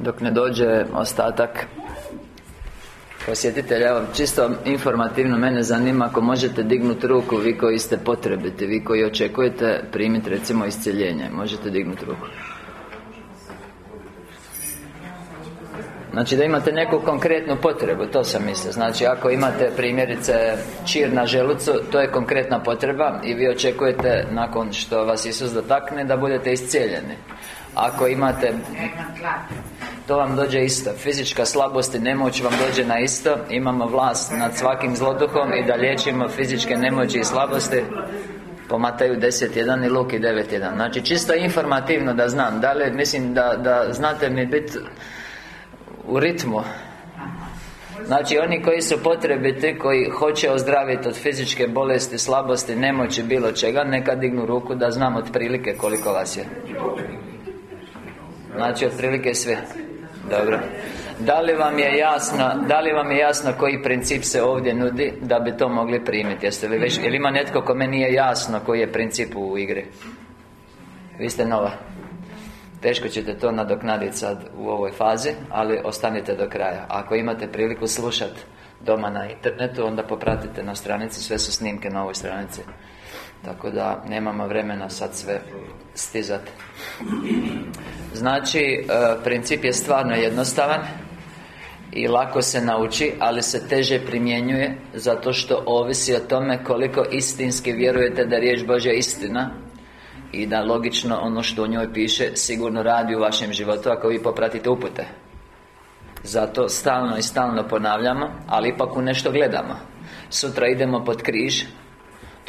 Dok ne dođe ostatak Posjetitelja, evo, čisto informativno mene zanima ako možete dignuti ruku vi koji ste potrebiti, vi koji očekujete primiti recimo iscjeljenje, možete dignuti ruku. Znači da imate neku konkretnu potrebu, to sam mislio. Znači ako imate primjerice čir na želucu, to je konkretna potreba I vi očekujete nakon što vas Isus dotakne da budete iscijeljeni Ako imate to vam dođe isto. Fizička slabost i nemoć vam dođe na isto. Imamo vlast nad svakim zloduhom I da liječimo fizičke nemoći i slabosti. Po Mataju 10.1 i Luki 9.1 Znači čisto informativno da znam. Da li, mislim da, da znate mi biti u ritmu. Znači oni koji su potrebiti Koji hoće ozdraviti od fizičke bolesti, slabosti, nemoći, bilo čega Neka dignu ruku da znam otprilike koliko vas je Znači otprilike sve Dobro da li vam je jasno, da li vam je jasno koji princip se ovdje nudi da bi to mogli primiti? Jeste li već, ili ima netko kome nije jasno koji je princip u igri? Vi ste nova. Teško ćete to nadoknaditi sad u ovoj fazi, ali ostanite do kraja. Ako imate priliku slušati doma na internetu, onda popratite na stranici, sve su snimke na ovoj stranici. Tako da nemamo vremena sad sve stizati. Znači, e, princip je stvarno jednostavan i lako se nauči, ali se teže primjenjuje zato što ovisi o tome koliko istinski vjerujete da je riječ Božja istina i da logično ono što u njoj piše sigurno radi u vašem životu ako vi popratite upute zato stalno i stalno ponavljamo ali ipak u nešto gledamo sutra idemo pod križ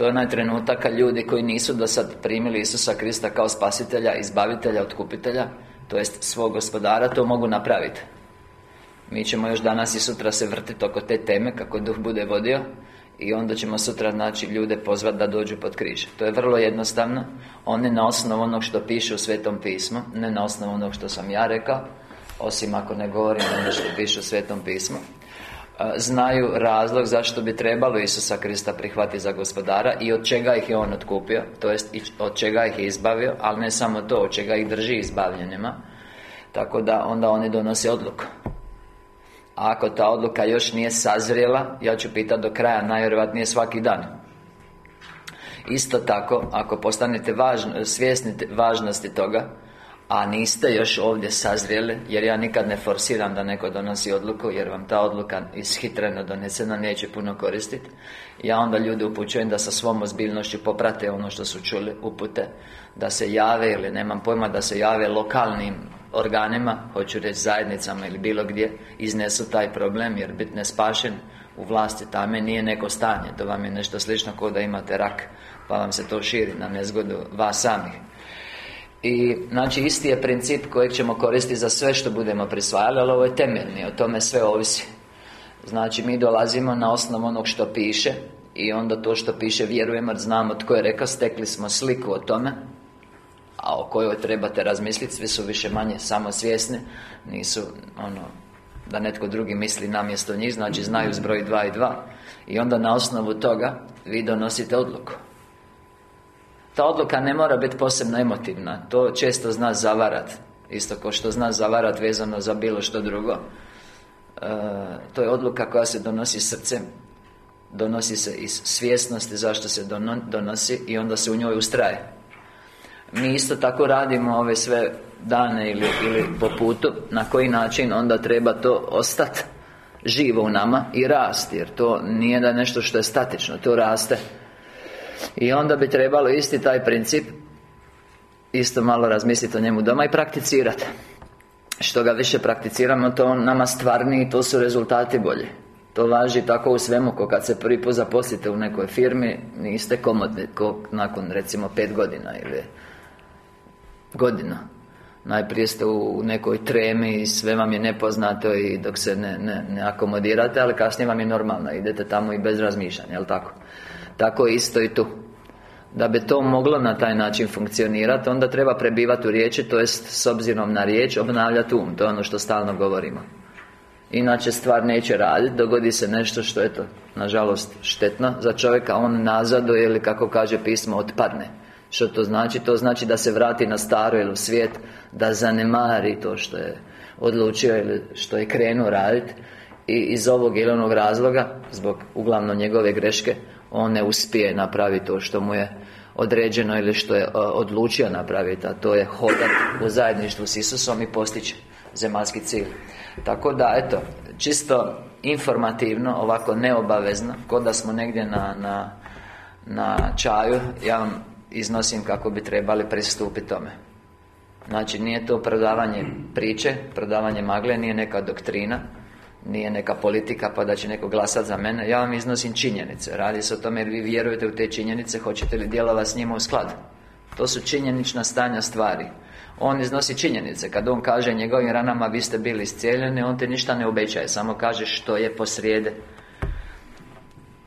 to je onaj trenutak kad ljudi koji nisu do sad primili Isusa Krista kao spasitelja, izbavitelja, otkupitelja to jest svog gospodara, to mogu napraviti mi ćemo još danas i sutra se vrtiti oko te teme kako duh bude vodio i onda ćemo sutra znači ljude pozvati da dođu pod križ. To je vrlo jednostavno. Oni na osnovu onog što piše u Svetom pismu Ne na osnovu onog što sam ja rekao Osim ako ne govorim ono što piše u Svetom pismu Znaju razlog zašto bi trebalo Isusa Krista prihvatiti za gospodara I od čega ih je On otkupio To jest od čega ih je izbavio Ali ne samo to, od čega ih drži izbavljenima. Tako da onda oni donose odluku. A ako ta odluka još nije sazrijela Ja ću pitati do kraja, najvjerojatnije svaki dan. Isto tako, ako postanete važno, svjesni važnosti toga a niste još ovdje sazrijeli Jer ja nikad ne forsiram da neko donosi odluku Jer vam ta odluka ishitreno donesena neće puno koristiti Ja onda ljude upućujem da sa svom ozbiljnošću poprate ono što su čuli upute Da se jave ili nemam pojma da se jave lokalnim organima, hoću reći zajednicama ili bilo gdje Iznesu taj problem jer biti nespašen u vlasti tame nije neko stanje. To vam je nešto slično kao da imate rak Pa vam se to širi na nezgodu vas samih i, znači, isti je princip kojeg ćemo koristiti za sve što budemo prisvajali Ali ovo je temeljni, o tome sve ovisi. Znači, mi dolazimo na osnovu onog što piše I onda to što piše vjerujemo, jer znamo tko je rekao Stekli smo sliku o tome a o kojoj trebate razmisliti Svi su više manje samosvjesni Nisu, ono Da netko drugi misli namjesto njih Znači znaju zbroj dva i dva. I onda na osnovu toga Vi donosite odluku Ta odluka ne mora biti posebno emotivna. To često zna zavarat Isto kao što zna zavarat vezano za bilo što drugo. E, To je odluka koja se donosi srcem. Donosi se iz svjesnosti zašto se donosi I onda se u njoj ustraje. Mi isto tako radimo ove sve dane ili, ili po putu Na koji način onda treba to ostati Živo u nama i rasti Jer to nije da nešto što je statično To raste I onda bi trebalo isti taj princip Isto malo razmisliti o njemu doma i prakticirati. Što ga više prakticiramo To nama stvarni i to su rezultati bolji. To važi tako u svemu ko kad se prvi put zaposlite u nekoj firmi Niste komodni ko nakon recimo pet godina ili godina. Najprije ste u nekoj tremi i sve vam je nepoznato i dok se ne, ne, ne akomodirate, ali kasnije vam je normalno, idete tamo i bez razmišljanja, jel tako? Tako isto i tu. Da bi to moglo na taj način funkcionirati, onda treba prebivati u riječi, to jest s obzirom na riječ, obnavljati um, to je ono što stalno govorimo. Inače stvar neće raditi, dogodi se nešto što je to, nažalost, štetno za čovjeka, on nazaduje ili kako kaže pismo, otpadne. Što to znači? To znači da se vrati na staro ili u svijet Da zanemari to što je odlučio ili što je krenuo raditi I iz ovog ili onog razloga Zbog uglavnom njegove greške On ne uspije napraviti to što mu je određeno ili što je odlučio napraviti A to je hodati u zajedništvu s Isusom i postići zemaljski cilj. Tako da, eto, čisto informativno, ovako neobavezno Ko da smo negdje na, na, na čaju Ja vam iznosim kako bi trebali pristupiti tome. Znači, nije to prodavanje priče, prodavanje magle, nije neka doktrina Nije neka politika pa da će neko glasati za mene. Ja vam iznosim činjenice. Radi se o tome jer vi vjerujete u te činjenice Hoćete li djelovati s njima u skladu? To su činjenična stanja stvari. On iznosi činjenice. Kad on kaže njegovim ranama vi ste bili iscijeljeni On te ništa ne obećaje Samo kaže što je posrijede.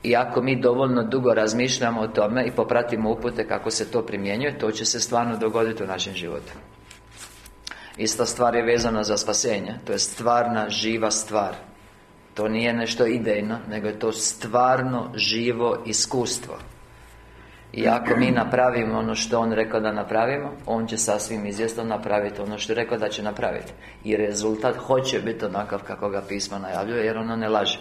I ako mi dovoljno dugo razmišljamo o tome i popratimo upute kako se to primjenjuje, to će se stvarno dogoditi u našem životu. Ista stvar je vezana za spasenje. To je stvarna, živa stvar. To nije nešto idejno Nego je to stvarno, živo iskustvo. I ako mi napravimo ono što On rekao da napravimo On će sasvim izvjesno napraviti ono što je rekao da će napraviti. I rezultat hoće biti onakav kako ga pismo najavljuje Jer ono ne laže.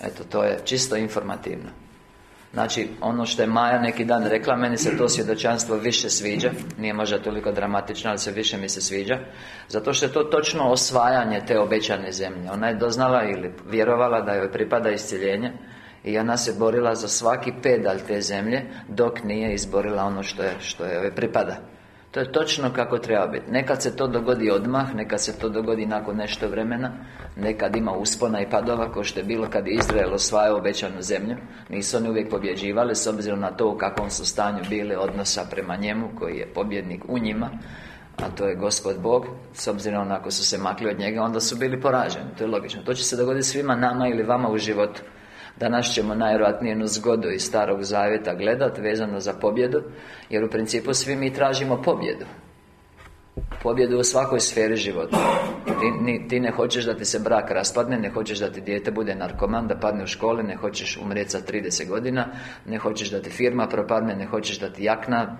Eto, to je čisto informativno Znači, ono što je Maja neki dan rekla, meni se to svjedočanstvo više sviđa. Nije možda toliko dramatično, ali se više mi se sviđa. Zato što je to točno osvajanje te obećane zemlje. Ona je doznala ili vjerovala da joj pripada isciljenje I ona se borila za svaki pedalj te zemlje Dok nije izborila ono što je, što joj pripada to je točno kako treba biti. Nekad se to dogodi odmah Nekad se to dogodi nakon nešto vremena Nekad ima uspona i padova Kao što je bilo kad je Izrael osvajao obećanu zemlju. Nisu oni uvijek pobjeđivali S obzirom na to u kakvom su stanju bili odnosa prema njemu Koji je pobjednik u njima a to je Gospod Bog. S obzirom ako su se makli od njega Onda su bili poraženi. To je logično. To će se dogoditi svima nama ili vama u životu Danas ćemo najvjerojatnije jednu zgodu iz Starog Zavjeta gledat vezano za pobjedu Jer u principu svi mi tražimo pobjedu. Pobjedu u svakoj sferi života. Ti, ti ne hoćeš da ti se brak raspadne Ne hoćeš da ti dijete bude narkoman Da padne u školi Ne hoćeš umrijeti sa 30 godina Ne hoćeš da ti firma propadne Ne hoćeš da ti jakna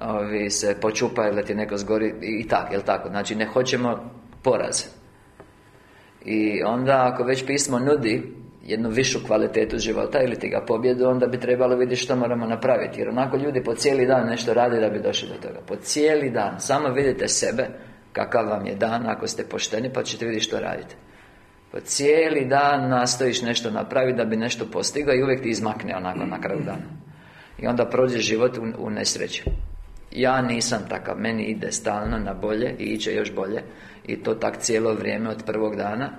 ovi, se počupa ili da ti neko zgori I tako, jel tako? Znači ne hoćemo poraz. I onda ako već pismo nudi jednu višu kvalitetu života ili ti ga pobjedu, onda bi trebalo vidjeti što moramo napraviti. Jer onako ljudi po cijeli dan nešto rade da bi došli do toga. Po cijeli dan. Samo vidite sebe, kakav vam je dan, ako ste pošteni, pa ćete vidjeti što radite. Po cijeli dan nastojiš nešto napraviti da bi nešto postigao i uvijek ti izmakne onako na kraju dana. I onda prođe život u, u nesreću. Ja nisam takav, meni ide stalno na bolje i iće još bolje I to tak cijelo vrijeme od prvog dana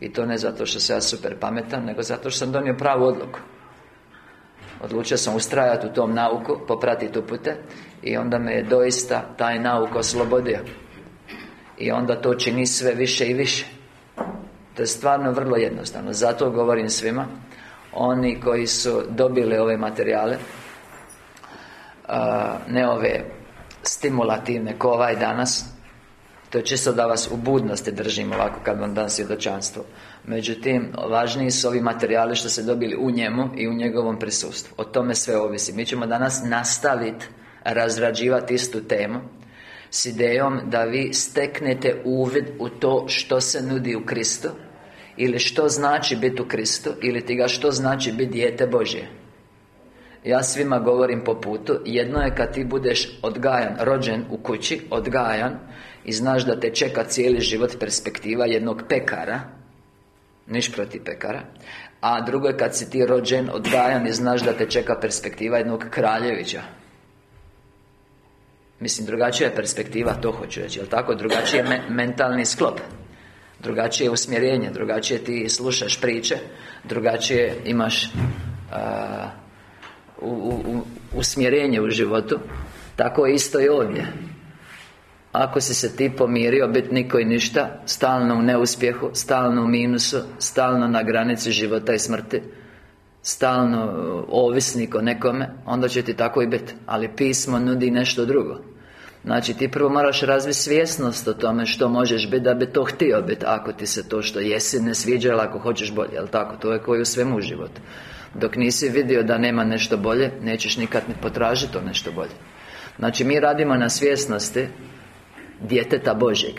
i to ne zato što sam ja super pametan Nego zato što sam donio pravu odluku. Odlučio sam ustrajati u tom nauku Popratiti upute I onda me je doista taj nauk oslobodio. I onda to čini sve više i više. To je stvarno vrlo jednostavno. Zato govorim svima Oni koji su dobili ove materijale Ne ove stimulativne ko ovaj danas to je čisto da vas u budnosti držim ovako kad vam dam svjedočanstvo. Međutim, važniji su ovi materijali što se dobili u njemu i u njegovom prisustvu. O tome sve ovisi. Mi ćemo danas nastaviti razrađivati istu temu S idejom da vi steknete uvid u to što se nudi u Kristu Ili što znači biti u Kristu Ili ti ga što znači biti dijete Božje. Ja svima govorim po putu. Jedno je kad ti budeš odgajan, rođen u kući Odgajan i znaš da te čeka cijeli život perspektiva jednog pekara Niš protiv pekara A drugo je kad si ti rođen, odgajan i znaš da te čeka perspektiva jednog kraljevića. Mislim, drugačija je perspektiva, to hoću reći, jel tako? Drugačiji je mentalni sklop Drugačije je usmjerenje, drugačije ti slušaš priče Drugačije imaš u, u, usmjerenje u životu. Tako je isto i ovdje ako si se ti pomirio biti niko i ništa Stalno u neuspjehu Stalno u minusu Stalno na granici života i smrti Stalno uh, ovisnik o nekome Onda će ti tako i biti Ali pismo nudi nešto drugo. Znači ti prvo moraš razviti svjesnost o tome što možeš biti da bi to htio biti Ako ti se to što jesi ne sviđa ako hoćeš bolje Jel tako? To je koji u svemu u životu Dok nisi vidio da nema nešto bolje Nećeš nikad ni potražiti to nešto bolje. Znači mi radimo na svjesnosti Djeteta Božjeg.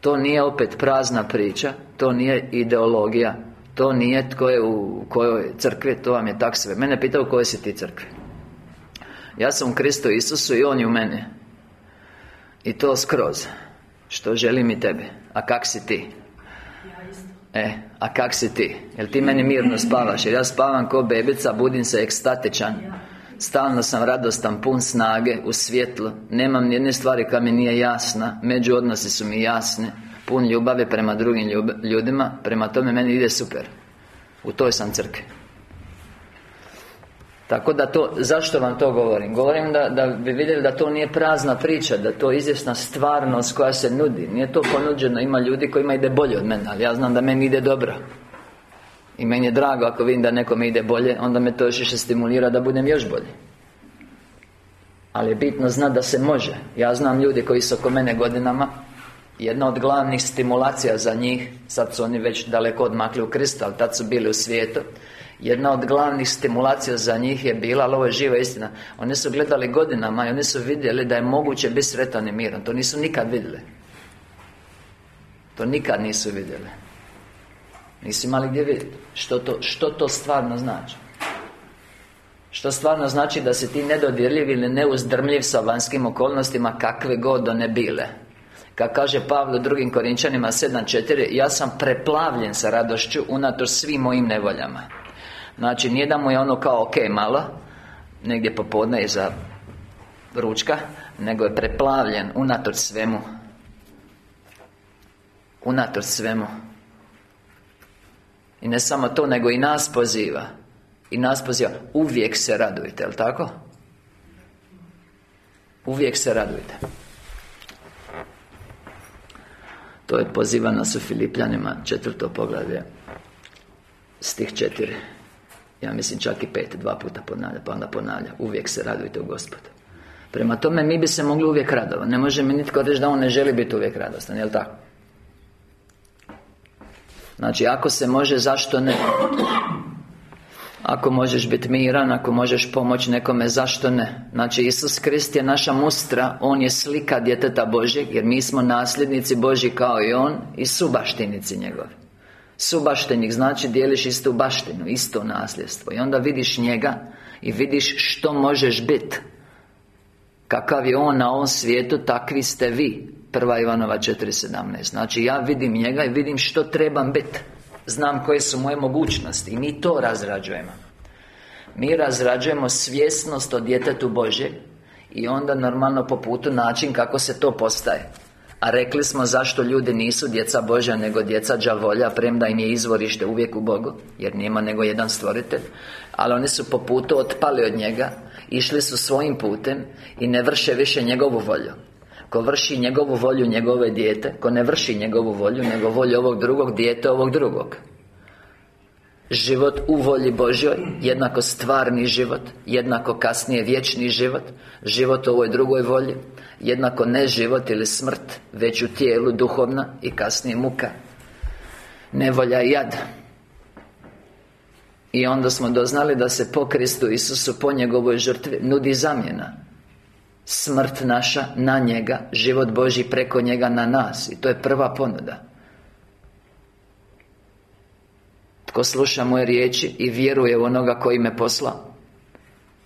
To nije opet prazna priča To nije ideologija To nije tko je u kojoj crkvi To vam je tak sve. Mene pitao u kojoj si ti crkvi. Ja sam u Kristu Isusu i On je u mene I to skroz Što želim i tebe A kak si ti? E, a kak si ti? Jel ti meni mirno spavaš? Jer ja spavam ko bebica, budim se ekstatičan Stalno sam radostan, pun snage, u svjetlu. Nemam nijedne stvari koja mi nije jasna. Među odnosi su mi jasne Pun ljubavi prema drugim ljudima. Prema tome meni ide super. U toj sam crkvi. Tako da to, zašto vam to govorim? Govorim da, da bi vidjeli da to nije prazna priča Da to je izvjesna stvarnost koja se nudi. Nije to ponuđeno, ima ljudi kojima ide bolje od mene Ali ja znam da meni ide dobro I meni je drago ako vidim da nekome ide bolje Onda me to još više stimulira da budem još bolji. Ali je bitno znati da se može. Ja znam ljudi koji su oko mene godinama. Jedna od glavnih stimulacija za njih Sad su oni već daleko odmakli u kristal Tad su bili u svijetu. Jedna od glavnih stimulacija za njih je bila, ali ovo je živa istina Oni su gledali godinama i oni su vidjeli da je moguće biti sretan i miran. To nisu nikad vidjeli. To nikad nisu vidjeli Nisu imali gdje vidjeti što to, što to stvarno znači? Što stvarno znači da si ti nedodirljiv ili neuzdrmljiv sa vanjskim okolnostima kakve god one bile? Kad kaže Pavlo drugim Korinčanima 7.4 Ja sam preplavljen sa radošću unatoč svim mojim nevoljama. Znači, nije da mu je ono kao ok malo Negdje popodne iza ručka Nego je preplavljen unatoč svemu. Unatoč svemu I ne samo to, nego i nas poziva. I nas poziva. Uvijek se radujte, jel tako? Uvijek se radujte. To je pozivano su Filipljanima Četvrto poglavlje Stih četiri. Ja mislim čak i pet, dva puta ponavlja, pa onda ponavlja. Uvijek se radujte u gospodu. Prema tome, mi bi se mogli uvijek radovati Ne može mi nitko reći da on ne želi biti uvijek radostan, jel tako? Znači, ako se može, zašto ne? Ako možeš biti miran, ako možeš pomoći nekome, zašto ne? Znači, Isus Krist je naša mustra On je slika djeteta Božjeg Jer mi smo nasljednici Božji kao i On I subaštinici njegovi Subaštenik znači dijeliš istu baštinu, isto nasljedstvo I onda vidiš njega I vidiš što možeš biti Kakav je on na ovom svijetu, takvi ste vi Prva Ivanova 4.17 Znači ja vidim njega i vidim što trebam biti Znam koje su moje mogućnosti I mi to razrađujemo. Mi razrađujemo svjesnost o djetetu Bože I onda normalno po putu način kako se to postaje. A rekli smo zašto ljudi nisu djeca Božja nego djeca đavolja Premda im je izvorište uvijek u Bogu Jer nema nego jedan stvoritelj. Ali oni su po putu otpali od njega Išli su svojim putem I ne vrše više njegovu volju Ko vrši njegovu volju njegove dijete Ko ne vrši njegovu volju Nego volju ovog drugog dijete ovog drugog. Život u volji Božjoj Jednako stvarni život Jednako kasnije vječni život Život u ovoj drugoj volji Jednako ne život ili smrt Već u tijelu duhovna I kasnije muka. Nevolja i jad. I onda smo doznali da se po Kristu Isusu Po njegovoj žrtvi nudi zamjena Smrt naša na njega Život Božji preko njega na nas. I to je prva ponuda. Tko sluša moje riječi i vjeruje u onoga koji me posla?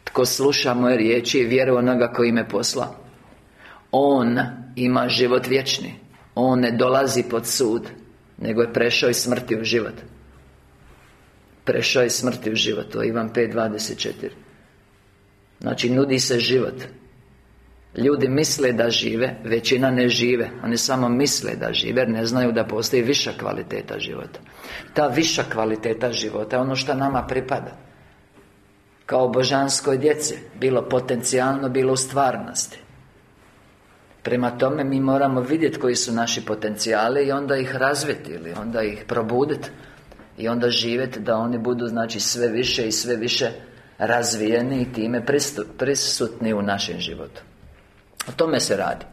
Tko sluša moje riječi i vjeruje u onoga koji me posla? On ima život vječni. On ne dolazi pod sud Nego je prešao iz smrti u život. Prešao iz smrti u život To je Ivan 5.24 Znači nudi se život Ljudi misle da žive, većina ne žive. Oni samo misle da žive, jer ne znaju da postoji viša kvaliteta života. Ta viša kvaliteta života je ono što nama pripada. Kao božanskoj djeci Bilo potencijalno, bilo u stvarnosti. Prema tome mi moramo vidjeti koji su naši potencijali I onda ih razviti ili onda ih probuditi I onda živjeti da oni budu znači sve više i sve više razvijeni i time prisutni u našem životu o tome se radi.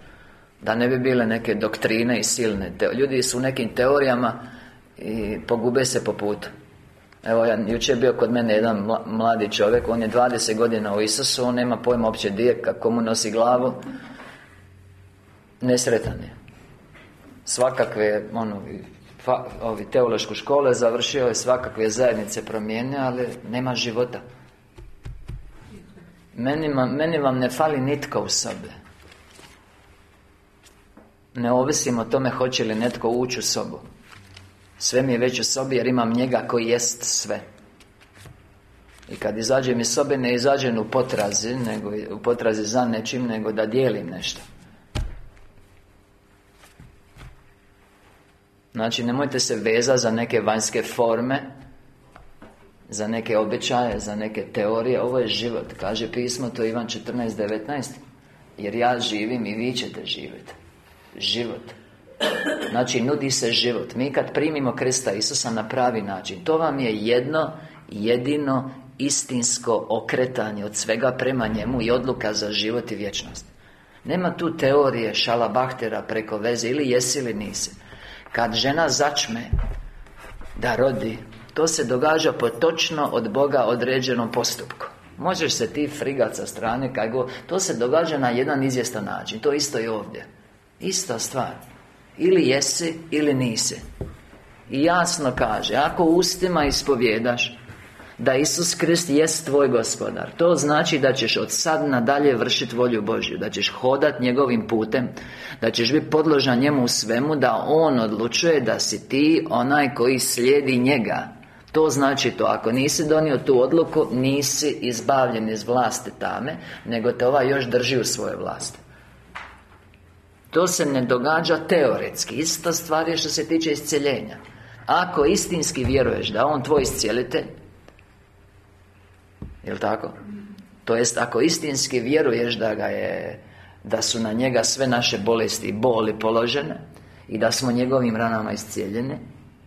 Da ne bi bile neke doktrine i silne Ljudi su u nekim teorijama I pogube se po putu. Evo, ja, jučer je bio kod mene jedan mladi čovjek On je 20 godina u Isusu On nema pojma uopće gdje, kako mu nosi glavu. Nesretan je. Svakakve, ono, fa, ovi teološku škole završio je Svakakve zajednice promijenio Ali nema života. Meni, meni vam ne fali nitko u sobe Ne ovisim o tome hoće li netko ući u sobu. Sve mi je već u sobi jer imam njega koji jest sve. I kad izađem iz sobe ne izađem u potrazi nego U potrazi za nečim nego da dijelim nešto. Znači nemojte se vezati za neke vanjske forme za neke običaje, za neke teorije. Ovo je život, kaže pismo, to Ivan 14.19 Jer ja živim i vi ćete živjeti Život. Znači, nudi se život. Mi kad primimo Krista Isusa na pravi način To vam je jedno, jedino, istinsko okretanje Od svega prema njemu i odluka za život i vječnost. Nema tu teorije šalabahtera preko veze Ili jesi ili nisi. Kad žena začme Da rodi to se događa po točno od Boga određenom postupku. Možeš se ti frigat sa strane kako To se događa na jedan izvjestan način To isto i ovdje Ista stvar. Ili jesi ili nisi. I jasno kaže Ako ustima ispovjedaš da Isus Krist jest tvoj gospodar To znači da ćeš od sad nadalje vršiti volju Božju Da ćeš hodat njegovim putem Da ćeš biti podložan njemu u svemu Da On odlučuje da si ti onaj koji slijedi njega. To znači to, ako nisi donio tu odluku Nisi izbavljen iz vlasti tame Nego te ova još drži u svojoj vlasti To se ne događa teoretski Ista stvar je što se tiče iscjeljenja Ako istinski vjeruješ da On tvoj iscijelitelj Jel' tako? To jest, ako istinski vjeruješ da ga je Da su na njega sve naše bolesti i boli položene I da smo njegovim ranama iscijeljeni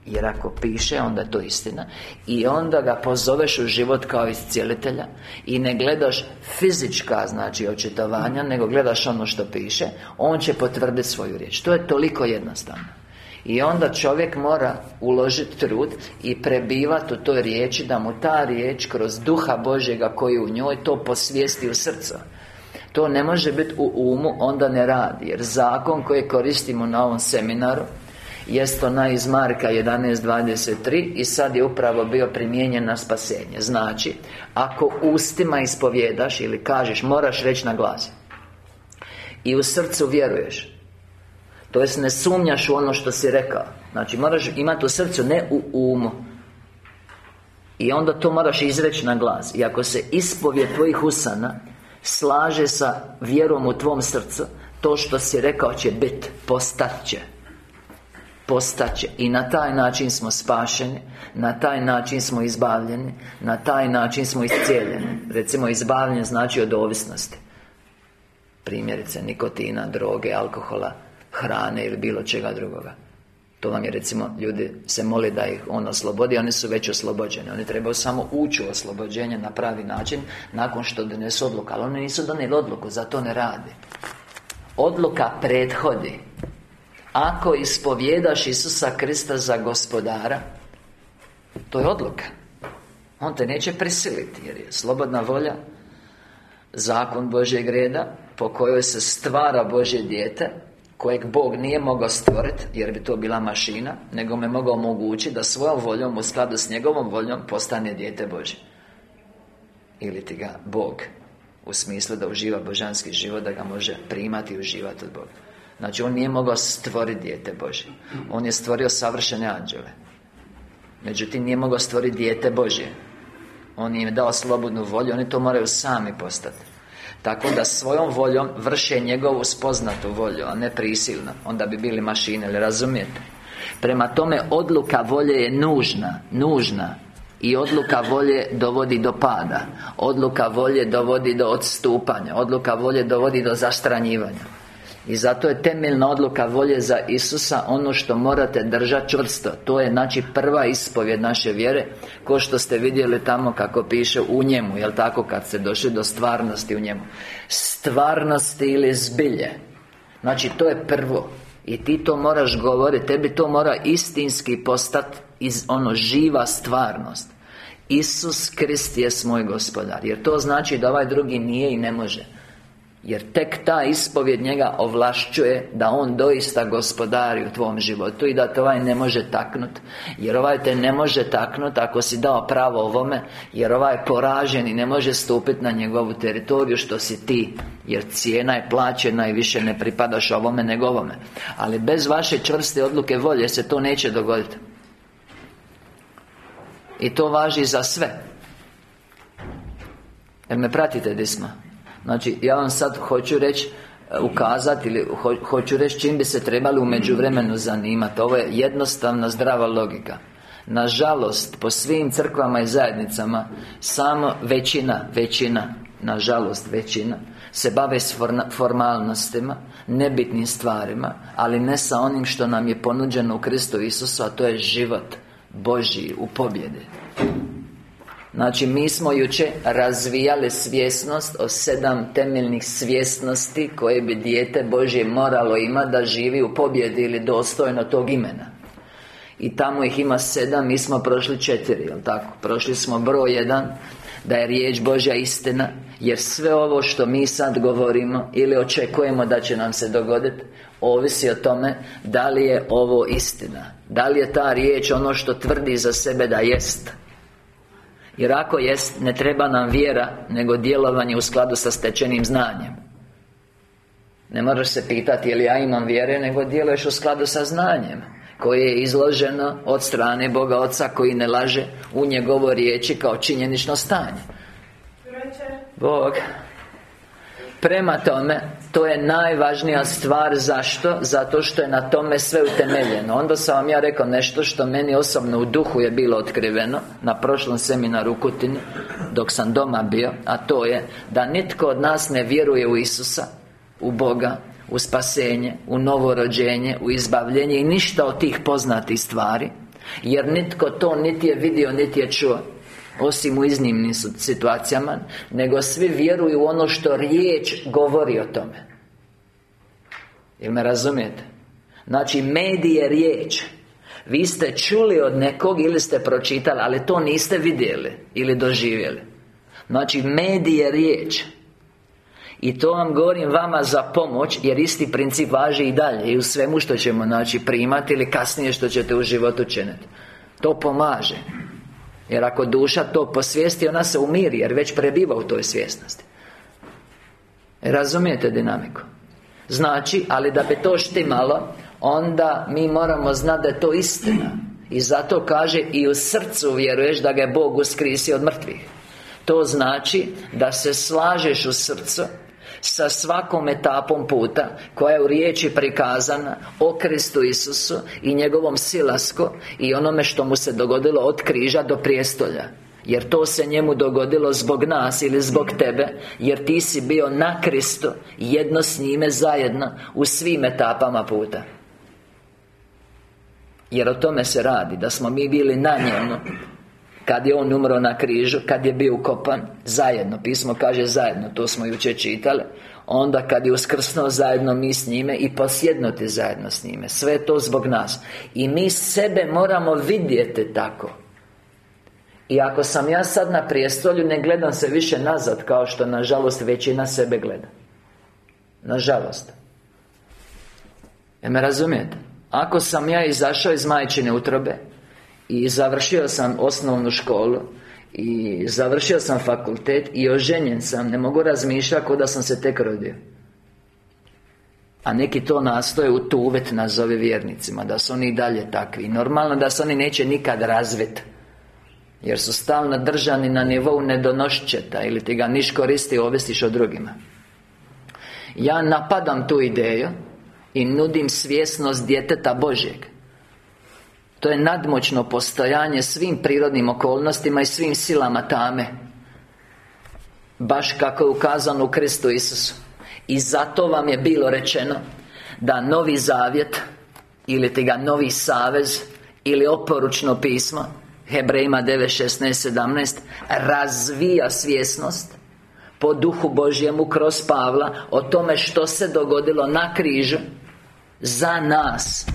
jer ako piše, onda je to istina. I onda ga pozoveš u život kao iscijelitelja I ne gledaš fizička, znači, očitovanja Nego gledaš ono što piše On će potvrditi svoju riječ. To je toliko jednostavno. I onda čovjek mora uložiti trud I prebivati u toj riječi Da mu ta riječ kroz duha Božjega Koji u njoj to posvijesti u srcu To ne može biti u umu Onda ne radi. Jer zakon koji koristimo na ovom seminaru Jest ona iz Marka 11.23 I sad je upravo bio primijenjen na spasenje. Znači, ako ustima ispovjedaš ili kažeš Moraš reći na glas I u srcu vjeruješ To jest ne sumnjaš u ono što si rekao Znači, moraš imati u srcu, ne u umu. I onda to moraš izreći na glas. I ako se ispovje tvojih usana Slaže sa vjerom u tvom srcu To što si rekao će biti, postat će postaće. I na taj način smo spašeni Na taj način smo izbavljeni Na taj način smo iscijeljeni. Recimo izbavljen znači od ovisnosti. Primjerice nikotina, droge, alkohola Hrane ili bilo čega drugoga. To vam je recimo, ljudi se moli da ih on oslobodi, oni su već oslobođeni. Oni trebaju samo ući u oslobođenje na pravi način Nakon što donesu odluku Ali oni nisu donijeli odluku, zato ne radi Odluka prethodi ako ispovjedaš Isusa Krista za gospodara To je odluka. On te neće prisiliti Jer je slobodna volja Zakon Božjeg reda Po kojoj se stvara Božje dijete Kojeg Bog nije mogao stvoriti Jer bi to bila mašina Nego me mogao omogućiti da svojom voljom U skladu s njegovom voljom Postane dijete Božje. Ili ti ga Bog U smislu da uživa božanski život Da ga može primati i uživati od Boga Znači, On nije mogao stvoriti dijete Božje. On je stvorio savršene anđele. Međutim, nije mogao stvoriti dijete Božje. On im je dao slobodnu volju Oni to moraju sami postati. Tako da svojom voljom vrše njegovu spoznatu volju A ne prisilno. Onda bi bili mašine, ali razumijete? Prema tome, odluka volje je nužna Nužna. I odluka volje dovodi do pada. Odluka volje dovodi do odstupanja. Odluka volje dovodi do zastranjivanja i zato je temeljna odluka volje za Isusa Ono što morate držati čvrsto. To je znači prva ispovjed naše vjere Ko što ste vidjeli tamo kako piše u njemu Jel tako kad ste došli do stvarnosti u njemu. Stvarnosti ili zbilje. Znači to je prvo. I ti to moraš govoriti Tebi to mora istinski postati Iz ono živa stvarnost. Isus Krist je moj gospodar Jer to znači da ovaj drugi nije i ne može jer tek ta ispovjed njega ovlašćuje Da on doista gospodari u tvom životu I da te ovaj ne može taknut. Jer ovaj te ne može taknut Ako si dao pravo ovome Jer ovaj je poražen i ne može stupiti na njegovu teritoriju Što si ti. Jer cijena je plaćena i više ne pripadaš ovome nego ovome. Ali bez vaše čvrste odluke volje se to neće dogoditi I to važi za sve. Jer me pratite disma Znači, ja vam sad hoću reći e, ukazati ili hoću reći čim bi se trebali u međuvremenu zanimati Ovo je jednostavna zdrava logika. Nažalost, po svim crkvama i zajednicama Samo većina, većina Nažalost, većina Se bave s formalnostima Nebitnim stvarima Ali ne sa onim što nam je ponuđeno u Kristu Isusu A to je život Božji u pobjede Znači, mi smo juče razvijali svjesnost o sedam temeljnih svjesnosti koje bi dijete Božje moralo imati da živi u pobjedi ili dostojno tog imena. I tamo ih ima sedam, mi smo prošli četiri, jel tako? Prošli smo broj jedan Da je riječ Božja istina Jer sve ovo što mi sad govorimo Ili očekujemo da će nam se dogoditi Ovisi o tome Da li je ovo istina. Da li je ta riječ ono što tvrdi za sebe da jest jer ako jest, ne treba nam vjera Nego djelovanje u skladu sa stečenim znanjem. Ne moraš se pitati je li ja imam vjere? Nego djeluješ u skladu sa znanjem Koje je izloženo od strane Boga Oca Koji ne laže u njegovo riječi kao činjenično stanje. Bog Prema tome, to je najvažnija stvar Zašto? Zato što je na tome sve utemeljeno Onda sam vam ja rekao nešto što meni osobno u duhu je bilo otkriveno Na prošlom seminaru u Kutini Dok sam doma bio A to je da nitko od nas ne vjeruje u Isusa U Boga U spasenje U novorođenje U izbavljenje I ništa od tih poznatih stvari Jer nitko to niti je vidio, niti je čuo osim u iznimnim situacijama Nego svi vjeruju u ono što riječ govori o tome. Jel me razumijete? Znači, medij je riječ. Vi ste čuli od nekog ili ste pročitali Ali to niste vidjeli Ili doživjeli. Znači, medij je riječ. I to vam govorim vama za pomoć Jer isti princip važi i dalje I u svemu što ćemo znači primati Ili kasnije što ćete u životu činiti. To pomaže jer ako duša to posvijesti, ona se umiri Jer već prebiva u toj svjesnosti. Razumijete dinamiku? Znači, ali da bi to štimalo Onda mi moramo znati da je to istina. I zato kaže I u srcu vjeruješ da ga je Bog uskrisio od mrtvih. To znači da se slažeš u srcu sa svakom etapom puta koja je u riječi prikazana o Kristu Isusu i njegovom silasku i onome što mu se dogodilo od križa do prijestolja. Jer to se njemu dogodilo zbog nas ili zbog tebe Jer ti si bio na Kristu Jedno s njime zajedno U svim etapama puta. Jer o tome se radi Da smo mi bili na njemu kad je On umro na križu Kad je bio ukopan Zajedno Pismo kaže zajedno To smo jučer čitali Onda kad je uskrsnuo zajedno mi s njime I posjednuti zajedno s njime. Sve to zbog nas. I mi sebe moramo vidjeti tako. I ako sam ja sad na prijestolju Ne gledam se više nazad Kao što nažalost većina sebe gleda. Nažalost. Jel me razumijete? Ako sam ja izašao iz majčine utrobe i završio sam osnovnu školu I završio sam fakultet I oženjen sam. Ne mogu razmišljati kao da sam se tek rodio. A neki to nastoje u tuvet nazove vjernicima Da su oni i dalje takvi. Normalno da se oni neće nikad razviti Jer su stalno držani na nivou nedonošćeta Ili ti ga niš koristi ovisiš o drugima. Ja napadam tu ideju I nudim svjesnost djeteta Božjeg to je nadmoćno postojanje svim prirodnim okolnostima i svim silama tame. Baš kako je ukazano u Kristu Isusu. I zato vam je bilo rečeno Da novi zavjet Ili ti novi savez Ili oporučno pismo Hebrejima 9, 16, 17 Razvija svjesnost Po duhu Božjemu kroz Pavla O tome što se dogodilo na križu Za nas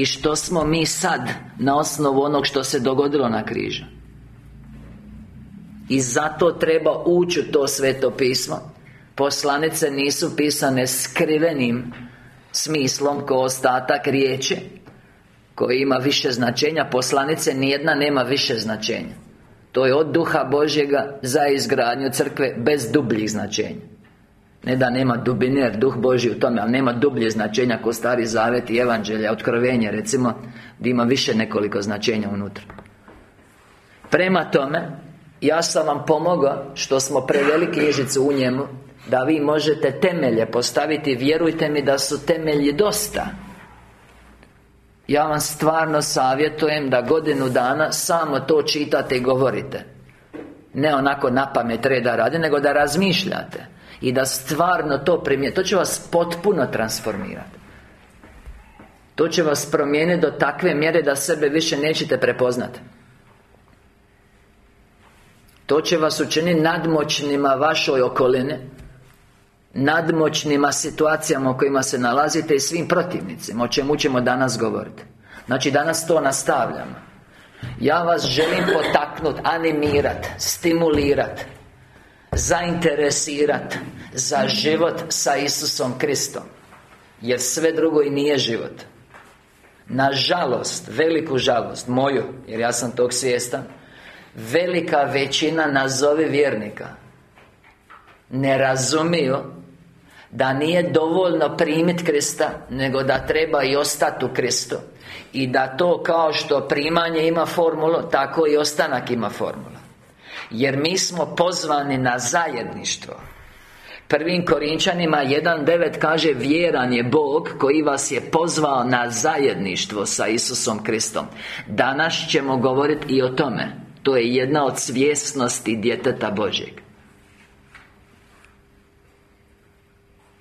i što smo mi sad Na osnovu onog što se dogodilo na križu. I zato treba ući u to sveto pismo. Poslanice nisu pisane skrivenim smislom ko ostatak riječi koji ima više značenja. Poslanice nijedna nema više značenja. To je od duha Božjega za izgradnju crkve bez dubljih značenja ne da nema dubine, jer duh Božji u tome Ali nema dublje značenja ko stari zavet i evanđelja Otkrovenje recimo Gdje ima više nekoliko značenja unutra. Prema tome Ja sam vam pomogao Što smo preveli knjižicu u njemu Da vi možete temelje postaviti Vjerujte mi da su temelji dosta. Ja vam stvarno savjetujem Da godinu dana Samo to čitate i govorite. Ne onako na pamet reda radi Nego da razmišljate I da stvarno to primijete To će vas potpuno transformirati. To će vas promijeniti do takve mjere Da sebe više nećete prepoznati To će vas učiniti nadmoćnima vašoj okoline Nadmoćnima situacijama u kojima se nalazite I svim protivnicima O čemu ćemo danas govoriti. Znači danas to nastavljamo. Ja vas želim potaknuti, animirati, stimulirati Zainteresirati Za život sa Isusom Kristom Jer sve drugo i nije život. Nažalost, veliku žalost Moju, jer ja sam tog svjestan Velika većina nazovi vjernika Ne razumiju Da nije dovoljno primiti Krista Nego da treba i ostati u Kristu. I da to kao što primanje ima formulu Tako i ostanak ima formulu Jer mi smo pozvani na zajedništvo. Prvim Korinčanima 1.9 kaže Vjeran je Bog koji vas je pozvao na zajedništvo sa Isusom Kristom. Danas ćemo govoriti i o tome. To je jedna od svjesnosti djeteta Božjeg.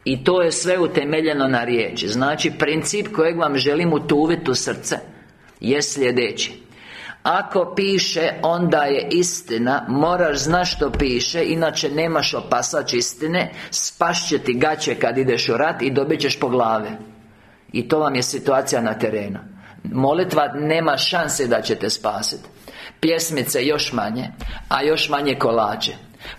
I to je sve utemeljeno na riječi. Znači, princip kojeg vam želim utuviti u srce Je sljedeći Ako piše, onda je istina. Moraš znaš što piše Inače nemaš opasač istine. Spašće ti gaće kad ideš u rat I dobit ćeš po glave. I to vam je situacija na terenu. Molitva nema šanse da ćete spasiti Pjesmice još manje A još manje kolače.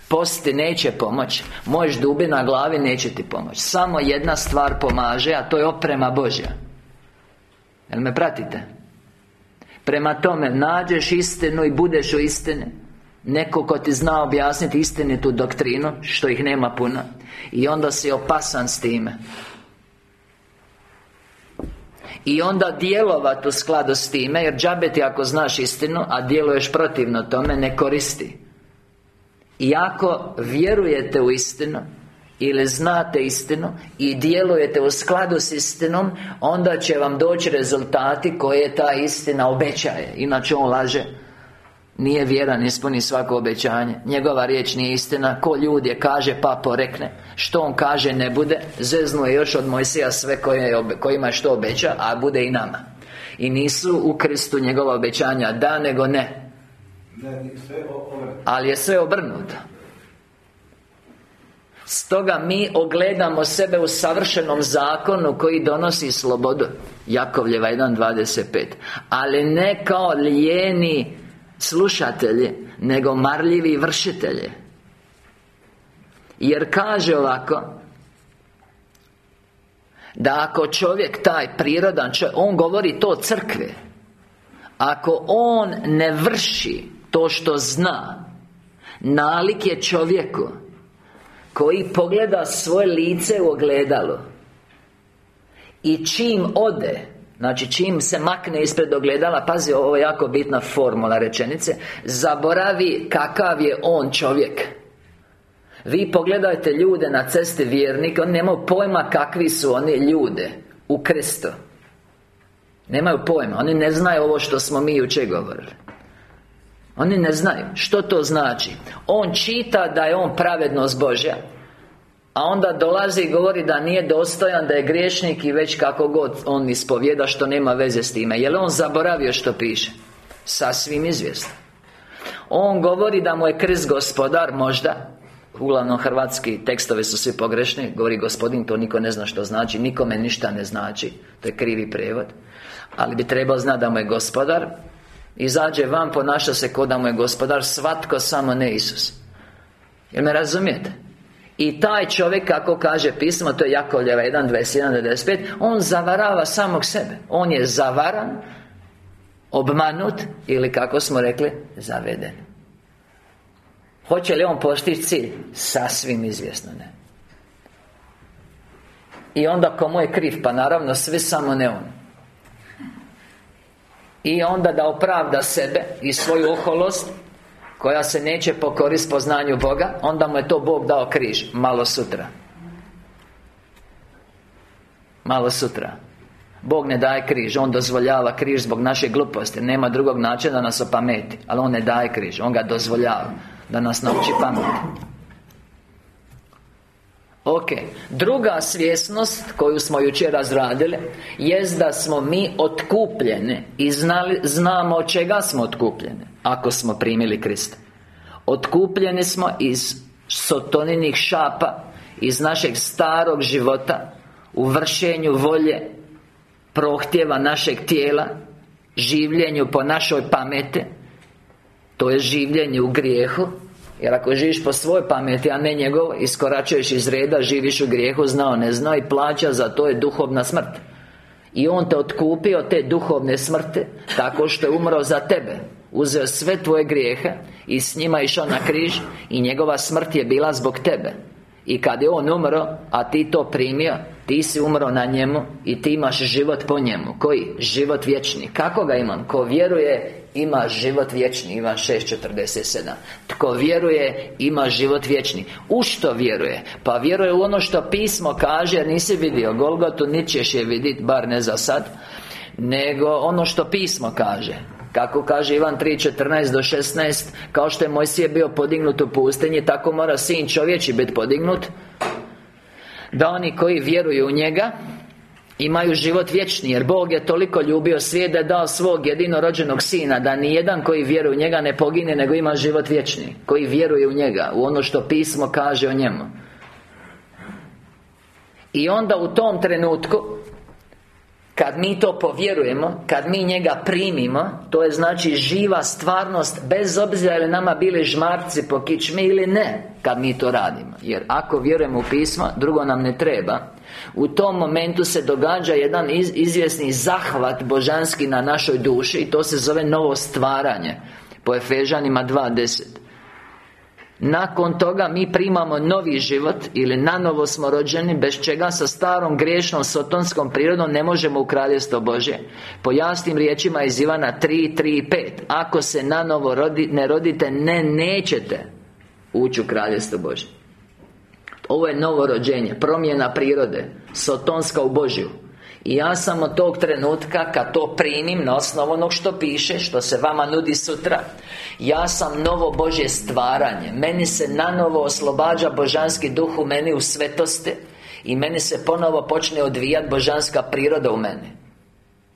Posti neće pomoć Možeš dubi na glavi neće ti pomoć. Samo jedna stvar pomaže A to je oprema Božja. Jel me pratite? Prema tome, nađeš istinu i budeš u istini. Neko ko ti zna objasniti istinitu doktrinu Što ih nema puno I onda si opasan s time. I onda djelovati u skladu s time Jer džabe ti ako znaš istinu A djeluješ protivno tome Ne koristi. I ako vjerujete u istinu Ili znate istinu I djelujete u skladu s istinom Onda će vam doći rezultati Koje ta istina obećaje. Inače on laže. Nije vjeran, ispuni svako obećanje. Njegova riječ nije istina. Ko ljudi je kaže pa porekne. Što on kaže ne bude. Zeznuje još od Mojsija sve koje je, kojima što obeća A bude i nama. I nisu u Kristu njegova obećanja Da, nego ne. Ali je sve obrnuto Stoga mi ogledamo sebe u savršenom zakonu koji donosi slobodu. Jakovljeva 1.25 Ali ne kao lijeni slušatelji Nego marljivi vršitelji. Jer kaže ovako Da ako čovjek taj prirodan čovjek On govori to crkve. Ako on ne vrši to što zna Nalik je čovjeku Koji pogleda svoje lice u ogledalo I čim ode Znači, čim se makne ispred ogledala Pazi, ovo je jako bitna formula rečenice Zaboravi kakav je on čovjek. Vi pogledajte ljude na cesti vjernike Oni nemaju pojma kakvi su oni ljude U Kristu Nemaju pojma Oni ne znaju ovo što smo mi jučer govorili Oni ne znaju Što to znači? On čita da je on pravednost Božja a onda dolazi i govori da nije dostojan, da je griješnik i već kako god on ispovjeda što nema veze s time. Je li on zaboravio što piše? Sasvim izvjesno. On govori da mu je krist gospodar, možda. Uglavnom hrvatski tekstovi su svi pogrešni. Govori gospodin, to niko ne zna što znači Nikome ništa ne znači. To je krivi prevod. Ali bi trebao znati da mu je gospodar Izađe van, ponaša se kod da mu je gospodar Svatko, samo ne Isus Jel me razumijete? I taj čovjek, kako kaže pismo, to je Jakovljeva 1, 21, 95 On zavarava samog sebe On je zavaran Obmanut Ili kako smo rekli, zaveden Hoće li on postići cilj? Sasvim izvjesno ne I onda komu je kriv? Pa naravno svi samo ne on I onda da opravda sebe I svoju oholost koja se neće pokorist poznanju Boga Onda mu je to Bog dao križ Malo sutra. Malo sutra. Bog ne daje križ On dozvoljava križ zbog naše gluposti. Nema drugog načina da nas opameti Ali On ne daje križ On ga dozvoljava Da nas nauči pameti Ok, druga svjesnost koju smo jučer razradili Jest da smo mi otkupljeni I znali, znamo od čega smo otkupljeni Ako smo primili Krista. Otkupljeni smo iz sotoninih šapa Iz našeg starog života U vršenju volje Prohtjeva našeg tijela Življenju po našoj pameti To je življenje u grijehu jer ako živiš po svojoj pameti, a ne njegov Iskoračuješ iz reda, živiš u grijehu Znao, ne znao i plaća za to je duhovna smrt. I On te otkupio te duhovne smrti Tako što je umro za tebe. Uzeo sve tvoje grijehe I s njima išao na križ I njegova smrt je bila zbog tebe. I kad je On umro A ti to primio Ti si umro na njemu I ti imaš život po njemu. Koji? Život vječni. Kako ga imam? Ko vjeruje ima život vječni Ivan 6.47 Tko vjeruje ima život vječni. U što vjeruje? Pa vjeruje u ono što pismo kaže nisi vidio Golgotu, niti ćeš je vidjeti Bar ne za sad Nego ono što pismo kaže. Kako kaže Ivan 3.14 do 16 Kao što je Mojsije bio podignut u pustinji Tako mora Sin čovječi biti podignut Da oni koji vjeruju u njega Imaju život vječni Jer Bog je toliko ljubio svijet Da dao svog jedinorođenog Sina Da ni jedan koji vjeruje u njega ne pogine Nego ima život vječni Koji vjeruje u njega U ono što pismo kaže o njemu. I onda u tom trenutku kad mi to povjerujemo Kad mi njega primimo To je znači živa stvarnost Bez obzira ili nama bili žmarci po kičmi ili ne Kad mi to radimo. Jer ako vjerujemo u pismo Drugo nam ne treba. U tom momentu se događa jedan iz, izvjesni zahvat božanski na našoj duši I to se zove novo stvaranje. Po Efežanima 2.10 nakon toga mi primamo novi život Ili nanovo smo rođeni Bez čega sa starom griješnom sotonskom prirodom Ne možemo u kraljestvo Bože Po jasnim riječima iz Ivana 3, 3, 5 Ako se nanovo rodi, ne rodite Ne, nećete Ući u kraljestvo Bože Ovo je novo rođenje Promjena prirode Sotonska u Božju i ja sam od tog trenutka kad to primim na osnovu onog što piše Što se vama nudi sutra Ja sam novo Božje stvaranje. Meni se nanovo oslobađa božanski duh u meni u svetosti I meni se ponovo počne odvijat božanska priroda u meni.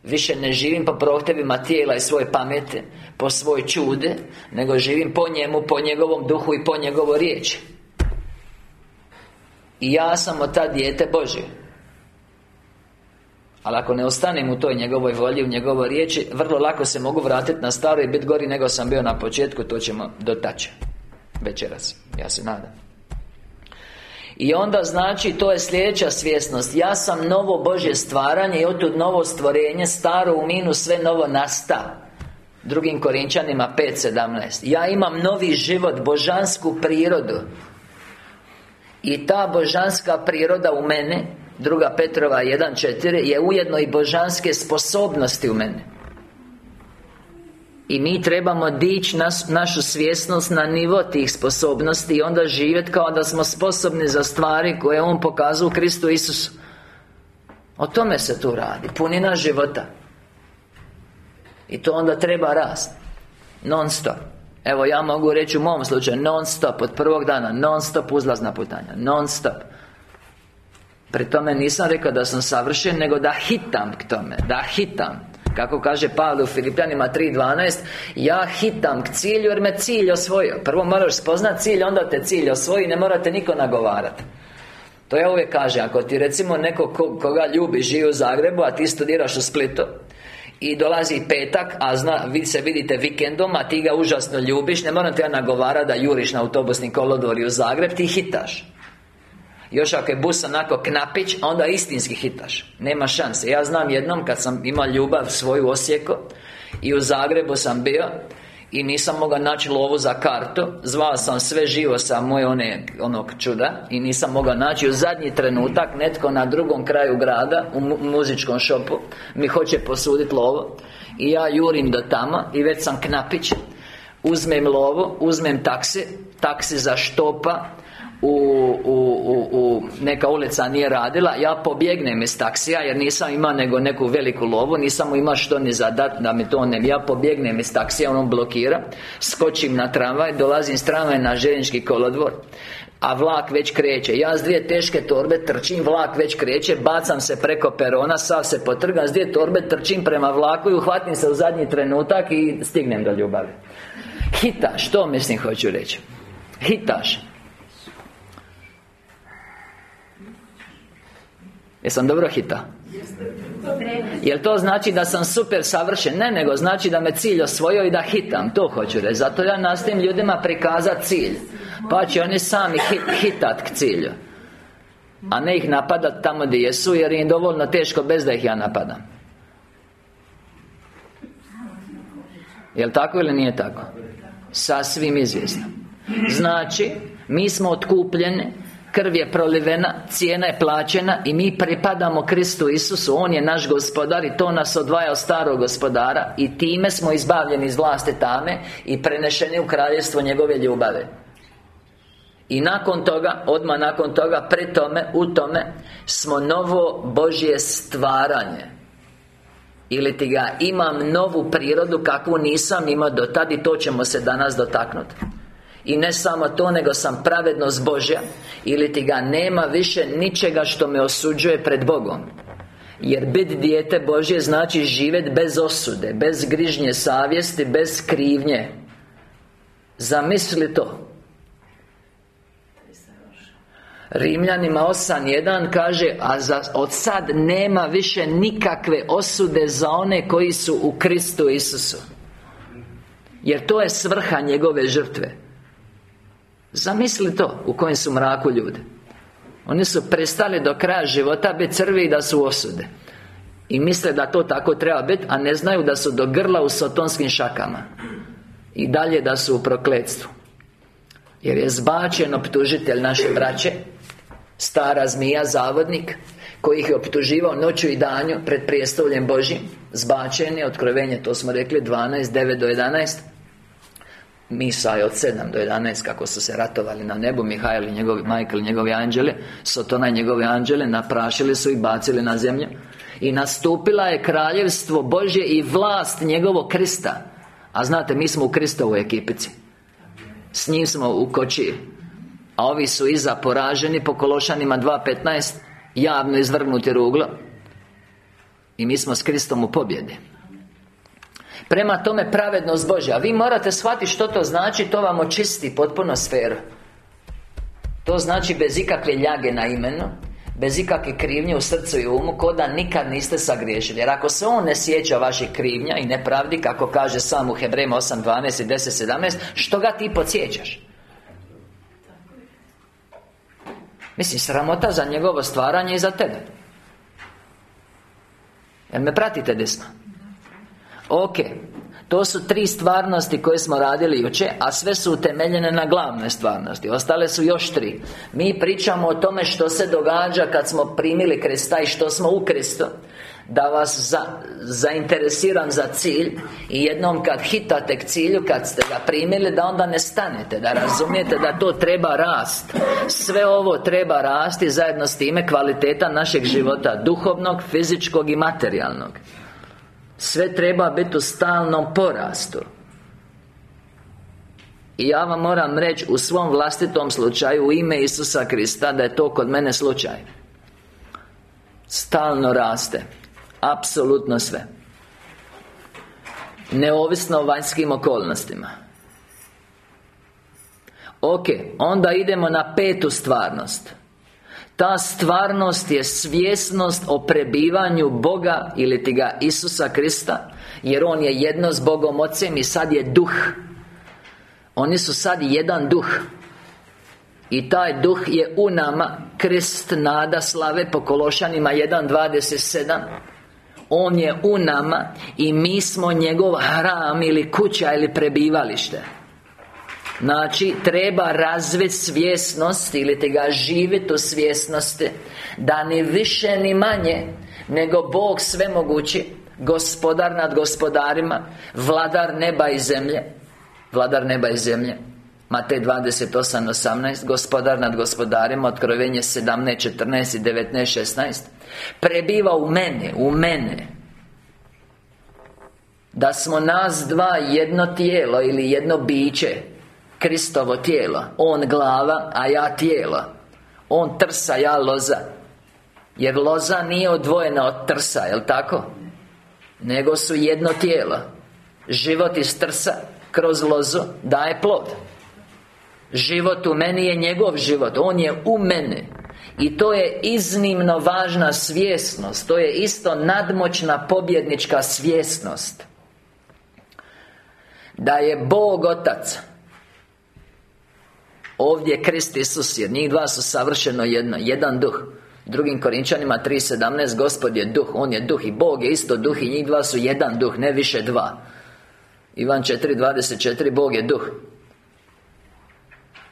Više ne živim po prohtjevima tijela i svoje pameti Po svoj čude Nego živim po njemu, po njegovom duhu i po njegovo riječi. I ja sam od ta dijete Božje ali ako ne ostanem u toj njegovoj volji, u njegovoj riječi Vrlo lako se mogu vratiti na staro i biti gori nego sam bio na početku To ćemo dotaći Večeras, ja se nadam. I onda znači, to je sljedeća svjesnost. Ja sam novo Božje stvaranje I otud novo stvorenje Staro u minus, sve novo nasta. Drugim Korinčanima 5.17 Ja imam novi život, božansku prirodu. I ta božanska priroda u mene Druga Petrova 1.4 Je ujedno i božanske sposobnosti u mene i mi trebamo dići našu svjesnost na nivo tih sposobnosti I onda živjeti kao da smo sposobni za stvari koje On pokazuje u Kristu Isusu. O tome se tu radi Punina života. I to onda treba rast. Non stop. Evo ja mogu reći u mom slučaju Non stop, od prvog dana Non stop uzlazna putanja Non stop Pri tome nisam rekao da sam savršen Nego da hitam k tome Da hitam. Kako kaže Pavle u Filipljanima 3.12 Ja hitam k cilju jer me cilj osvojio. Prvo moraš spoznat cilj, onda te cilj osvoji Ne morate niko nagovarati To ja uvijek kažem Ako ti recimo neko koga ljubi živi u Zagrebu A ti studiraš u Splitu i dolazi petak, a zna, vi se vidite vikendom, a ti ga užasno ljubiš Ne moram te ja nagovara da juriš na autobusni kolodvor u Zagreb Ti hitaš još ako je bus onako knapić, onda istinski hitaš. Nema šanse. Ja znam jednom kad sam imao ljubav svoju osjeko I u Zagrebu sam bio i nisam mogao naći lovu za kartu. Zvao sam sve živo sa moje one, onog čuda I nisam mogao naći. U zadnji trenutak Netko na drugom kraju grada U muzičkom šopu Mi hoće posuditi lovo I ja jurim do tamo I već sam knapić. Uzmem lovo, uzmem taksi Taksi za štopa u, u, u, neka ulica nije radila Ja pobjegnem iz taksija jer nisam imao nego neku veliku lovu Nisam mu imao što ni zadat da mi to ne Ja pobjegnem iz taksija, on blokira Skočim na tramvaj, dolazim s tramvaj na željeznički kolodvor a vlak već kreće. Ja s dvije teške torbe trčim, vlak već kreće Bacam se preko perona, sav se potrgam S dvije torbe trčim prema vlaku I uhvatim se u zadnji trenutak I stignem do ljubavi. Hitaš, što mislim hoću reći. Hitaš Jesam dobro hita? Jel to znači da sam super savršen? Ne, nego znači da me cilj osvojio i da hitam To hoću reći Zato ja nastojim ljudima prikazati cilj Pa će oni sami hit, hitat k cilju A ne ih napadat tamo gdje jesu Jer im dovoljno teško bez da ih ja napadam Jel tako ili nije tako? Sasvim izvjesno Znači Mi smo otkupljeni Krv je prolivena, cijena je plaćena I mi pripadamo Kristu Isusu. On je naš gospodar i to nas odvaja od starog gospodara. I time smo izbavljeni iz vlasti tame I prenešeni u kraljevstvo njegove ljubave i nakon toga, odmah nakon toga, pri tome, u tome Smo novo Božje stvaranje. Ili ti ga imam novu prirodu kakvu nisam imao do tada I to ćemo se danas dotaknuti i ne samo to, nego sam pravednost Božja Ili ti ga nema više ničega što me osuđuje pred Bogom. Jer bit dijete Božje znači živjeti bez osude Bez grižnje savjesti, bez krivnje. Zamisli to. Rimljanima 8.1 kaže A za, od sad nema više nikakve osude za one koji su u Kristu Isusu. Jer to je svrha njegove žrtve Zamisli to, u kojem su mraku ljudi. Oni su prestali do kraja života biti crvi i da su osude. I misle da to tako treba biti A ne znaju da su do grla u sotonskim šakama. I dalje da su u prokletstvu. Jer je zbačen optužitelj naše braće Stara zmija, zavodnik Koji ih je optuživao noću i danju Pred prijestoljem Božim. Zbačen je, otkrovenje, to smo rekli 12, 9 do 11 Misa je od 7 do 11 kako su se ratovali na nebu Mihajl i njegovi, Michael i njegovi anđele Sotona i njegovi anđele Naprašili su i bacili na zemlju. I nastupila je kraljevstvo Božje i vlast njegovog Krista. A znate, mi smo u Kristovoj ekipici. S njim smo u koči. A ovi su iza poraženi po Kološanima 2.15 Javno izvrgnuti ruglo. I mi smo s Kristom u pobjedi Prema tome pravednost Božja Vi morate shvatiti što to znači To vam očisti potpuno sferu To znači bez ikakve ljage na imenu Bez ikakve krivnje u srcu i umu Ko da nikad niste sagriješili Jer ako se On ne sjeća vaših krivnja I nepravdi Kako kaže sam u Hebrema 8.12 i 10.17 Što ga ti podsjećaš? Mislim, sramota za njegovo stvaranje i za tebe Jel me pratite desno? Ok To su tri stvarnosti koje smo radili jučer A sve su utemeljene na glavne stvarnosti. Ostale su još tri. Mi pričamo o tome što se događa kad smo primili Krista I što smo u Kristu. Da vas za, zainteresiram za cilj I jednom kad hitate k cilju Kad ste ga primili Da onda ne stanete Da razumijete da to treba rast. Sve ovo treba rasti Zajedno s time kvaliteta našeg života Duhovnog, fizičkog i materijalnog sve treba biti u stalnom porastu. I ja vam moram reći u svom vlastitom slučaju U ime Isusa Krista Da je to kod mene slučaj. Stalno raste Apsolutno sve. Neovisno o vanjskim okolnostima. Ok, onda idemo na petu stvarnost Ta stvarnost je svjesnost o prebivanju Boga ili ti ga Isusa Krista Jer On je jedno s Bogom Ocem i sad je duh. Oni su sad jedan duh. I taj duh je u nama Krist nada slave po Kološanima 1.27 On je u nama I mi smo njegov hram ili kuća ili prebivalište Znači, treba razviti svjesnost Ili te ga živjeti u svjesnosti Da ni više ni manje Nego Bog svemogući Gospodar nad gospodarima Vladar neba i zemlje. Vladar neba i zemlje. Matej 28, 18 Gospodar nad gospodarima Otkrovenje 17, 14 i 19, 16 Prebiva u mene, u mene. Da smo nas dva jedno tijelo ili jedno biće Kristovo tijelo. On glava, a ja tijelo. On trsa, ja loza. Jer loza nije odvojena od trsa, jel tako? Nego su jedno tijelo. Život iz trsa Kroz lozu daje plod. Život u meni je njegov život. On je u mene. I to je iznimno važna svjesnost. To je isto nadmoćna pobjednička svjesnost. Da je Bog Otac Ovdje Krist Isus jer njih dva su savršeno jedno. Jedan duh. Drugim Korinčanima 3.17 Gospod je duh, On je duh i Bog je isto duh I njih dva su jedan duh, ne više dva. Ivan 4.24 Bog je duh.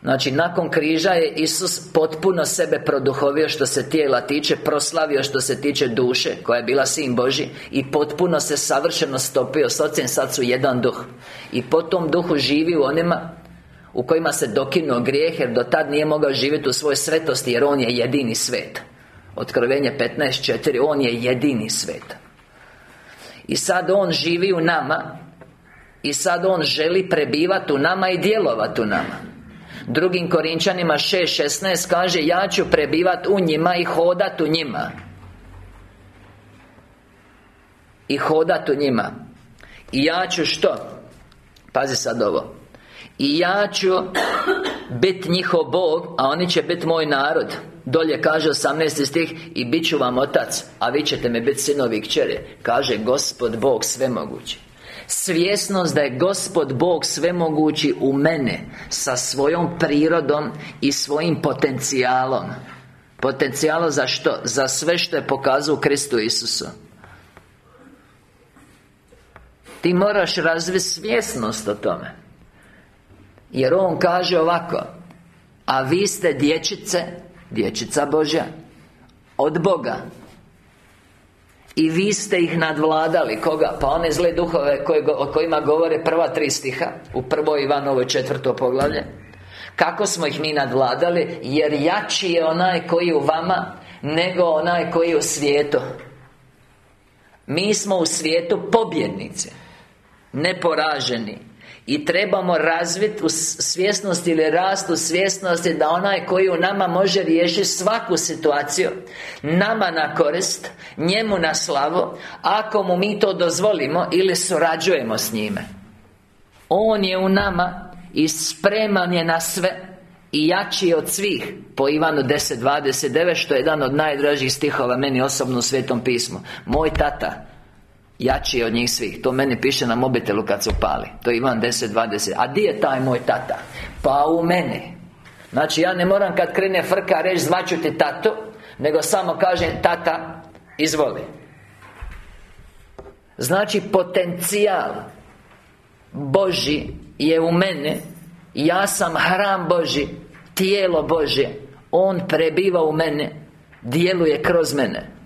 Znači, nakon križa je Isus potpuno sebe produhovio što se tijela tiče Proslavio što se tiče duše Koja je bila Sin Boži I potpuno se savršeno stopio. S ocem sad su jedan duh. I po tom duhu živi u onima U kojima se dokinuo grijeh Jer do tad nije mogao živjeti u svojoj svetosti Jer On je jedini svet. Otkrovenje 15.4 On je jedini svet. I sad On živi u nama I sad On želi prebivati u nama i djelovati u nama. Drugim Korinčanima 6.16 kaže Ja ću prebivat u njima i hodat u njima. I hodat u njima. I ja ću što? Pazi sad ovo I ja ću biti njihov Bog A oni će biti moj narod Dolje kaže 18. stih I bit ću vam otac A vi ćete me biti sinovi i kćere Kaže Gospod Bog svemogući Svjesnost da je Gospod Bog svemogući u mene Sa svojom prirodom i svojim potencijalom Potencijalom za što? Za sve što je pokazao Kristu Isusu Ti moraš razviti svjesnost o tome Jer On kaže ovako A vi ste dječice Dječica Božja Od Boga i vi ste ih nadvladali Koga? Pa one zle duhove koje, o kojima govore prva tri stiha U prvoj Ivanovoj četvrto poglavlje Kako smo ih mi nadvladali? Jer jači je onaj koji u vama Nego onaj koji u svijetu Mi smo u svijetu pobjednici Neporaženi i trebamo razviti u svjesnosti ili rast u svjesnosti Da onaj koji u nama može riješiti svaku situaciju Nama na korist Njemu na slavu Ako mu mi to dozvolimo Ili surađujemo s njime. On je u nama I spreman je na sve i jači od svih Po Ivanu 10.29 Što je jedan od najdražih stihova Meni osobno u Svetom pismu. Moj tata Jači je od njih svih. To meni piše na mobitelu kad se pali. To je Ivan 10.20 A di je taj moj tata? Pa u meni. Znači ja ne moram kad krene frka reći zvaću ti tatu Nego samo kažem tata Izvoli. Znači potencijal Boži je u mene Ja sam hram Boži Tijelo Bože On prebiva u mene Djeluje kroz mene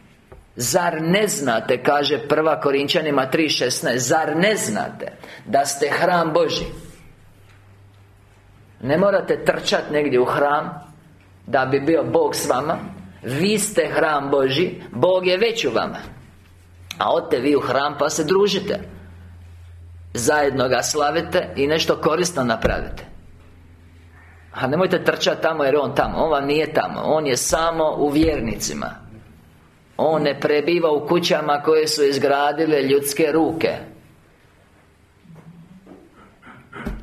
Zar ne znate, kaže prva Korinčanima 3.16 Zar ne znate da ste hram Boži? Ne morate trčati negdje u hram Da bi bio Bog s vama. Vi ste hram Boži Bog je već u vama. A odte vi u hram pa se družite. Zajedno ga slavite I nešto korisno napravite. A nemojte trčati tamo jer on tamo. On vam nije tamo. On je samo u vjernicima on ne prebiva u kućama koje su izgradile ljudske ruke.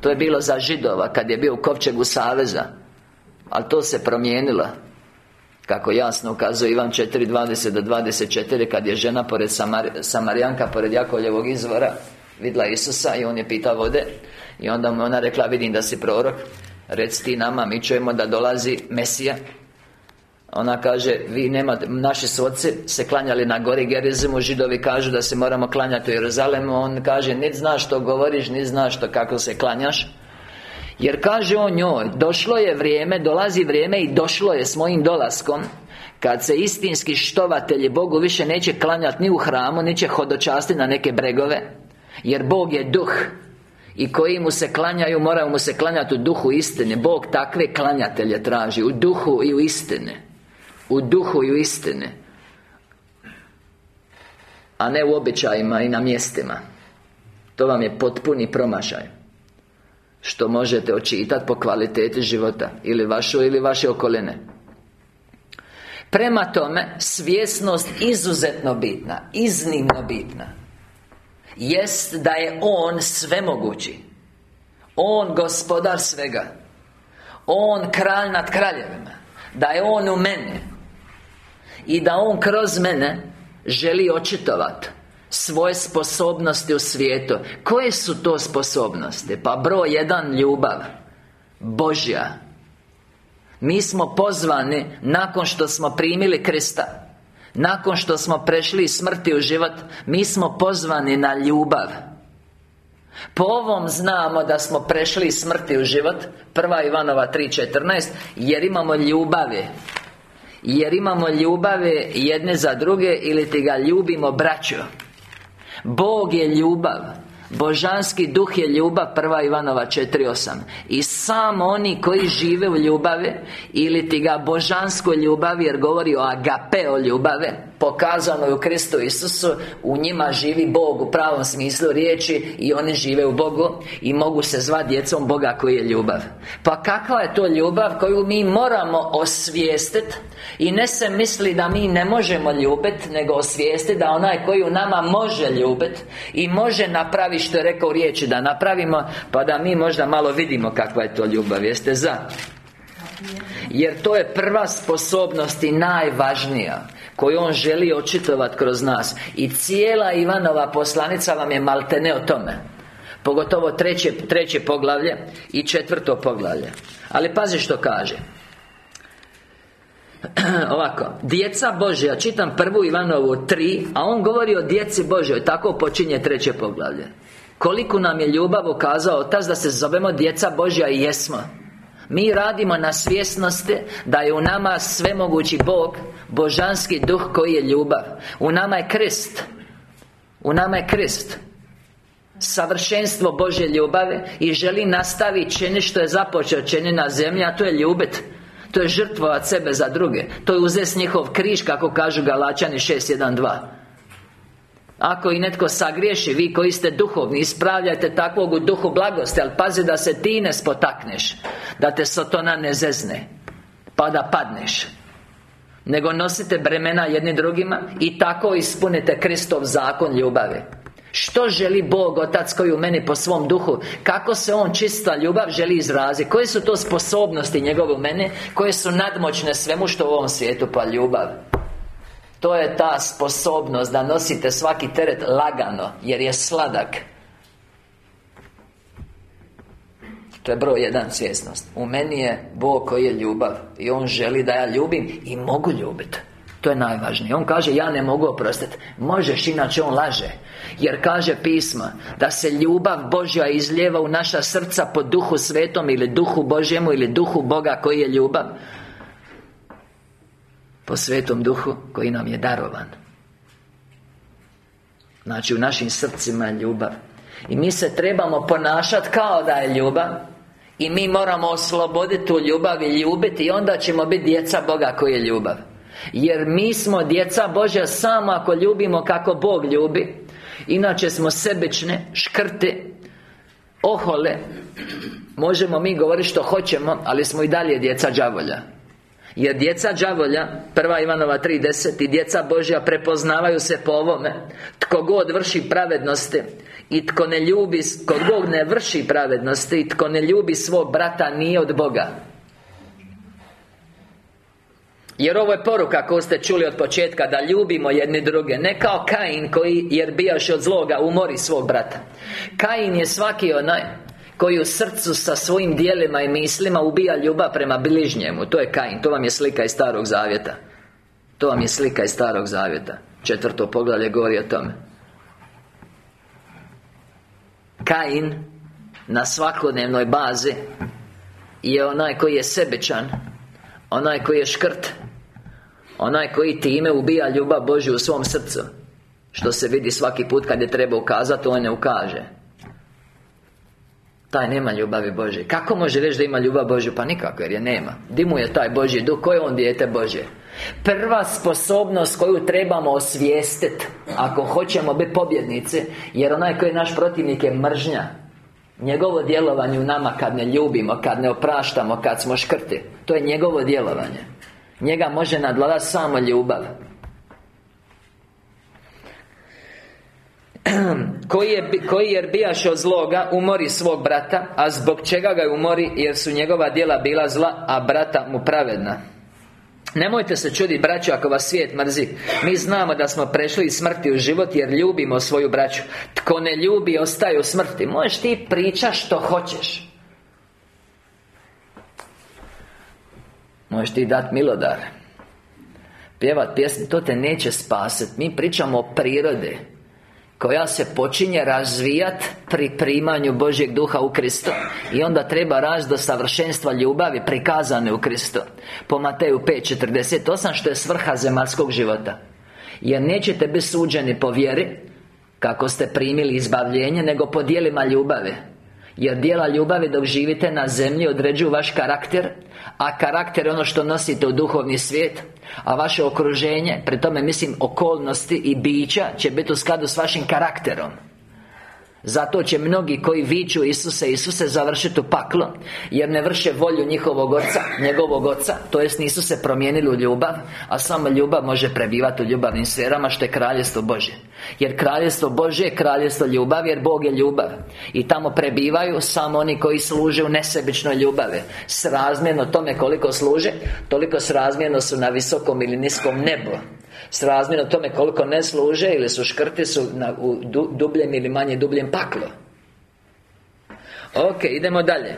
To je bilo za židova kad je bio u kovčegu Saveza Ali to se promijenilo. Kako jasno ukazuje Ivan 4.20 do 24 Kad je žena pored Samar, Samarijanka Pored Jakovljevog izvora Vidla Isusa i on je pitao vode. I onda mu ona rekla Vidim da si prorok Reci ti nama, mi čujemo da dolazi Mesija ona kaže, vi nemate, naši su se klanjali na gori Gerizimu Židovi kažu da se moramo klanjati u Jeruzalemu. On kaže, niti znaš što govoriš, niti znaš što kako se klanjaš. Jer kaže on njoj, došlo je vrijeme, dolazi vrijeme i došlo je s mojim dolaskom kad se istinski štovatelji Bogu više neće klanjati ni u hramu, ni će hodočasti na neke bregove Jer Bog je duh i koji mu se klanjaju, moraju mu se klanjati u duhu istine. Bog takve klanjatelje traži U duhu i u istine U duhu i u istine A ne u običajima i na mjestima. To vam je potpuni promašaj Što možete očitati po kvaliteti života Ili vašu ili vaše okoline. Prema tome, svjesnost izuzetno bitna Iznimno bitna Jest da je On svemogući. On gospodar svega. On kralj nad kraljevima. Da je On u mene I da On kroz mene Želi očitovati Svoje sposobnosti u svijetu. Koje su to sposobnosti? Pa broj jedan ljubav. Božja. Mi smo pozvani Nakon što smo primili Krista. Nakon što smo prešli iz smrti u život Mi smo pozvani na ljubav. Po ovom znamo da smo prešli iz smrti u život Prva Ivanova 3.14 Jer imamo ljubave Jer imamo ljubave jedne za druge Ili ti ga ljubimo braćo? Bog je ljubav. Božanski duh je ljubav Prva Ivanova 4.8 I samo oni koji žive u ljubave Ili ti ga božanskoj ljubavi Jer govori o agape o ljubave Pokazano je u Kristu Isusu U njima živi Bog u pravom smislu riječi I oni žive u Bogu I mogu se zvati djecom Boga koji je ljubav. Pa kakva je to ljubav koju mi moramo osvijestiti I ne se misli da mi ne možemo ljubiti Nego osvijestiti da onaj koji u nama može ljubiti I može napraviti što je rekao riječi Da napravimo Pa da mi možda malo vidimo kakva je to ljubav. Jeste za? Jer to je prva sposobnost i najvažnija koju On želi očitovati kroz nas. I cijela Ivanova poslanica vam je maltene o tome. Pogotovo treće, treće poglavlje i četvrto poglavlje. Ali pazi što kaže. Ovako Djeca Božja, čitam prvu Ivanovu tri A on govori o djeci Božjoj Tako počinje treće poglavlje. Koliko nam je ljubav ukazao Otac da se zovemo djeca Božja i jesmo mi radimo na svjesnosti da je u nama svemogući Bog Božanski duh koji je ljubav. U nama je krist. U nama je krist. Savršenstvo Božje ljubave I želi nastaviti čini što je započeo čini na zemlji A to je ljubit. To je žrtvovat sebe za druge. To je uzeti njihov križ kako kažu Galačani 6.1.2 ako i netko sagriješi Vi koji ste duhovni Ispravljajte takvog u duhu blagosti Ali pazi da se ti ne spotakneš Da te Sotona ne zezne Pa da padneš. Nego nosite bremena jedni drugima I tako ispunite Kristov zakon ljubave. Što želi Bog Otac koji u meni po svom duhu? Kako se On čista ljubav želi izraziti? Koje su to sposobnosti njegove u mene Koje su nadmoćne svemu što u ovom svijetu Pa ljubav to je ta sposobnost da nosite svaki teret lagano Jer je sladak. To je broj jedan svjesnost. U meni je Bog koji je ljubav I On želi da ja ljubim I mogu ljubiti to je najvažnije. On kaže, ja ne mogu oprostiti. Možeš, inače On laže. Jer kaže pisma Da se ljubav Božja izljeva u naša srca Po duhu svetom Ili duhu Božjemu Ili duhu Boga koji je ljubav po Svetom Duhu koji nam je darovan. Znači u našim srcima je ljubav. I mi se trebamo ponašati kao da je ljubav I mi moramo osloboditi tu ljubav i ljubiti I onda ćemo biti djeca Boga koji je ljubav. Jer mi smo djeca Božja samo ako ljubimo kako Bog ljubi. Inače smo sebične, škrte Ohole. Možemo mi govoriti što hoćemo Ali smo i dalje djeca đavolja jer djeca đavolja Prva Ivanova 3.10 I djeca Božja prepoznavaju se po ovome. Tko god vrši pravednosti I tko ne ljubi Tko god ne vrši pravednosti I tko ne ljubi svog brata Nije od Boga. Jer ovo je poruka koju ste čuli od početka Da ljubimo jedni druge. Ne kao Kain koji jer bijaš od zloga umori svog brata. Kain je svaki onaj koji u srcu sa svojim dijelima i mislima ubija ljubav prema bližnjemu. To je Kain, to vam je slika iz Starog Zavjeta. To vam je slika iz Starog Zavjeta. Četvrto poglavlje govori o tome. Kain Na svakodnevnoj bazi Je onaj koji je sebičan Onaj koji je škrt Onaj koji time ubija ljubav Božju u svom srcu. Što se vidi svaki put kad je treba ukazati, on ne ukaže taj nema ljubavi Bože Kako može reći da ima ljubav Božju? Pa nikako, jer je nema Di mu je taj Božji duh? Koje on dijete Bože? Prva sposobnost koju trebamo osvijestiti Ako hoćemo biti pobjednici Jer onaj koji je naš protivnik je mržnja Njegovo djelovanje u nama kad ne ljubimo Kad ne opraštamo, kad smo škrti To je njegovo djelovanje Njega može nadvladati samo ljubav koji, je, koji jer bijaš od zloga Umori svog brata A zbog čega ga umori Jer su njegova djela bila zla A brata mu pravedna. Nemojte se čuditi braću ako vas svijet mrzi. Mi znamo da smo prešli iz smrti u život Jer ljubimo svoju braću. Tko ne ljubi ostaje u smrti. Možeš ti pričati što hoćeš. Možeš ti dati milodar. Pjevat pjesmi To te neće spasiti Mi pričamo o prirode koja se počinje razvijat pri primanju Božjeg duha u Kristu. I onda treba rast do savršenstva ljubavi prikazane u Kristu. Po Mateju 5.48 što je svrha zemaljskog života. Jer nećete biti suđeni po vjeri kako ste primili izbavljenje nego po dijelima ljubavi jer dijela ljubavi dok živite na zemlji određuju vaš karakter A karakter je ono što nosite u duhovni svijet A vaše okruženje, pri tome mislim okolnosti i bića Će biti u skladu s vašim karakterom. Zato će mnogi koji viču Isuse, Isuse završiti u paklo Jer ne vrše volju njihovog oca Njegovog oca To jest nisu se promijenili u ljubav A samo ljubav može prebivati u ljubavnim sferama Što je kraljestvo Božje Jer kraljestvo Božje je kraljestvo ljubav Jer Bog je ljubav. I tamo prebivaju samo oni koji služe u nesebičnoj ljubavi. Srazmjerno tome koliko služe Toliko srazmjerno su na visokom ili niskom nebu. Srazmjerno tome koliko ne služe Ili su škrti su na, u dubljem ili manje dubljem paklu. Ok, idemo dalje.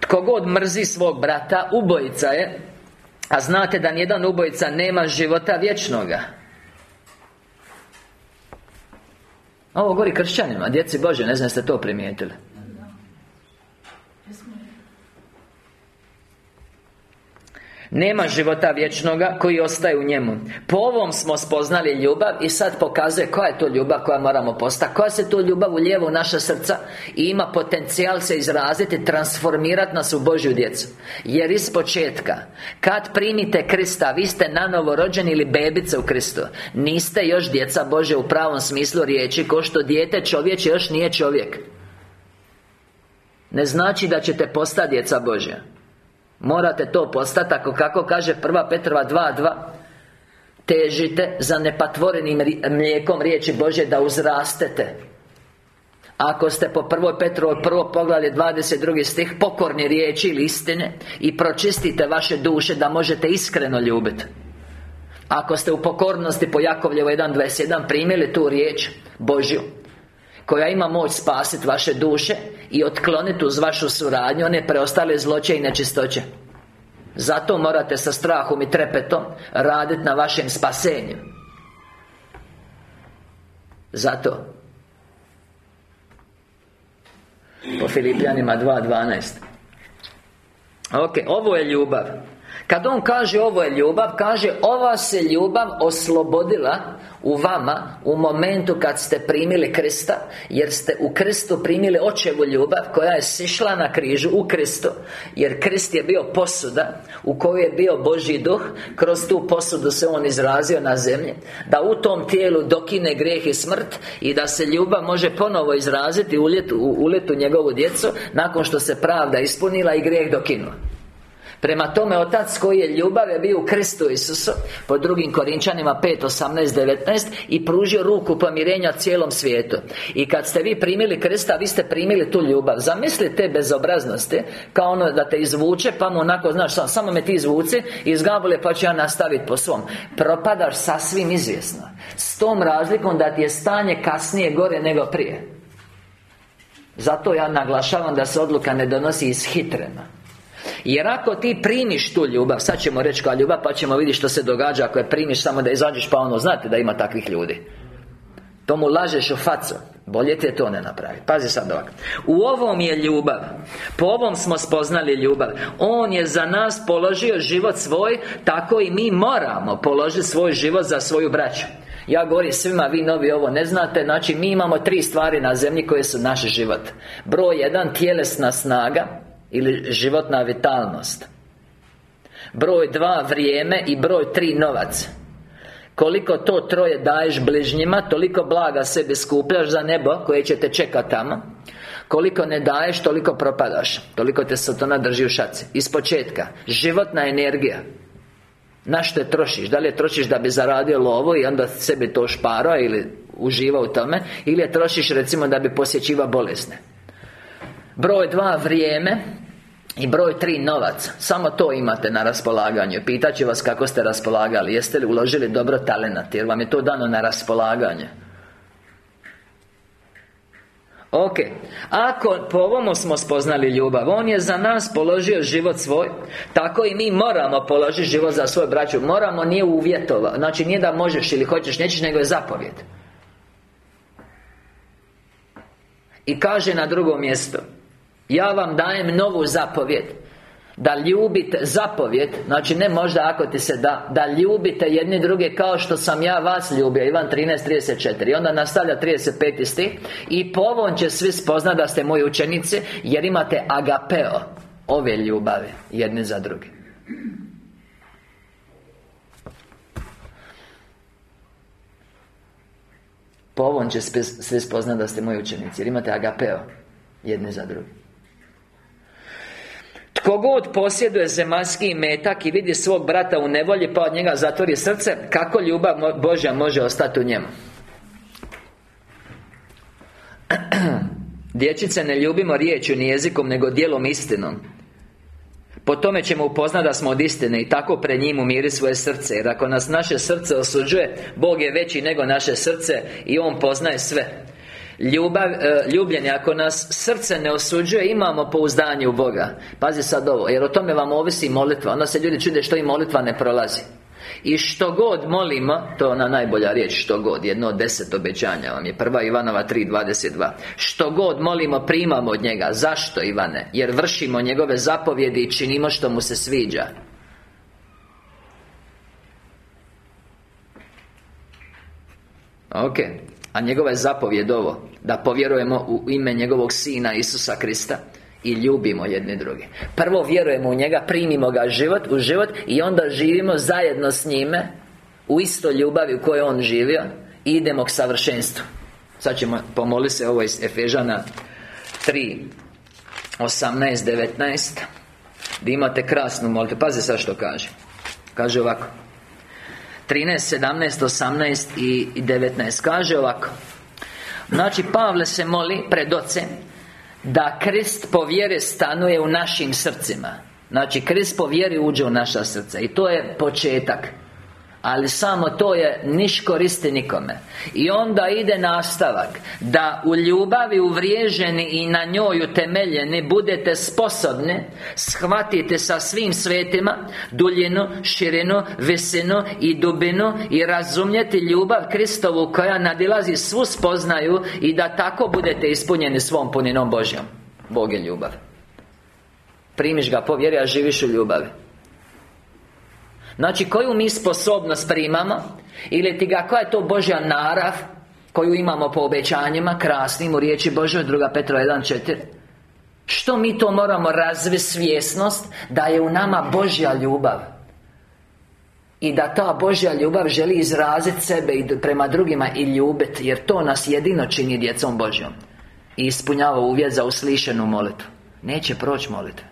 Tko god mrzi svog brata Ubojica je A znate da nijedan ubojica nema života vječnoga Ovo govori kršćanima, djeci Bože, ne znam jeste to primijetili Nema života vječnoga koji ostaje u njemu. Po ovom smo spoznali ljubav I sad pokazuje koja je to ljubav koja moramo postati. Koja se to ljubav ulijeva u naša srca? I ima potencijal se izraziti Transformirati nas u Božju djecu. Jer iz početka Kad primite Krista Vi ste nanovo rođeni ili bebice u Kristu. Niste još djeca Bože u pravom smislu riječi Ko što dijete čovječe još nije čovjek. Ne znači da ćete postati djeca Božja Morate to postati ako kako kaže prva Petrova 2.2 Težite za nepatvorenim mlijekom riječi Bože da uzrastete ako ste po prvoj Petrovoj prvo poglavlje 22. stih Pokorni riječi ili istine I pročistite vaše duše da možete iskreno ljubiti Ako ste u pokornosti po Jakovljevo 1.21 primili tu riječ Božju koja ima moć spasiti vaše duše I otkloniti uz vašu suradnju one preostale zloće i nečistoće. Zato morate sa strahom i trepetom Raditi na vašem spasenju. Zato. Po Filipljanima 2.12 Ok, ovo je ljubav kad on kaže ovo je ljubav Kaže ova se ljubav oslobodila U vama U momentu kad ste primili Krista Jer ste u Kristu primili očevu ljubav Koja je sišla na križu u Kristu. Jer Krist je bio posuda U kojoj je bio Božji duh Kroz tu posudu se on izrazio na zemlji Da u tom tijelu dokine grijeh i smrt I da se ljubav može ponovo izraziti U uletu, u njegovu djecu Nakon što se pravda ispunila i grijeh dokinuo Prema tome, Otac koji je ljubav je bio u Kristu Isusu Po drugim Korinčanima 5, 18, 19 I pružio ruku pomirenja cijelom svijetu. I kad ste vi primili Krista, vi ste primili tu ljubav. Zamislite te bezobraznosti Kao ono da te izvuče, pa mu onako, znaš, samo, samo me ti izvuci Iz gabule, pa ću ja nastaviti po svom. Propadaš sasvim izvjesno S tom razlikom da ti je stanje kasnije gore nego prije. Zato ja naglašavam da se odluka ne donosi iz hitrena jer ako ti primiš tu ljubav Sad ćemo reći kao ljubav Pa ćemo vidjeti što se događa Ako je primiš samo da izađeš Pa ono znate da ima takvih ljudi. To mu lažeš u facu. Bolje ti je to ne napravi Pazi sad ovako U ovom je ljubav. Po ovom smo spoznali ljubav. On je za nas položio život svoj Tako i mi moramo položiti svoj život za svoju braću. Ja govorim svima, vi novi ovo ne znate Znači, mi imamo tri stvari na zemlji koje su naš život. Broj jedan, tjelesna snaga ili životna vitalnost. Broj dva vrijeme i broj tri novac. Koliko to troje daješ bližnjima Toliko blaga sebi skupljaš za nebo Koje će te čekati tamo. Koliko ne daješ, toliko propadaš. Toliko te satana drži u šaci. Iz početka. Životna energija. Na što trošiš? Da li je trošiš da bi zaradio lovo I onda sebi to šparao Ili uživao u tome? Ili je trošiš recimo da bi posjećivao bolesne Broj dva, vrijeme. I broj tri, novac. Samo to imate na raspolaganju. Pitaću vas kako ste raspolagali. Jeste li uložili dobro talenat? Jer vam je to dano na raspolaganje? Ok. Ako po ovomu smo spoznali ljubav On je za nas položio život svoj Tako i mi moramo položiti život za svoj braću. Moramo nije uvjetova Znači nije da možeš ili hoćeš nećeš Nego je zapovjed. I kaže na drugom mjestu ja vam dajem novu zapovjed. Da ljubite zapovjed Znači ne možda ako ti se da Da ljubite jedni druge kao što sam ja vas ljubio Ivan 13.34 I onda nastavlja 35. stih I po ovom će svi spoznat da ste moji učenici Jer imate agapeo Ove ljubave Jedni za druge. Po ovom će svi spoznat da ste moji učenici Jer imate agapeo Jedni za druge tko god posjeduje zemaljski metak i vidi svog brata u nevolji pa od njega zatvori srce Kako ljubav Božja može ostati u njemu? Dječice ne ljubimo riječju ni jezikom nego dijelom istinom po tome ćemo upoznati da smo od istine I tako pred njim umiri svoje srce Jer ako nas naše srce osuđuje Bog je veći nego naše srce I On poznaje sve Ljubav, e, ljubljeni, ako nas srce ne osuđuje Imamo pouzdanje u Boga. Pazi sad ovo, jer o tome vam ovisi molitva. Onda se ljudi čude što im molitva ne prolazi. I što god molimo To je ona najbolja riječ Što god Jedno od deset obećanja vam je. Prva Ivanova 3.22 Što god molimo primamo od njega. Zašto Ivane? Jer vršimo njegove zapovjedi I činimo što mu se sviđa. Ok A njegova je zapovjed ovo Da povjerujemo u ime njegovog Sina Isusa Krista i ljubimo jedni druge. Prvo vjerujemo u njega, primimo ga život, u život I onda živimo zajedno s njime U isto ljubavi u kojoj on živio I idemo k savršenstvu. Sad ćemo pomoli se ovo iz Efežana 3 18, 19 Da imate krasnu molite Pazi sad što kaže. Kaže ovako 13, 17, 18 i 19 Kaže ovako. Znači Pavle se moli pred ocem Da Krist po vjeri stanuje u našim srcima. Znači Krist po vjeri uđe u naša srca I to je početak ali samo to je niš koristi nikome. I onda ide nastavak Da u ljubavi uvriježeni i na njoj utemeljeni Budete sposobni Shvatite sa svim svetima Duljinu, širinu, visinu i dubinu I razumjeti ljubav Kristovu Koja nadilazi svu spoznaju I da tako budete ispunjeni svom puninom Božjom. Bog je ljubav. Primiš ga, povjeri, a živiš u ljubavi Znači, koju mi sposobnost primamo? Ili ti ga, koja je to Božja narav Koju imamo po obećanjima Krasnim u riječi Božoj Druga Petra 1.4 Što mi to moramo razviti svjesnost Da je u nama Božja ljubav? I da ta Božja ljubav želi izraziti sebe i prema drugima i ljubiti Jer to nas jedino čini djecom Božjom. I ispunjava uvjet za uslišenu molitvu. Neće proći molitva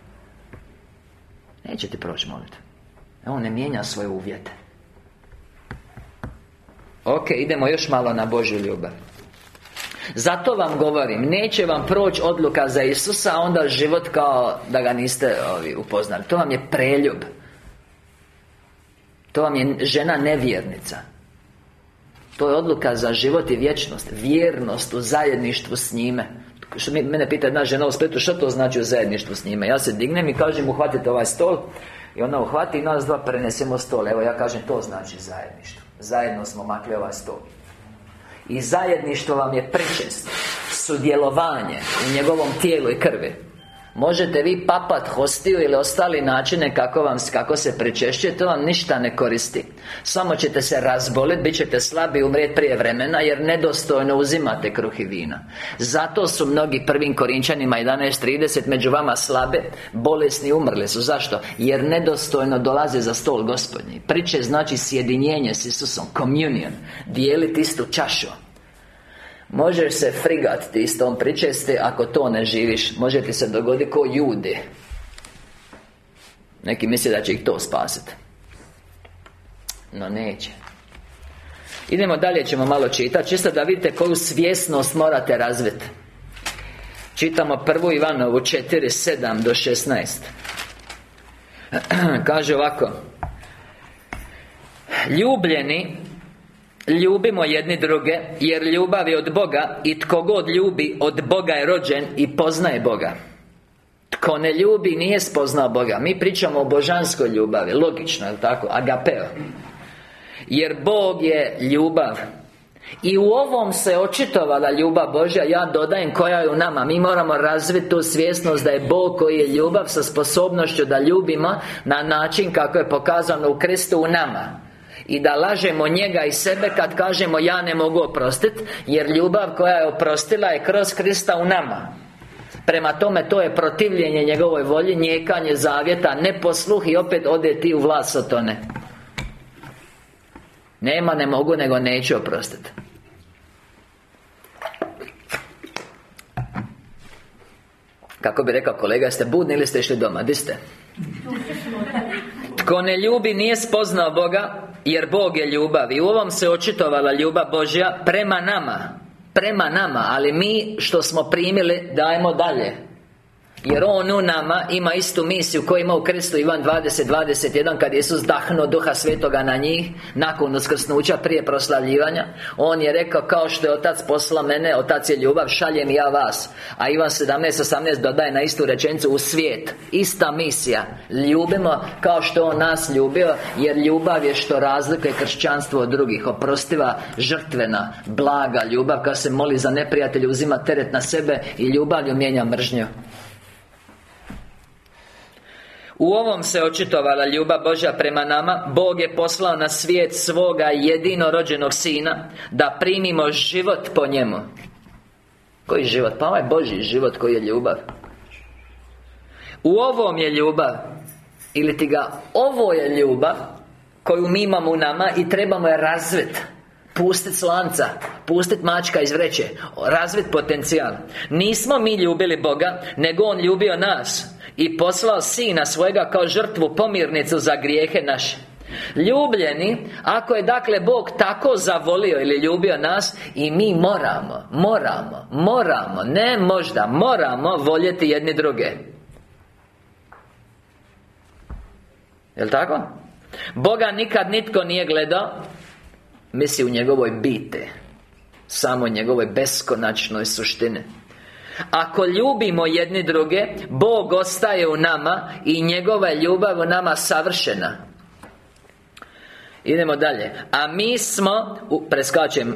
Neće ti proći molitva On ne mijenja svoje uvjete. Ok, idemo još malo na Božju ljubav. Zato vam govorim, neće vam proći odluka za Isusa, a onda život kao da ga niste ovi, upoznali. To vam je preljub. To vam je žena nevjernica. To je odluka za život i vječnost Vjernost u zajedništvu s njime. Što mene pita jedna žena u Splitu Što to znači u zajedništvu s njime? Ja se dignem i kažem uhvatite ovaj stol I ona uhvati nas dva prenesemo stol. Evo ja kažem to znači zajedništvo. Zajedno smo makli ovaj stol. I zajedništvo vam je prečest. Sudjelovanje u njegovom tijelu i krvi Možete vi papat hostiju ili ostali načine kako, vam, kako se prečešće To vam ništa ne koristi. Samo ćete se razboliti, bit ćete slabi umrijeti prije vremena Jer nedostojno uzimate kruh i vina Zato su mnogi prvim Korinčanima 11.30 među vama slabe Bolesni umrli su, zašto? Jer nedostojno dolaze za stol gospodnji. Priče znači sjedinjenje s Isusom Communion Dijeliti istu čašu Možeš se frigat s tom pričesti ako to ne živiš. Može ti se dogoditi ko judi Neki misle da će ih to spasiti No neće. Idemo dalje, ćemo malo čitati Čisto da vidite koju svjesnost morate razviti Čitamo prvu Ivanovu 4.7 do 16 Kaže ovako. Ljubljeni Ljubimo jedni druge Jer ljubav je od Boga I tko god ljubi od Boga je rođen I poznaje Boga. Tko ne ljubi nije spoznao Boga. Mi pričamo o božanskoj ljubavi Logično, je tako? Agapeo. Jer Bog je ljubav. I u ovom se očitovala ljubav Božja. Ja dodajem koja je u nama. Mi moramo razviti tu svjesnost da je Bog koji je ljubav Sa sposobnošću da ljubimo Na način kako je pokazano u Kristu u nama i da lažemo njega i sebe kad kažemo ja ne mogu oprostiti Jer ljubav koja je oprostila je kroz Krista u nama Prema tome to je protivljenje njegovoj volji Njekanje zavjeta Neposluh i opet ode ti u vlast Sotone Nema ne mogu nego neću oprostiti Kako bi rekao kolega, ste budni ili ste išli doma? Di ste? Tko ne ljubi nije spoznao Boga Jer Bog je ljubav I u ovom se očitovala ljubav Božja Prema nama Prema nama Ali mi što smo primili Dajemo dalje jer On u nama ima istu misiju koju ima u Kristu Ivan 20.21 Kad Isus dahnuo Duha Svetoga na njih Nakon uskrsnuća prije proslavljivanja. On je rekao kao što je Otac posla mene Otac je ljubav, šaljem ja vas. A Ivan 17.18 dodaje na istu rečenicu U svijet. Ista misija. Ljubimo kao što On nas ljubio Jer ljubav je što razlikuje kršćanstvo od drugih. Oprostiva, žrtvena, blaga ljubav Kad se moli za neprijatelje Uzima teret na sebe I ljubavlju mijenja mržnju u ovom se očitovala ljubav Božja prema nama. Bog je poslao na svijet svoga jedinorođenog Sina Da primimo život po njemu. Koji život? Pa ovaj Božji život koji je ljubav. U ovom je ljubav Ili ti ga Ovo je ljubav Koju mi imamo u nama I trebamo je razviti Pustit slanca Pustit mačka iz vreće Razvit potencijal. Nismo mi ljubili Boga Nego On ljubio nas i poslao Sina svojega kao žrtvu pomirnicu za grijehe naše. Ljubljeni Ako je dakle Bog tako zavolio ili ljubio nas I mi moramo, moramo, moramo Ne možda, moramo voljeti jedni druge. Jel' tako? Boga nikad nitko nije gledao Misli u njegovoj bite Samo njegovoj beskonačnoj suštine ako ljubimo jedni druge Bog ostaje u nama I njegova je ljubav u nama savršena Idemo dalje A mi smo Preskačem uh,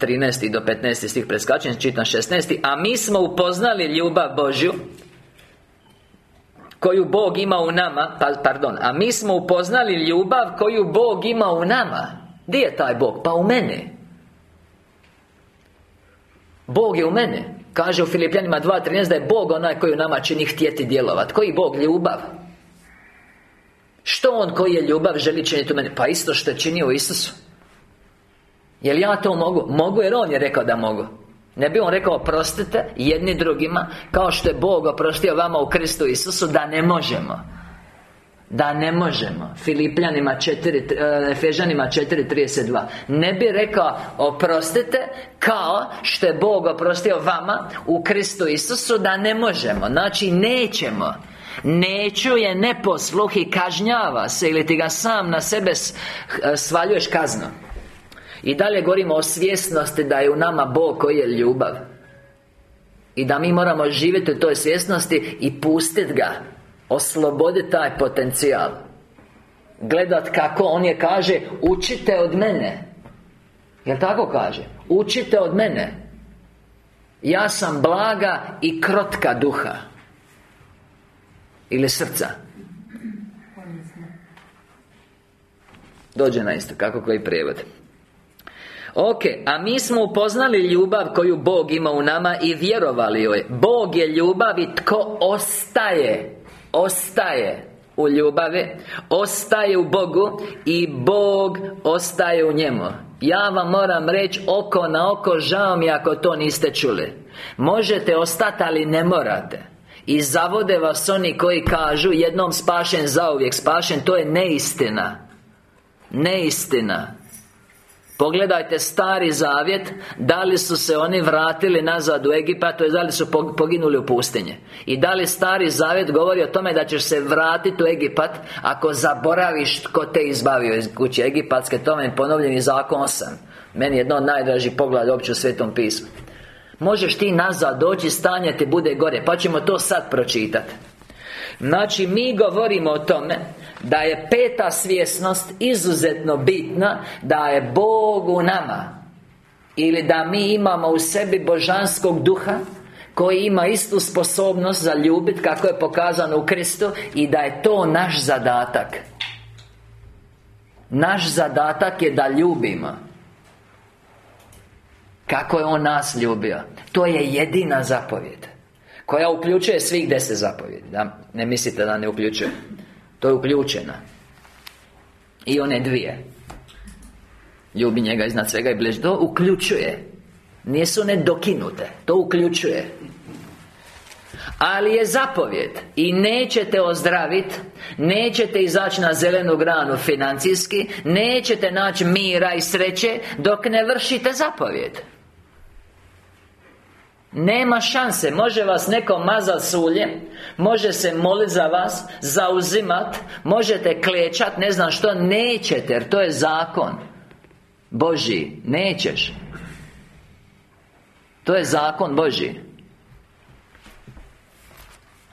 13. do 15. stih preskačem Čitam 16. A mi smo upoznali ljubav Božju koju Bog ima u nama pa, Pardon A mi smo upoznali ljubav koju Bog ima u nama Gdje je taj Bog? Pa u mene Bog je u mene Kaže u Filipljanima 2.13 da je Bog onaj koji u nama čini htjeti djelovat Koji Bog? Ljubav Što On koji je ljubav želi činiti u meni? Pa isto što je činio Isusu Jel ja to mogu? Mogu jer On je rekao da mogu Ne bi On rekao oprostite jedni drugima Kao što je Bog oprostio vama u Kristu Isusu Da ne možemo Da ne možemo Filipljanima 4, e, Efežanima 4.32 Ne bi rekao Oprostite Kao što je Bog oprostio vama U Kristu Isusu Da ne možemo. Znači nećemo. Neću je neposluh i kažnjava se Ili ti ga sam na sebe e, svaljuješ kaznom. I dalje govorimo o svjesnosti Da je u nama Bog koji je ljubav. I da mi moramo živjeti u toj svjesnosti I pustiti ga Osloboditi taj potencijal. Gledat kako on je kaže Učite od mene. Jel tako kaže? Učite od mene. Ja sam blaga i krotka duha. Ili srca. Dođe na isto, kako koji prijevod. Ok, a mi smo upoznali ljubav koju Bog ima u nama i vjerovali joj. Bog je ljubav i tko ostaje Ostaje u ljubavi Ostaje u Bogu I Bog ostaje u njemu. Ja vam moram reći oko na oko Žao mi ako to niste čuli. Možete ostati, ali ne morate. I zavode vas oni koji kažu Jednom spašen, zauvijek spašen To je neistina. Neistina Pogledajte Stari Zavjet Da li su se oni vratili nazad u Egipat To je da li su poginuli u pustinje I da li Stari Zavjet govori o tome Da ćeš se vratiti u Egipat Ako zaboraviš tko te izbavio iz kuće Egipatske? To je ponovljeni zakon 8 Meni je jedno od najdražih pogleda uopće u Svetom pismu. Možeš ti nazad doći, stanje ti bude gore Pa ćemo to sad pročitati Znači, mi govorimo o tome Da je peta svjesnost izuzetno bitna Da je Bog u nama Ili da mi imamo u sebi božanskog duha koji ima istu sposobnost za ljubit kako je pokazano u Kristu i da je to naš zadatak. Naš zadatak je da ljubimo. Kako je On nas ljubio? To je jedina zapovjed Koja uključuje svih deset zapovjedi da? Ne mislite da ne uključuje. To je uključena. I one dvije. Ljubi njega iznad svega i bliž To uključuje. Nisu ne dokinute To uključuje. Ali je zapovjed I nećete ozdraviti Nećete izaći na zelenu granu financijski Nećete naći mira i sreće Dok ne vršite zapovjed nema šanse, može vas neko mazat sulje Može se moliti za vas Zauzimat. Možete klečat, ne znam što. Nećete, jer to je zakon. Boži, nećeš. To je zakon Boži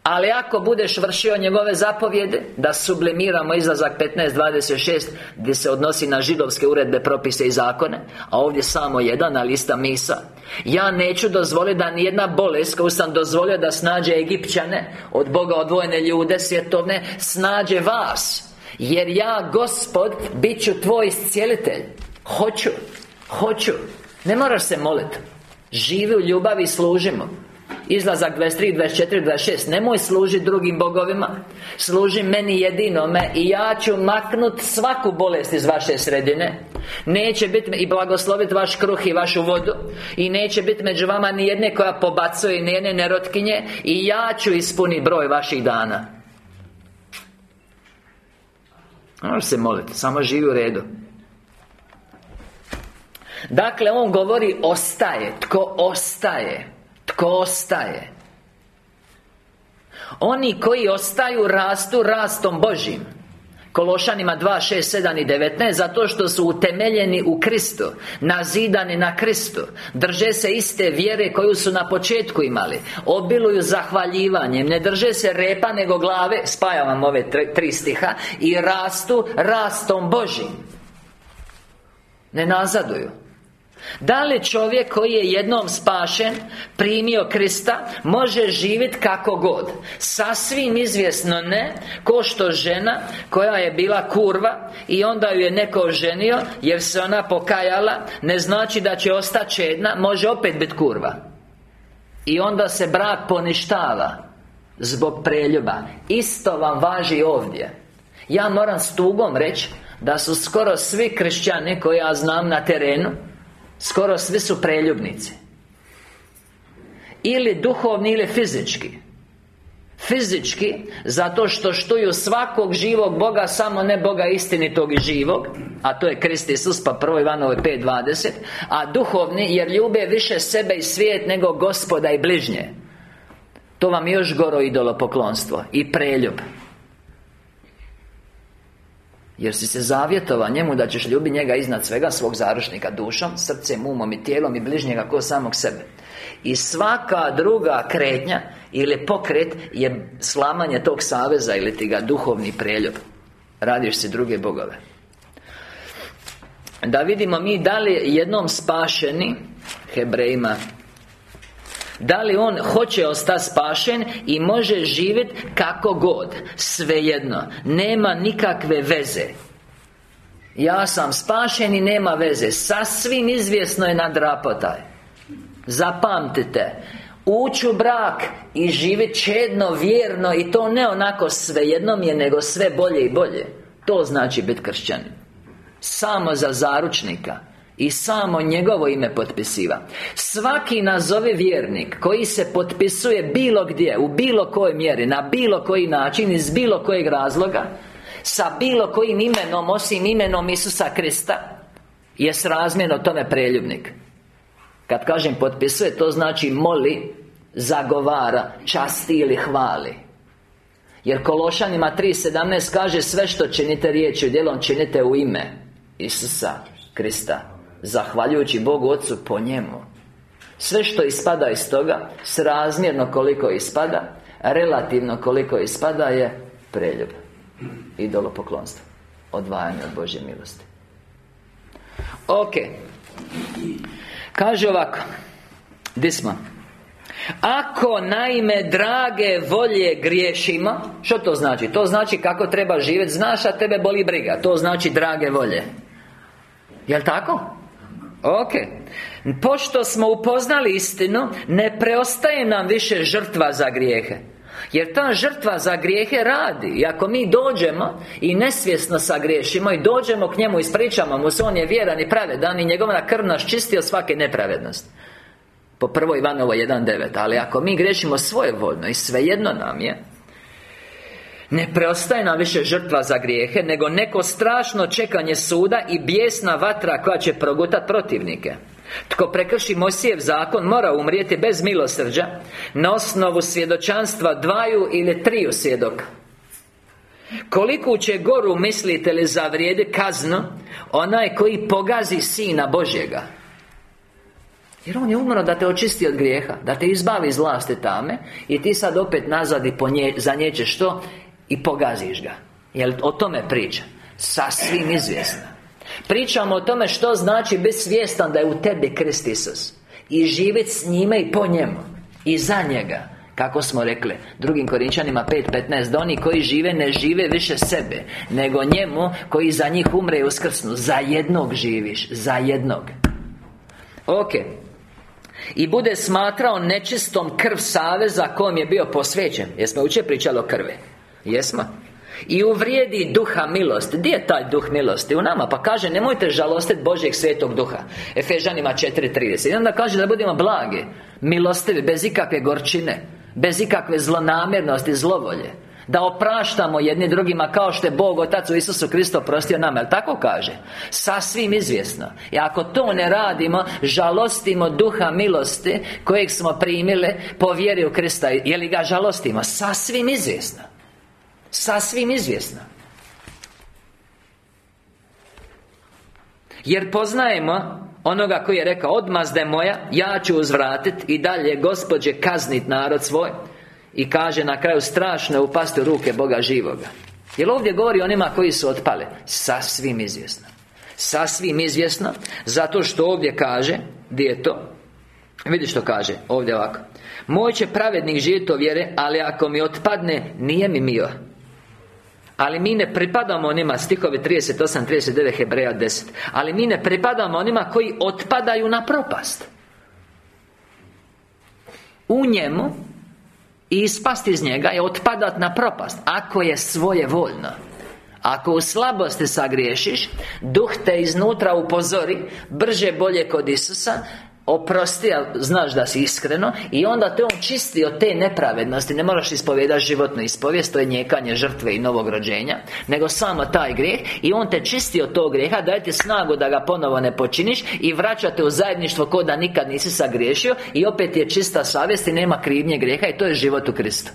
ali ako budeš vršio njegove zapovjede Da sublimiramo izlazak 15.26 Gdje se odnosi na židovske uredbe, propise i zakone A ovdje samo jedan, ali ista misa. Ja neću dozvoliti da nijedna bolest Koju sam dozvolio da snađe Egipćane Od Boga odvojene ljude svjetovne Snađe vas. Jer ja, Gospod, bit ću tvoj iscijelitelj. Hoću Hoću. Ne moraš se moliti. Živi u ljubavi i služimo Izlazak 23, 24, 26 Nemoj služiti drugim bogovima. Služi meni jedinome I ja ću maknut svaku bolest iz vaše sredine. Neće biti i blagosloviti vaš kruh i vašu vodu. I neće biti među vama ni jedne koja pobacuje Ni jedne nerotkinje. I ja ću ispuniti broj vaših dana. Možeš se moliti, samo živi u redu. Dakle, on govori ostaje. Tko ostaje tko ostaje? Oni koji ostaju rastu rastom Božim. Kološanima 2, 6, 7 i 19 Zato što su utemeljeni u Kristu Nazidani na Kristu. Drže se iste vjere koju su na početku imali. Obiluju zahvaljivanjem. Ne drže se repa nego glave. Spajam vam ove tri stiha. I rastu rastom Božim. Ne nazaduju da li čovjek koji je jednom spašen Primio Krista Može živjeti kako god? Sasvim izvjesno ne Ko što žena Koja je bila kurva I onda ju je neko oženio Jer se ona pokajala Ne znači da će ostati čedna Može opet biti kurva. I onda se brak poništava Zbog preljuba. Isto vam važi ovdje. Ja moram s tugom reći Da su skoro svi kršćani koje ja znam na terenu Skoro svi su preljubnici. Ili duhovni ili fizički. Fizički Zato što štuju svakog živog Boga Samo ne Boga istinitog i živog A to je Krist Isus Pa prvo Ivanove 5.20 A duhovni jer ljube više sebe i svijet Nego gospoda i bližnje. To vam još goro idolopoklonstvo I preljub jer si se zavjetova njemu da ćeš ljubiti njega iznad svega svog zaručnika dušom, srcem, umom i tijelom i bližnjega ko samog sebe. I svaka druga kretnja ili pokret je slamanje tog saveza ili ti ga duhovni preljub. Radiš si druge bogove. Da vidimo mi da li jednom spašeni Hebrejima da li on hoće ostati spašen i može živjeti kako god Svejedno Nema nikakve veze. Ja sam spašen i nema veze Sasvim izvjesno je nadrapotaj. Zapamtite Ući brak i živjeti čedno, vjerno I to ne onako svejedno je Nego sve bolje i bolje. To znači biti kršćanin. Samo za zaručnika i samo njegovo ime potpisiva. Svaki nazove vjernik Koji se potpisuje bilo gdje U bilo kojoj mjeri Na bilo koji način Iz bilo kojeg razloga Sa bilo kojim imenom Osim imenom Isusa Krista Je srazmjerno tome preljubnik. Kad kažem potpisuje To znači moli Zagovara Časti ili hvali. Jer Kološanima 3.17 kaže Sve što činite riječju djelom činite u ime Isusa Krista Zahvaljujući Bogu Otcu po njemu. Sve što ispada iz toga Srazmjerno koliko ispada Relativno koliko ispada je Preljub Idolopoklonstvo Odvajanje od Božje milosti. Ok. Kaže ovako. Smo? Ako naime drage volje griješimo Što to znači? To znači kako treba živjeti. Znaš, a tebe boli briga. To znači drage volje. Jel' tako? Ok. Pošto smo upoznali istinu Ne preostaje nam više žrtva za grijehe. Jer ta žrtva za grijehe radi. I ako mi dođemo I nesvjesno sagriješimo I dođemo k njemu i ispričamo mu se On je vjeran i pravedan I njegova krv nas čisti od svake nepravednosti. Po prvoj Ivanovo 1.9 Ali ako mi grešimo svojevoljno I svejedno nam je ne preostaje nam više žrtva za grijehe Nego neko strašno čekanje suda I bijesna vatra koja će progutati protivnike Tko prekrši Mosijev zakon Mora umrijeti bez milosrđa Na osnovu svjedočanstva dvaju ili triju svjedoka Koliku će goru mislite li zavrijedi kaznu Onaj koji pogazi Sina Božjega jer On je umro da te očisti od grijeha Da te izbavi iz vlasti tame I ti sad opet nazad i za njeće što? I pogaziš ga. Jel o tome priča? Sasvim izvjesno. Pričamo o tome što znači biti svjestan da je u tebi Krist Isus I živjeti s njime i po njemu I za njega kako smo rekli Drugim Korinčanima 5.15 Da oni koji žive ne žive više sebe Nego njemu koji za njih umre i uskrsnu. Za jednog živiš Za jednog. Ok. I bude smatrao nečistom krv saveza Kojom je bio posvećen. Jesmo uče pričali o krvi Jesmo? I uvrijedi duha milosti Gdje je taj duh milosti? U nama. Pa kaže nemojte žalostiti Božjeg svetog duha. Efežanima 4.30 I onda kaže da budemo blagi Milostivi, bez ikakve gorčine Bez ikakve zlonamjernosti, zlovolje. Da opraštamo jedni drugima kao što je Bog Otac u Isusu Kristo prostio nama. Jel tako kaže? Sasvim izvjesno. I ako to ne radimo Žalostimo duha milosti Kojeg smo primili po vjeri u Krista. Je li ga žalostimo? Sasvim izvjesno Sasvim izvjesno Jer poznajemo Onoga koji je rekao Odmazda je moja Ja ću uzvratiti I dalje Gospodje kaznit narod svoj. I kaže na kraju strašno je upasti ruke Boga živoga. Jer ovdje govori onima koji su otpale? Sasvim izvjesno. Sasvim izvjesno Zato što ovdje kaže Gdje je to? Vidi što kaže Ovdje ovako. Moj će pravednik živjeti vjere Ali ako mi otpadne Nije mi mio ali mi ne pripadamo onima Stihovi 38, 39 Hebreja 10 Ali mi ne pripadamo onima koji otpadaju na propast. U njemu I ispasti iz njega je otpadat na propast Ako je svoje voljno ako u slabosti sagriješiš Duh te iznutra upozori Brže bolje kod Isusa Oprosti, ali znaš da si iskreno I onda te on čisti od te nepravednosti. Ne moraš ispovijedati životnu ispovijest To je njekanje žrtve i novog rođenja Nego samo taj grijeh I on te čisti od tog grijeha Daje ti snagu da ga ponovo ne počiniš I vraćate u zajedništvo ko da nikad nisi sagriješio I opet je čista savjest I nema krivnje grijeha I to je život u Kristu.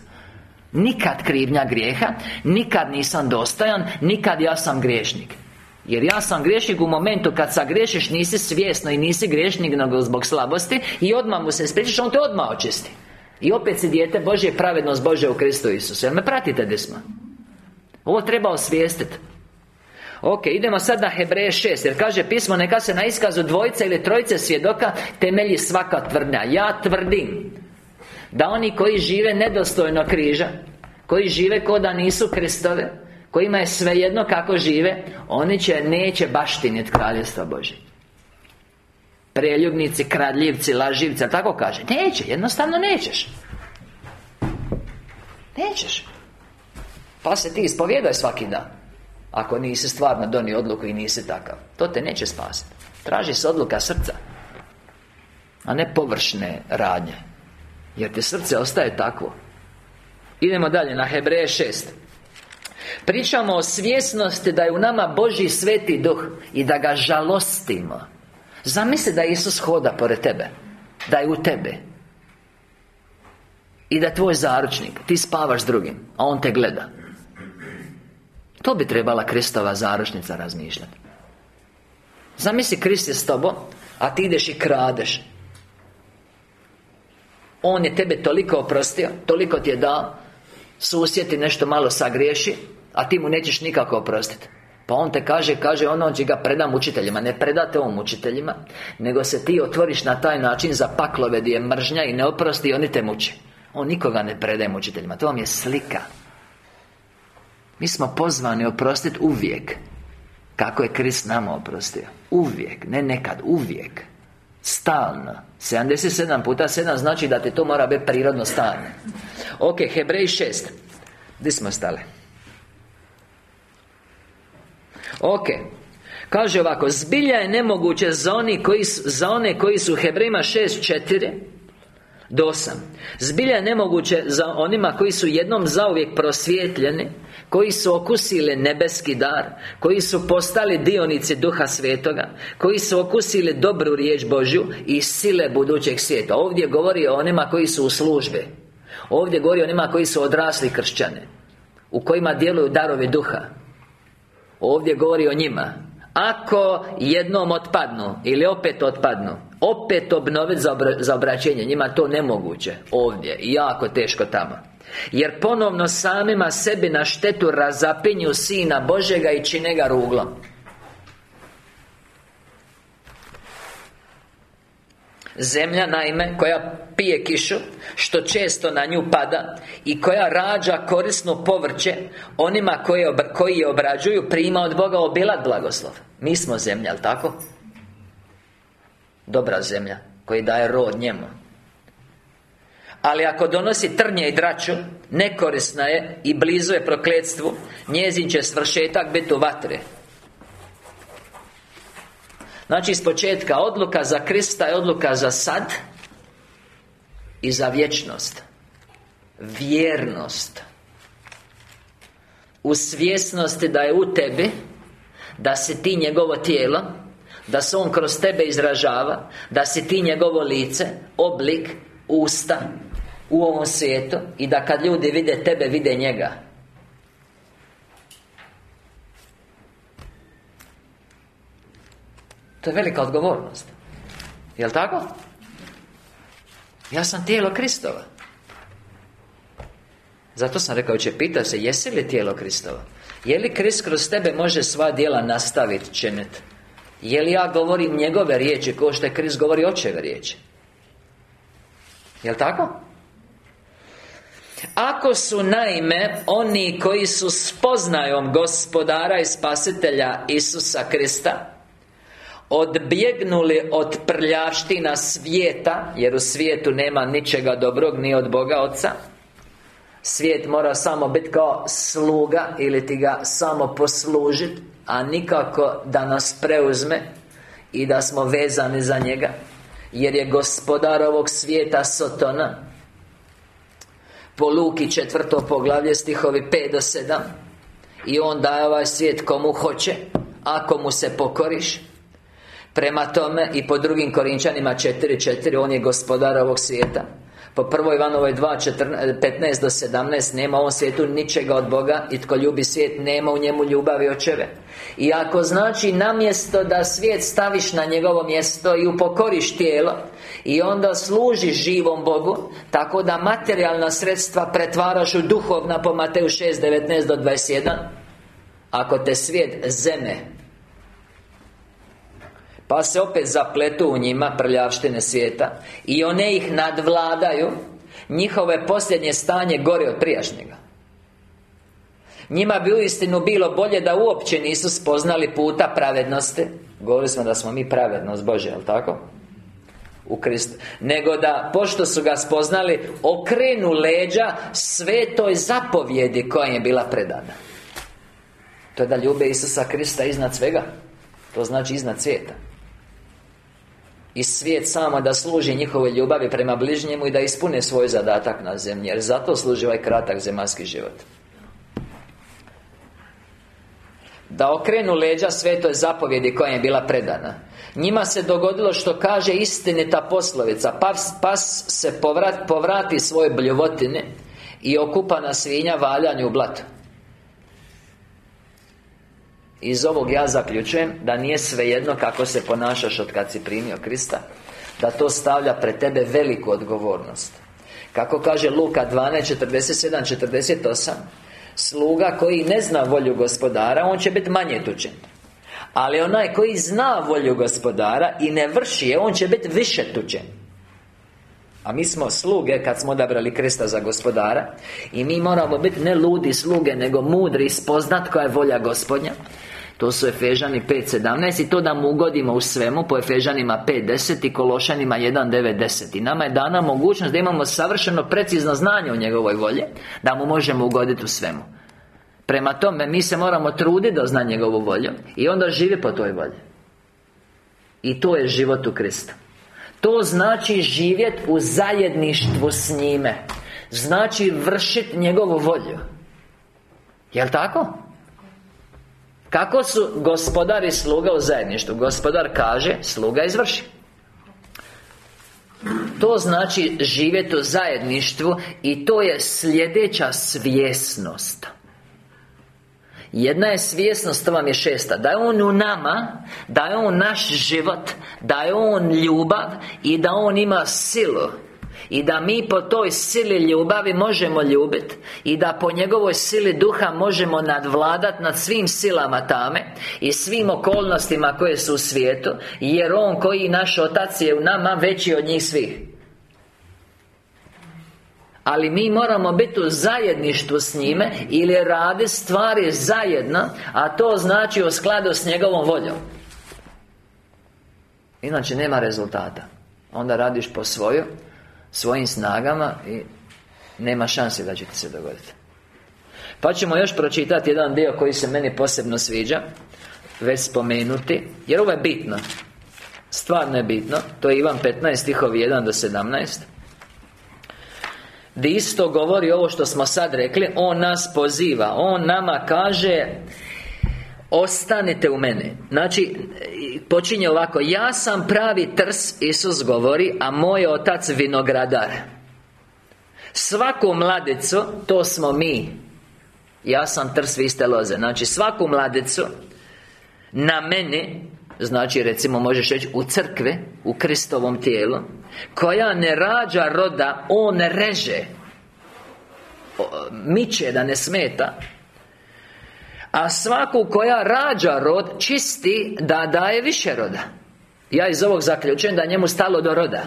Nikad krivnja grijeha Nikad nisam dostojan Nikad ja sam griješnik jer ja sam griješnik u momentu kad sagriješiš nisi svjesno i nisi griješnik nego zbog slabosti I odmah mu se ispričaš, on te odmah očisti. I opet si dijete Božje pravednost Bože u Kristu Isusu. Jel me pratite gdje smo? Ovo treba osvijestiti Ok, idemo sad na Hebreje 6 Jer kaže pismo neka se na iskazu dvojice ili trojice svjedoka Temelji svaka tvrdnja. Ja tvrdim Da oni koji žive nedostojno križa Koji žive ko da nisu Kristove Kojima je svejedno kako žive Oni će, neće baštiniti kraljestva Bože Preljubnici, kradljivci, laživci, tako kaže? Neće, jednostavno nećeš. Nećeš. Pa se ti ispovjedaj svaki dan. Ako nisi stvarno donio odluku i nisi takav To te neće spasiti Traži se odluka srca A ne površne radnje. Jer ti srce ostaje takvo. Idemo dalje na Hebreje 6 Pričamo o svjesnosti da je u nama Boži sveti duh I da ga žalostimo. Zamisli da Isus hoda pored tebe Da je u tebe I da tvoj zaručnik Ti spavaš s drugim A on te gleda. To bi trebala Kristova zaručnica razmišljati Zamisli Krist je s tobom A ti ideš i kradeš. On je tebe toliko oprostio Toliko ti je dao Susjeti nešto malo sagriješi a ti mu nećeš nikako oprostiti pa on te kaže, kaže ono će ga predam učiteljima. Ne predate on učiteljima Nego se ti otvoriš na taj način za paklove gdje je mržnja i ne oprosti i oni te muče. On nikoga ne predaje učiteljima. To vam je slika. Mi smo pozvani oprostiti uvijek. Kako je Krist nama oprostio? Uvijek, ne nekad, uvijek. Stalno. 77 puta 7 znači da ti to mora biti prirodno stanje. Ok, Hebrej 6 Gdje smo stali? Ok. Kaže ovako Zbilja je nemoguće za, oni koji za one koji su Hebrejima 6.4 do 8 Zbilja je nemoguće za onima koji su jednom zauvijek prosvjetljeni Koji su okusili nebeski dar Koji su postali dionici Duha Svetoga Koji su okusili dobru riječ Božju I sile budućeg svijeta. Ovdje govori o onima koji su u službi. Ovdje govori o onima koji su odrasli kršćani U kojima djeluju darovi Duha Ovdje govori o njima. Ako jednom otpadnu Ili opet otpadnu Opet obnoviti za, za obraćenje Njima to nemoguće Ovdje Jako teško tamo. Jer ponovno samima sebi na štetu razapinju Sina Božega i čine ga ruglom Zemlja, naime, koja pije kišu Što često na nju pada I koja rađa korisno povrće Onima koji, koji je obrađuju Prima od Boga obilat blagoslov. Mi smo zemlja, ali tako? Dobra zemlja Koji daje rod njemu. Ali ako donosi trnje i draču Nekorisna je i blizu je prokletstvu Njezin će svršetak biti u vatre Znači, iz početka odluka za Krista je odluka za sad I za vječnost. Vjernost. U svjesnosti da je u tebi Da si ti njegovo tijelo Da se On kroz tebe izražava Da si ti njegovo lice Oblik Usta U ovom svijetu I da kad ljudi vide tebe, vide njega To je velika odgovornost Jel' tako? Ja sam tijelo Kristova Zato sam rekao, će pita se, jesi li tijelo Kristova? Je li Krist kroz tebe može sva djela nastaviti činiti? Je li ja govorim njegove riječi kao što je Krist govori očeve riječi? Jel' tako? Ako su naime oni koji su spoznajom gospodara i spasitelja Isusa Krista Odbjegnuli od prljavština svijeta Jer u svijetu nema ničega dobrog Ni od Boga Oca Svijet mora samo biti kao sluga Ili ti ga samo poslužiti A nikako da nas preuzme I da smo vezani za njega Jer je gospodar ovog svijeta Sotona. Po Luki četvrto poglavlje stihovi 5 do 7 I on daje ovaj svijet komu hoće Ako mu se pokoriš Prema tome i po drugim Korinčanima 4.4 On je gospodar ovog svijeta. Po prvoj Ivanovoj 2, 15 do 17 Nema u ovom svijetu ničega od Boga I tko ljubi svijet Nema u njemu ljubavi očeve I ako znači namjesto da svijet staviš na njegovo mjesto I upokoriš tijelo I onda služiš živom Bogu Tako da materijalna sredstva pretvaraš u duhovna Po Mateju 6, 19 do 21 Ako te svijet zeme pa se opet zapletu u njima prljavštine svijeta. I one ih nadvladaju. Njihove posljednje stanje gore od prijašnjega. Njima bi uistinu bilo bolje da uopće nisu spoznali puta pravednosti. Govorili smo da smo mi pravednost Bože, jel tako? U Kristu. Nego da, pošto su ga spoznali Okrenu leđa svetoj zapovjedi koja je bila predana. To je da ljube Isusa Krista iznad svega. To znači iznad svijeta i svijet samo da služi njihovoj ljubavi prema bližnjemu i da ispune svoj zadatak na zemlji jer zato služi ovaj kratak zemaljski život. Da okrenu leđa svetoj zapovjedi koja je bila predana. Njima se dogodilo što kaže istinita poslovica Pas, pas se povrat, povrati svoje bljuvotine I okupana svinja valjanju u blatu iz ovog ja zaključujem da nije svejedno kako se ponašaš od kad si primio Krista Da to stavlja pred tebe veliku odgovornost. Kako kaže Luka 12, 47, 48 Sluga koji ne zna volju gospodara On će biti manje tučen Ali onaj koji zna volju gospodara I ne vrši je On će biti više tučen a mi smo sluge kad smo odabrali Krista za gospodara I mi moramo biti ne ludi sluge Nego mudri spoznat koja je volja gospodnja to su Efežani 5.17 I to da mu ugodimo u svemu Po Efežanima 5.10 i Kološanima 1.9.10 I nama je dana mogućnost da imamo savršeno precizno znanje o njegovoj volji Da mu možemo ugoditi u svemu. Prema tome, mi se moramo truditi da zna njegovu volju I onda živi po toj volji. I to je život u Kristu. To znači živjeti u zajedništvu s njime. Znači vršiti njegovu volju. Jel' tako? Kako su gospodar i sluga u zajedništvu? Gospodar kaže, sluga izvrši. To znači živjeti u zajedništvu I to je sljedeća svjesnost. Jedna je svjesnost, to vam je šesta Da je On u nama Da je On naš život Da je On ljubav I da On ima silu i da mi po toj sili ljubavi možemo ljubiti I da po njegovoj sili duha možemo nadvladati nad svim silama tame I svim okolnostima koje su u svijetu Jer On koji naš Otac je u nama veći od njih svih. Ali mi moramo biti u zajedništvu s njime Ili radi stvari zajedno A to znači u skladu s njegovom voljom. Inače nema rezultata. Onda radiš po svoju svojim snagama i nema šanse da će ti se dogoditi. Pa ćemo još pročitati jedan dio koji se meni posebno sviđa Već spomenuti Jer ovo je bitno. Stvarno je bitno. To je Ivan 15 stihovi 1 do 17 Gdje isto govori ovo što smo sad rekli On nas poziva On nama kaže Ostanite u mene. Znači, počinje ovako Ja sam pravi trs, Isus govori A moj otac vinogradar. Svaku mladicu, to smo mi. Ja sam trs, vi ste loze. Znači, svaku mladicu Na mene Znači, recimo, možeš reći u crkve U Kristovom tijelu Koja ne rađa roda On reže. Miče da ne smeta a svaku koja rađa rod Čisti da daje više roda. Ja iz ovog zaključujem da njemu stalo do roda.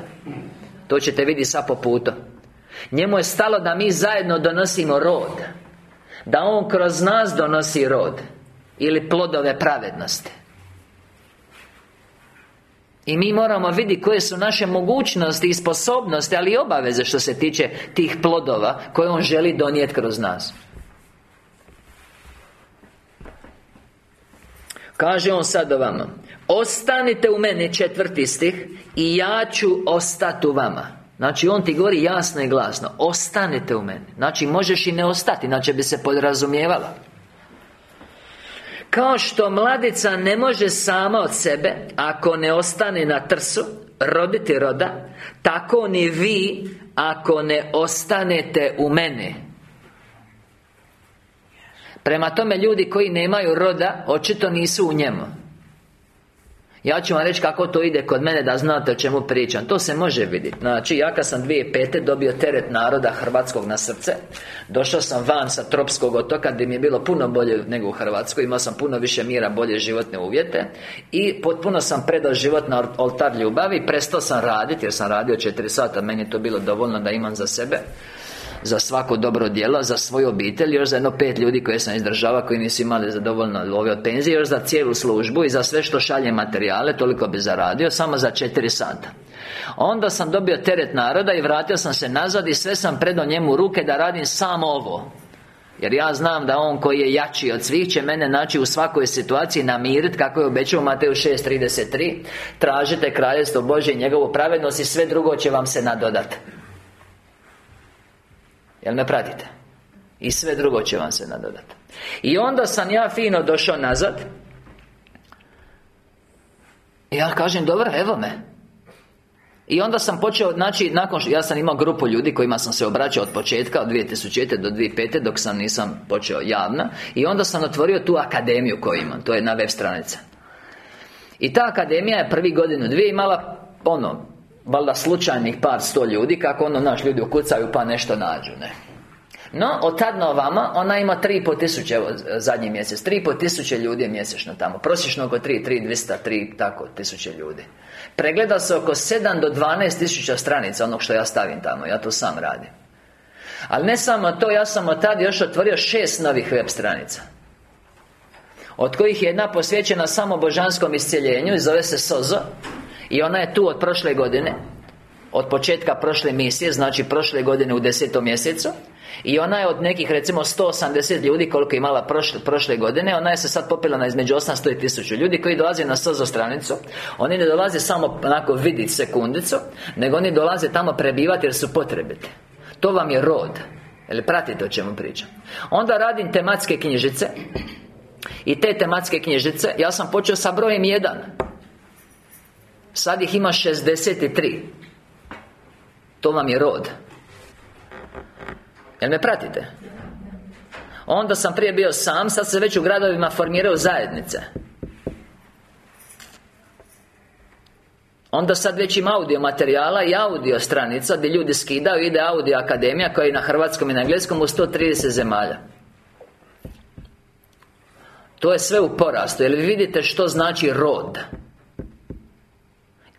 To ćete vidjeti sa po putu. Njemu je stalo da mi zajedno donosimo rod. Da On kroz nas donosi rod Ili plodove pravednosti. I mi moramo vidjeti koje su naše mogućnosti i sposobnosti Ali i obaveze što se tiče tih plodova Koje On želi donijeti kroz nas Kaže on sad vama Ostanite u meni, četvrti stih I ja ću ostati u vama. Znači, On ti govori jasno i glasno Ostanite u meni. Znači, možeš i ne ostati Znači, bi se podrazumijevala Kao što mladica ne može sama od sebe Ako ne ostane na trsu Roditi roda Tako ni vi Ako ne ostanete u mene Prema tome ljudi koji nemaju roda Očito nisu u njemu. Ja ću vam reći kako to ide kod mene da znate o čemu pričam. To se može vidjeti. Znači, ja kad sam 2005. dobio teret naroda Hrvatskog na srce Došao sam van sa Tropskog otoka Gdje mi je bilo puno bolje nego u Hrvatskoj Imao sam puno više mira, bolje životne uvjete I potpuno sam predao život na oltar ljubavi Prestao sam raditi jer sam radio 4 sata Meni je to bilo dovoljno da imam za sebe za svako dobro djelo, za svoju obitelj Još za jedno pet ljudi koje sam izdržava Koji nisu imali za dovoljno love od penzije Još za cijelu službu i za sve što šalje materijale Toliko bi zaradio, samo za četiri sata. Onda sam dobio teret naroda i vratio sam se nazad I sve sam predao njemu ruke da radim samo ovo. Jer ja znam da On koji je jači od svih će mene naći u svakoj situaciji namiriti Kako je obećao Mateju 6.33 Tražite kraljestvo Božje i njegovu pravednost I sve drugo će vam se nadodati Jel me pratite? I sve drugo će vam se nadodati I onda sam ja fino došao nazad I ja kažem, dobro, evo me i onda sam počeo, znači, nakon što ja sam imao grupu ljudi kojima sam se obraćao od početka, od 2000. do 2005. dok sam nisam počeo javna I onda sam otvorio tu akademiju koju imam, to je na web stranica I ta akademija je prvi godinu, dvije imala, ono, Valjda slučajnih par sto ljudi Kako ono, naš ljudi ukucaju pa nešto nađu, ne. No, od tad na ovama, ona ima 3,5 tisuće, evo, zadnji mjesec 3,5 tisuće ljudi je mjesečno tamo. Prosječno oko 3, 3, 200, 3, tako, tisuće ljudi. Pregleda se oko 7 do 12 tisuća stranica Onog što ja stavim tamo, ja to sam radim. Ali ne samo to, ja sam od tad još otvorio šest novih web stranica. Od kojih je jedna posvećena samo božanskom iscjeljenju I zove se Sozo i ona je tu od prošle godine Od početka prošle misije Znači prošle godine u desetom mjesecu. I ona je od nekih recimo 180 ljudi Koliko je imala prošle, prošle godine Ona je se sad popila na između 800 i 1000 Ljudi koji dolaze na sozo stranicu. Oni ne dolaze samo onako vidjeti sekundicu Nego oni dolaze tamo prebivati jer su potrebite. To vam je rod. Ili pratite o čemu pričam? Onda radim tematske knjižice I te tematske knjižice Ja sam počeo sa brojem 1 Sad ih ima 63 To vam je rod. Jel me pratite? Onda sam prije bio sam, sad se već u gradovima formiraju zajednice. Onda sad već ima audio materijala i audio stranica Gdje ljudi skidaju, ide audio akademija Koja je na hrvatskom i na engleskom u 130 zemalja. To je sve u porastu. Jer vi vidite što znači rod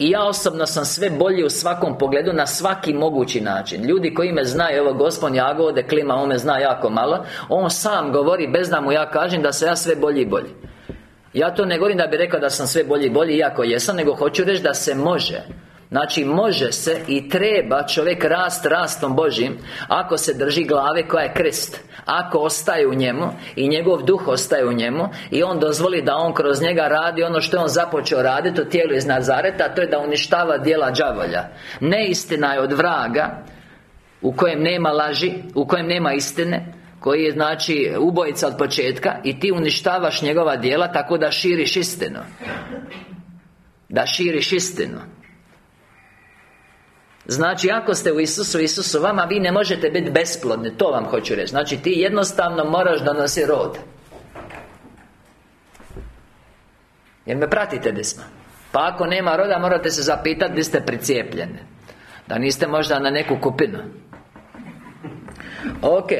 i ja osobno sam sve bolji u svakom pogledu Na svaki mogući način. Ljudi koji me znaju, evo gospod Jago ode klima, on me zna jako malo On sam govori, bez da mu ja kažem Da se ja sve bolji i bolji. Ja to ne govorim da bi rekao da sam sve bolji i bolji Iako jesam, nego hoću reći da se može Znači, može se i treba čovjek rast rastom Božim Ako se drži glave koja je krest Ako ostaje u njemu I njegov duh ostaje u njemu I on dozvoli da on kroz njega radi ono što je on započeo raditi u tijelu iz Nazareta to je da uništava dijela đavolja. Neistina je od vraga U kojem nema laži U kojem nema istine koji je znači ubojica od početka i ti uništavaš njegova djela tako da širiš istinu. Da širiš istinu Znači, ako ste u Isusu, Isusu vama, vi ne možete biti besplodni To vam hoću reći. Znači, ti jednostavno moraš donosi rod. Jer me pratite gdje smo Pa ako nema roda, morate se zapitati gdje ste pricijepljeni. Da niste možda na neku kupinu. Ok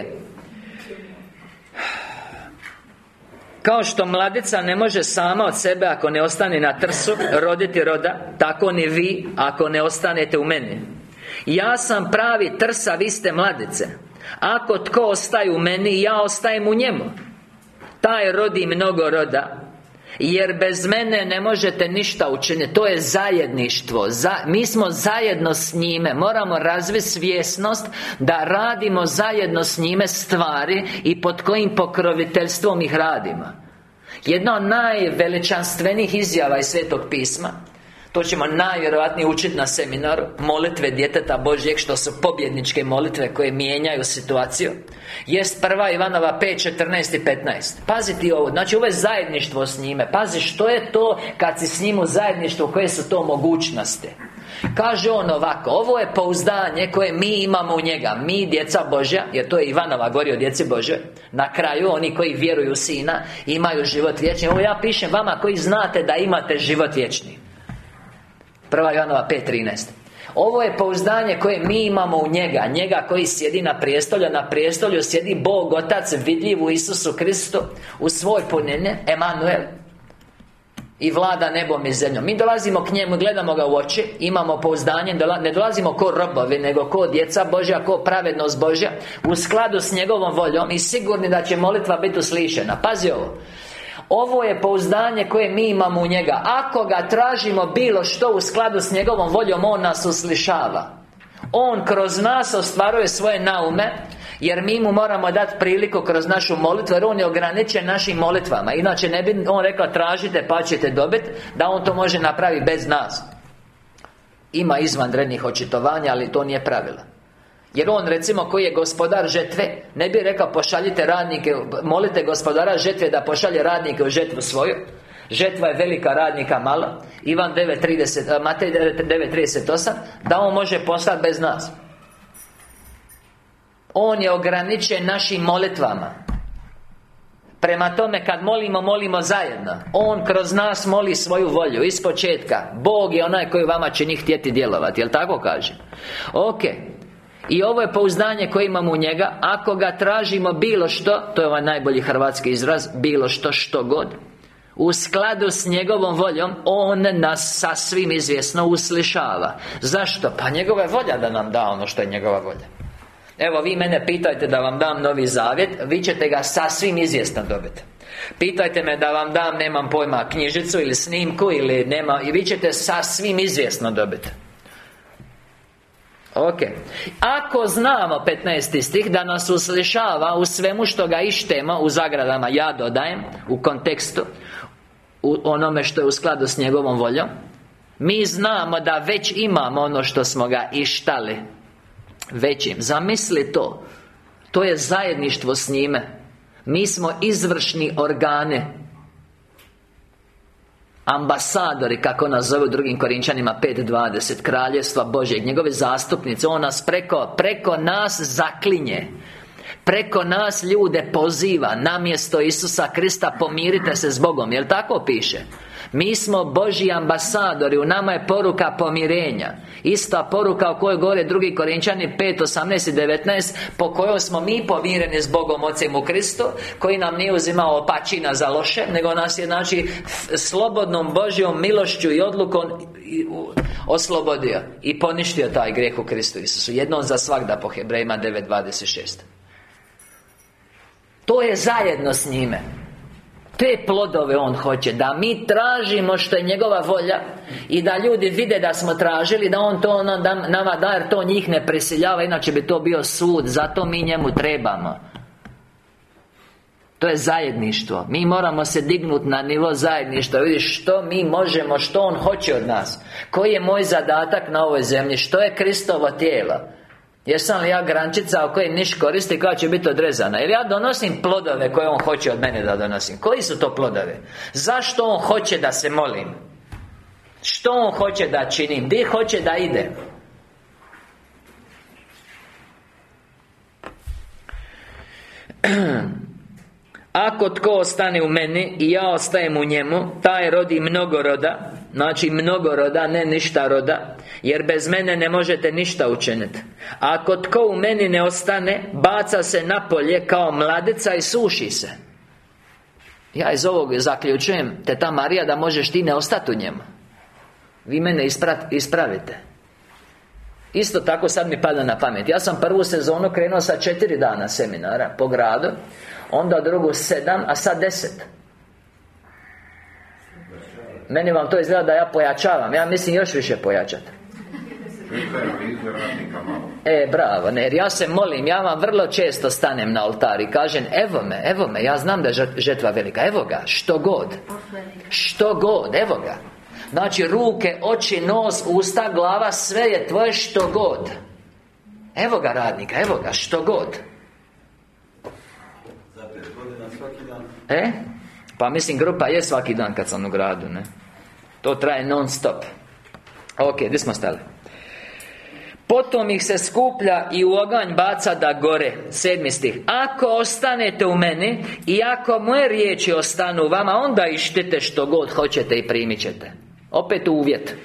Kao što mladica ne može sama od sebe Ako ne ostane na trsu Roditi roda Tako ni vi Ako ne ostanete u meni. Ja sam pravi trsa Vi ste mladice. Ako tko ostaje u meni Ja ostajem u njemu. Taj rodi mnogo roda jer bez mene ne možete ništa učiniti. To je zajedništvo. Mi smo zajedno s njime. Moramo razviti svjesnost Da radimo zajedno s njime stvari I pod kojim pokroviteljstvom ih radimo. Jedna od najveličanstvenijih izjava iz Svetog pisma to ćemo najvjerojatnije učiti na seminaru. Molitve djeteta Božjeg Što su pobjedničke molitve koje mijenjaju situaciju. Jest prva Ivanova 5, 14 i 15 Pazi ti ovo, znači ovo je zajedništvo s njime. Pazi što je to kad si s njim u zajedništvu Koje su to mogućnosti. Kaže on ovako Ovo je pouzdanje koje mi imamo u njega. Mi, djeca Božja Jer to je Ivanova gori o djeci Božje Na kraju, oni koji vjeruju u Sina Imaju život vječni. Ovo ja pišem vama koji znate da imate život vječni Prva Ivanova 5.13 ovo je pouzdanje koje mi imamo u njega Njega koji sjedi na prijestolju Na prijestolju sjedi Bog Otac Vidljiv u Isusu Kristu U svoj punjenje Emanuel i vlada nebom i zemljom. Mi dolazimo k njemu, gledamo ga u oči Imamo pouzdanje, ne dolazimo ko robovi Nego ko djeca Božja, ko pravednost Božja U skladu s njegovom voljom I sigurni da će molitva biti uslišena. Pazi ovo ovo je pouzdanje koje mi imamo u njega. Ako ga tražimo bilo što u skladu s njegovom voljom On nas uslišava. On kroz nas ostvaruje svoje naume jer mi mu moramo dati priliku kroz našu molitvu Jer on je ograničen našim molitvama. Inače ne bi on rekao tražite pa ćete dobiti Da on to može napraviti bez nas. Ima izvanrednih očitovanja Ali to nije pravila jer on recimo koji je gospodar žetve Ne bi rekao pošaljite radnike Molite gospodara žetve da pošalje radnike u žetvu svoju. Žetva je velika radnika malo Ivan 9.30 Matej 9.38 Da on može poslati bez nas. On je ograničen našim molitvama. Prema tome, kad molimo, molimo zajedno. On kroz nas moli svoju volju Iz početka. Bog je onaj koji vama će njih htjeti djelovati Jel tako kaže? Ok i ovo je pouzdanje koje imamo u njega. Ako ga tražimo bilo što To je ovaj najbolji hrvatski izraz Bilo što, što god u skladu s njegovom voljom On nas sasvim izvjesno uslišava. Zašto? Pa njegova je volja da nam da ono što je njegova volja. Evo vi mene pitajte da vam dam novi zavjet Vi ćete ga sasvim izvjesno dobiti. Pitajte me da vam dam, nemam pojma, knjižicu ili snimku ili nema I vi ćete sasvim izvjesno dobiti Ok. Ako znamo 15. stih Da nas uslišava u svemu što ga ištemo U zagradama ja dodajem U kontekstu U onome što je u skladu s njegovom voljom Mi znamo da već imamo ono što smo ga ištali Većim. Zamisli to. To je zajedništvo s njime. Mi smo izvršni organe Ambasadori, kako nas zove u drugim Korinčanima 5.20 Kraljevstva Božjeg Njegove zastupnice On nas preko, preko nas zaklinje Preko nas ljude poziva Namjesto Isusa Krista Pomirite se s Bogom Jel tako piše? Mi smo Božji ambasadori U nama je poruka pomirenja. Ista poruka o kojoj govore drugi Korinčani 5, 18 i 19 Po kojoj smo mi pomireni s Bogom Ocem u Kristu Koji nam nije uzimao opačina za loše Nego nas je znači Slobodnom Božjom milošću i odlukom Oslobodio I poništio taj grijeh u Kristu Isusu. Jednom za svakda po Hebrejima 9.26 To je zajedno s njime te plodove On hoće Da mi tražimo što je njegova volja I da ljudi vide da smo tražili Da On to nama da Jer to njih ne prisiljava Inače bi to bio sud Zato mi njemu trebamo. To je zajedništvo. Mi moramo se dignuti na nivo zajedništva. Vidiš što mi možemo Što On hoće od nas? Koji je moj zadatak na ovoj zemlji? Što je Kristovo tijelo Jesam li ja grančica o kojoj niš koristi koja će biti odrezana Jer ja donosim plodove koje On hoće od mene da donosim Koji su to plodove? Zašto On hoće da se molim? Što On hoće da činim? Gdje hoće da ide? Ako tko ostane u meni i ja ostajem u njemu Taj rodi mnogo roda Znači mnogo roda, ne ništa roda Jer bez mene ne možete ništa učiniti Ako tko u meni ne ostane Baca se napolje kao mladeca i suši se. Ja iz ovog zaključujem Te ta Marija da možeš ti ne ostati u njemu. Vi mene ispravite. Isto tako sad mi pada na pamet. Ja sam prvu sezonu krenuo sa četiri dana seminara Po gradu Onda drugu sedam, a sad deset. Meni vam to izgleda da ja pojačavam. Ja mislim još više pojačati E, bravo, ne, jer ja se molim, ja vam vrlo često stanem na oltar i kažem Evo me, evo me, ja znam da je žetva velika Evo ga, što god Što god, evo ga Znači, ruke, oči, nos, usta, glava Sve je tvoje što god Evo ga radnika, evo ga, što god E? Pa mislim, grupa je svaki dan kad sam u gradu, ne? To traje non stop Ok, gdje smo stali? Potom ih se skuplja i u oganj baca da gore. Sedmi stih. Ako ostanete u meni I ako moje riječi ostanu u vama Onda ištite što god hoćete i primit ćete. Opet uvjet.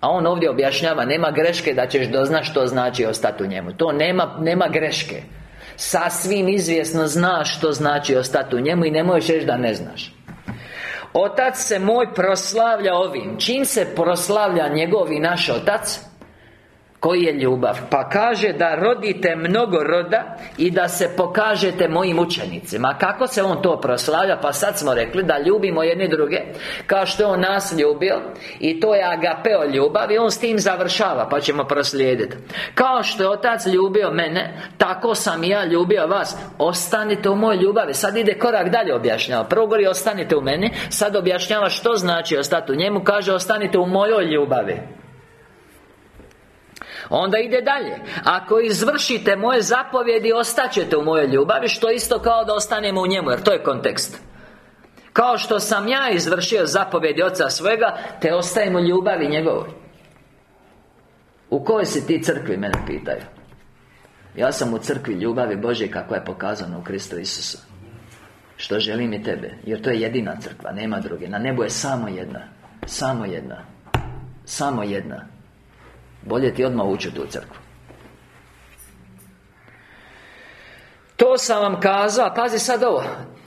A on ovdje objašnjava Nema greške da ćeš doznat što znači ostati u njemu. To nema, nema greške. Sasvim izvjesno znaš što znači ostati u njemu I ne možeš reći da ne znaš Otac se moj proslavlja ovim. Čim se proslavlja njegov naš Otac koji je ljubav? Pa kaže da rodite mnogo roda I da se pokažete mojim učenicima. Kako se on to proslavlja? Pa sad smo rekli da ljubimo jedni druge Kao što je on nas ljubio I to je agapeo ljubav I on s tim završava Pa ćemo proslijediti Kao što je Otac ljubio mene Tako sam ja ljubio vas. Ostanite u mojoj ljubavi. Sad ide korak dalje objašnjava. Prvo govori ostanite u meni Sad objašnjava što znači ostati u njemu. Kaže ostanite u mojoj ljubavi Onda ide dalje. Ako izvršite moje zapovjedi Ostaćete u mojoj ljubavi Što isto kao da ostanemo u njemu Jer to je kontekst. Kao što sam ja izvršio zapovjedi Oca svojega Te ostajemo ljubavi njegovoj. U kojoj si ti crkvi, mene pitaju? Ja sam u crkvi ljubavi Bože Kako je pokazano u Kristu Isusu. Što želim i tebe Jer to je jedina crkva, nema druge. Na nebu je samo jedna Samo jedna Samo jedna bolje ti odmah ući u tu crkvu To sam vam kazao, pazi sad ovo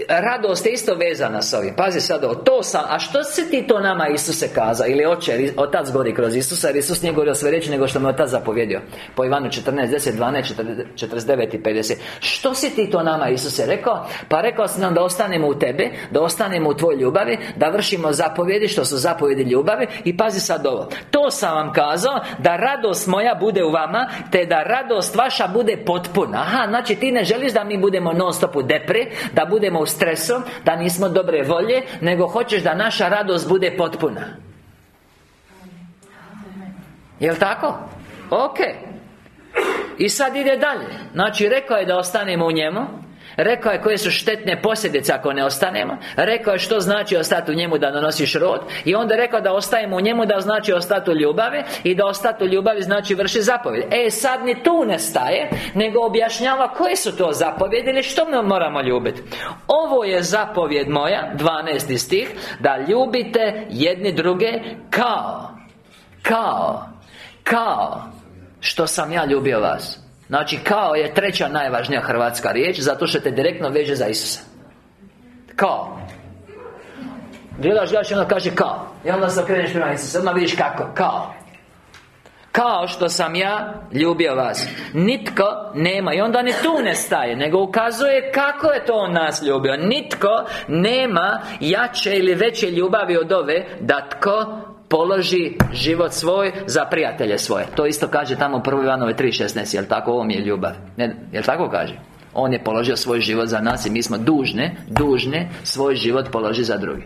Radost je isto vezana s ovim. Pazi sad ovo, to sam A što si ti to nama Isuse kazao? Ili oče, otac govori kroz Isusa Jer Isus nije govorio sve reći nego što mu otac zapovjedio. Po Ivanu 14, 10, 12, 49 i 50 Što si ti to nama Isuse rekao? Pa rekao si nam da ostanemo u tebe Da ostanemo u tvoj ljubavi Da vršimo zapovjedi što su zapovjedi ljubavi. I pazi sad ovo To sam vam kazao Da radost moja bude u vama Te da radost vaša bude potpuna. Aha, znači ti ne želiš da mi budemo non stop u depri Da budemo u stresom Da nismo dobre volje Nego hoćeš da naša radost bude potpuna. Jel' tako? Ok. I sad ide dalje. Znači rekao je da ostanemo u njemu Rekao je koje su štetne posljedice ako ne ostanemo. Rekao je što znači ostati u njemu da donosiš rod. I onda rekao da ostajemo u njemu da znači ostati u ljubavi I da ostati u ljubavi znači vrši zapovjed. E sad ni tu ne staje Nego objašnjava koje su to zapovjedi Ili što mi moramo ljubiti Ovo je zapovjed moja 12. stih Da ljubite jedni druge kao Kao Kao Što sam ja ljubio vas Znači kao je treća najvažnija hrvatska riječ Zato što te direktno veže za Isusa. Kao? Gledaš, gledaš i onda kaže kao? I onda se okreneš prema Isusa Odmah vidiš kako, kao? Kao što sam ja ljubio vas. Nitko nema I onda ni tu ne staje Nego ukazuje kako je to on nas ljubio. Nitko nema jače ili veće ljubavi od ove Da tko položi život svoj za prijatelje svoje To isto kaže tamo u 1. Ivanove 3.16 Jel' tako? Ovo mi je ljubav ne, Jel' tako kaže? On je položio svoj život za nas I mi smo dužne, dužne Svoj život položi za druge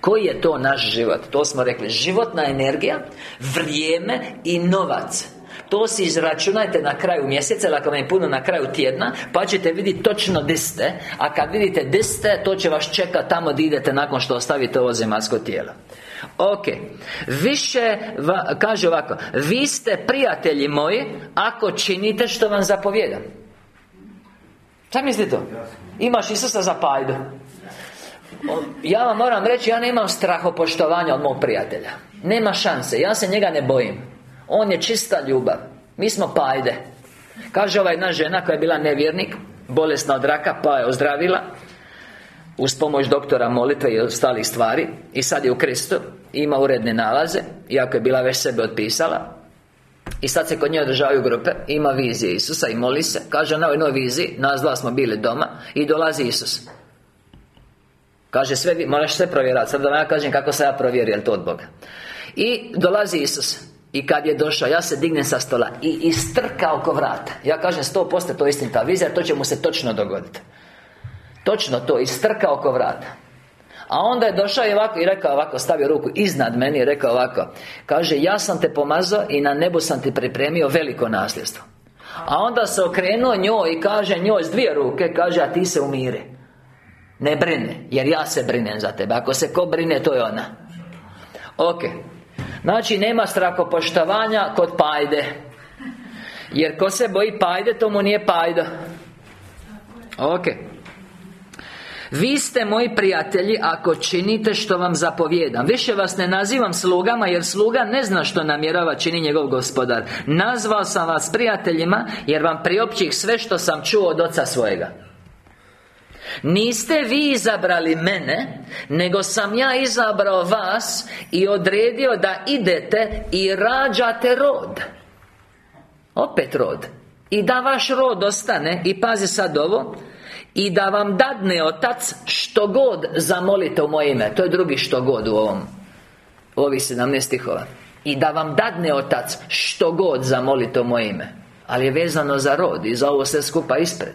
koji je to naš život? To smo rekli Životna energija Vrijeme i novac to si izračunajte na kraju mjeseca Ili ako vam je puno na kraju tjedna Pa ćete vidjeti točno di ste A kad vidite di ste To će vas čekati tamo gdje idete Nakon što ostavite ovo zemaljsko tijelo Ok. Više, kaže ovako Vi ste prijatelji moji Ako činite što vam zapovjedam. Šta mislite to? Imaš Isusa za pajdu. Ja vam moram reći Ja nemam strahopoštovanja od mog prijatelja. Nema šanse Ja se njega ne bojim. On je čista ljubav. Mi smo pajde. Kaže ova jedna žena koja je bila nevjernik Bolesna od raka Pa je ozdravila uz pomoć doktora molitve i ostalih stvari I sad je u Kristu Ima uredne nalaze Iako je bila već sebe otpisala. I sad se kod nje održavaju grupe Ima vizije Isusa i moli se. Kaže na ovoj viziji Nas dva smo bili doma I dolazi Isus. Kaže sve, moraš sve provjerati Sad da ja kažem kako se ja provjerio, je to od Boga? I dolazi Isus I kad je došao, ja se dignem sa stola I istrka oko vrata. Ja kažem sto posto to je istinita vizija To će mu se točno dogoditi Točno to, istrka oko vrata. A onda je došao i ovako i rekao ovako Stavio ruku iznad meni i rekao ovako Kaže, ja sam te pomazao i na nebu sam ti pripremio veliko nasljedstvo. A onda se okrenuo njoj i kaže njoj s dvije ruke Kaže, a ti se umire Ne brine, jer ja se brinem za tebe. Ako se ko brine, to je ona. Ok. Znači, nema strakopoštovanja kod pajde. Jer ko se boji pajde, to mu nije pajdo Ok vi ste moji prijatelji ako činite što vam zapovjedam. Više vas ne nazivam slugama jer sluga ne zna što namjerava čini njegov gospodar. Nazvao sam vas prijateljima jer vam priopćih sve što sam čuo od oca svojega. Niste vi izabrali mene Nego sam ja izabrao vas I odredio da idete I rađate rod. Opet rod. I da vaš rod ostane I pazi sad ovo i da vam dadne Otac što god zamolite u moje ime. To je drugi što god u ovom U ovih 17 stihova. I da vam dadne Otac što god zamolite u moje ime. Ali je vezano za rod I za ovo sve skupa ispred.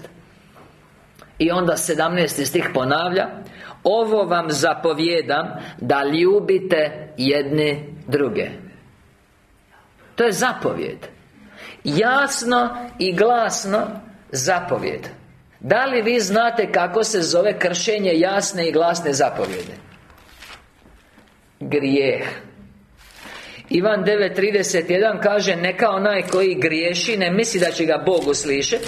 I onda 17. stih ponavlja Ovo vam zapovjedam Da ljubite jedne druge. To je zapovjed. Jasno i glasno zapovjed da li vi znate kako se zove kršenje jasne i glasne zapovjede? Grijeh. Ivan 9.31 kaže Neka onaj koji griješi Ne misli da će ga Bog uslišati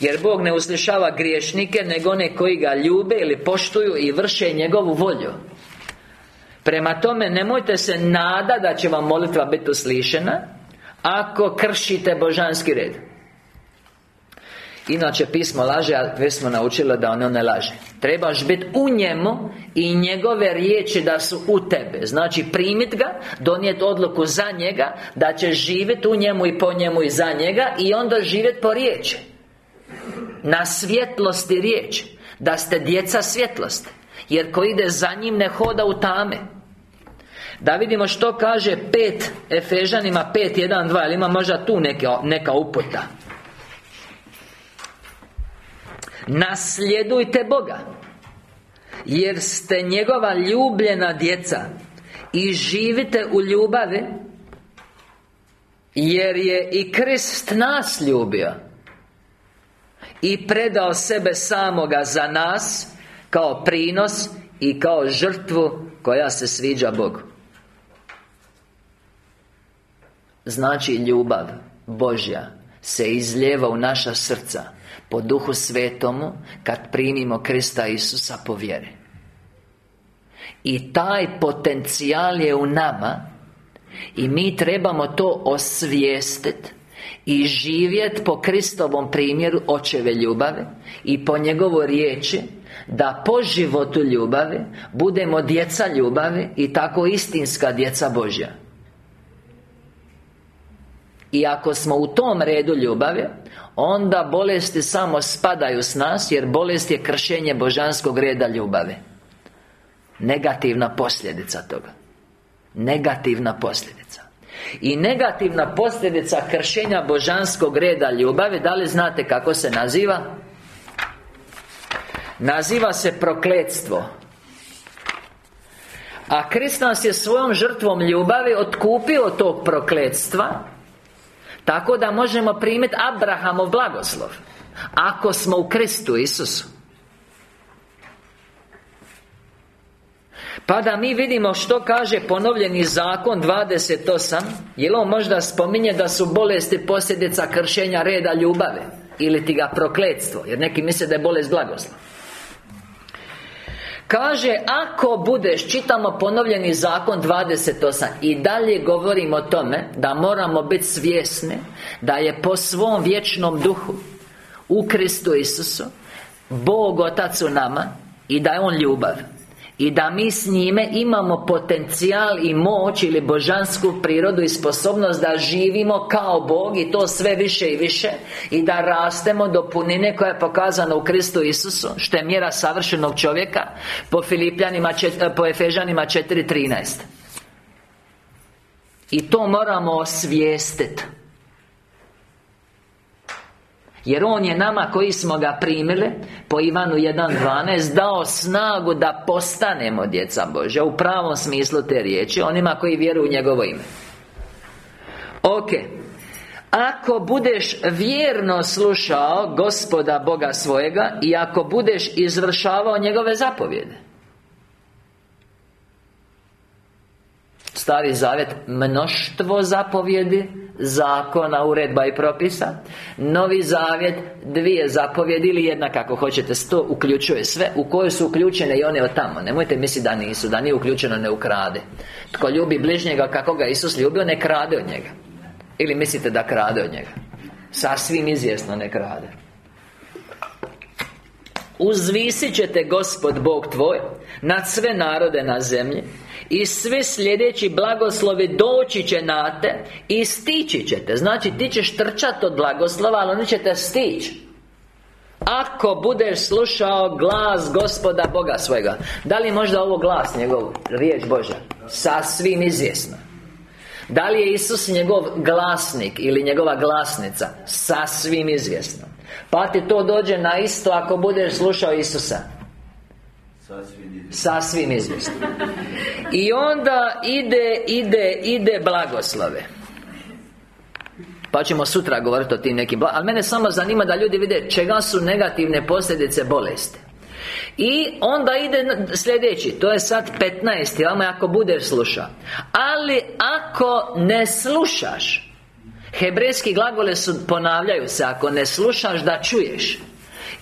Jer Bog ne uslišava griješnike Nego one koji ga ljube ili poštuju I vrše njegovu volju. Prema tome, nemojte se nada da će vam molitva biti uslišena Ako kršite božanski red Inače pismo laže, a već smo naučili da ono ne laže. Trebaš biti u njemu I njegove riječi da su u tebe. Znači primit ga Donijeti odluku za njega Da će živjeti u njemu i po njemu i za njega I onda živjeti po riječi. Na svjetlosti riječi. Da ste djeca svjetlosti. Jer ko ide za njim ne hoda u tame. Da vidimo što kaže pet Efežanima 5.1.2 Ili ima možda tu neka, neka uputa Nasljedujte Boga Jer ste njegova ljubljena djeca I živite u ljubavi Jer je i Krist nas ljubio I predao sebe samoga za nas Kao prinos I kao žrtvu koja se sviđa Bogu. Znači ljubav Božja Se izljeva u naša srca po duhu svetomu Kad primimo Krista Isusa po vjeri. I taj potencijal je u nama I mi trebamo to osvijestiti i živjeti po Kristovom primjeru očeve ljubave I po njegovo riječi Da po životu ljubavi Budemo djeca ljubavi I tako istinska djeca Božja. I ako smo u tom redu ljubavi Onda bolesti samo spadaju s nas Jer bolest je kršenje božanskog reda ljubavi. Negativna posljedica toga. Negativna posljedica. I negativna posljedica kršenja božanskog reda ljubavi Da li znate kako se naziva? Naziva se prokletstvo. A Krist nas je svojom žrtvom ljubavi otkupio tog prokletstva tako da možemo primiti Abrahamov blagoslov Ako smo u Kristu Isusu. Pa da mi vidimo što kaže ponovljeni zakon 28 Jel on možda spominje da su bolesti posljedica kršenja reda ljubave Ili ti ga prokletstvo Jer neki misle da je bolest blagoslov Kaže, ako budeš, čitamo ponovljeni zakon 28 I dalje govorimo o tome Da moramo biti svjesni Da je po svom vječnom duhu U Kristu Isusu Bog Otac u nama I da je On ljubav i da mi s njime imamo potencijal i moć ili božansku prirodu i sposobnost da živimo kao Bog i to sve više i više i da rastemo do punine koja je pokazana u Kristu Isusu što je mjera savršenog čovjeka po Filipljanima, po Efežanima 4.13 I to moramo osvijestiti jer On je nama koji smo ga primili Po Ivanu 1.12 Dao snagu da postanemo djeca Božja U pravom smislu te riječi Onima koji vjeruju u njegovo ime. Ok ako budeš vjerno slušao Gospoda Boga svojega I ako budeš izvršavao njegove zapovjede Stari zavjet mnoštvo zapovjedi Zakona, uredba i propisa. Novi zavjet Dvije zapovjedi ili jedna kako hoćete Sto uključuje sve U koje su uključene i one od tamo. Nemojte misliti da nisu Da nije uključeno ne ukrade. Tko ljubi bližnjega kako ga Isus ljubio Ne krade od njega. Ili mislite da krade od njega? Sasvim izvjesno ne krade. Uzvisit ćete Gospod Bog tvoj Nad sve narode na zemlji i sve sljedeći blagoslovi doći će na te I stići ćete Znači ti ćeš trčati od blagoslova Ali oni će te stići Ako budeš slušao glas gospoda Boga svojega. Da li možda ovo glas njegov Riječ Božja? Sasvim izvjesno. Da li je Isus njegov glasnik Ili njegova glasnica? Sasvim izvjesno. Pa ti to dođe na isto ako budeš slušao Isusa Sasvim izvjesno I onda ide, ide, ide blagoslove. Pa ćemo sutra govoriti o tim nekim Ali mene samo zanima da ljudi vide čega su negativne posljedice bolesti. I onda ide sljedeći To je sad 15 Vama ako budeš slušao Ali ako ne slušaš Hebrejski glagole su, ponavljaju se Ako ne slušaš da čuješ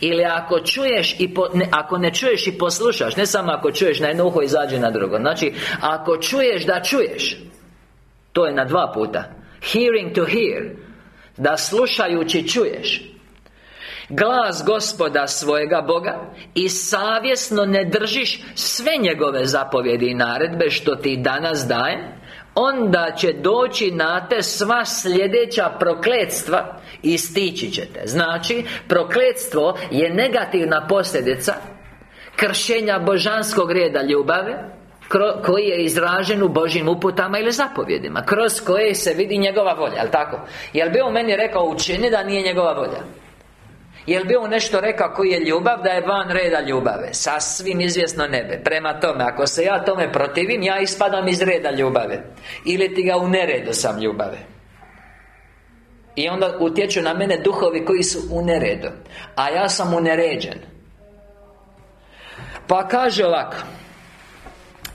ili ako čuješ i po, ne, ako ne čuješ i poslušaš Ne samo ako čuješ na jedno uho izađe na drugo. Znači, ako čuješ da čuješ To je na dva puta. Hearing to hear Da slušajući čuješ. Glas gospoda svojega Boga I savjesno ne držiš sve njegove zapovjedi i naredbe Što ti danas daje Onda će doći na te sva sljedeća prokletstva I stići ćete Znači, prokletstvo je negativna posljedica Kršenja božanskog reda ljubave koji je izražen u Božjim uputama ili zapovjedima Kroz koje se vidi njegova volja, jel tako? Jel bi on meni rekao učini da nije njegova volja? Jel bi on nešto rekao koji je ljubav? Da je van reda ljubave Sasvim izvjesno nebe Prema tome, ako se ja tome protivim Ja ispadam iz reda ljubave. Ili ti ga u neredu sam ljubave. I onda utječu na mene duhovi koji su u neredu. A ja sam uneređen. Pa kaže ovako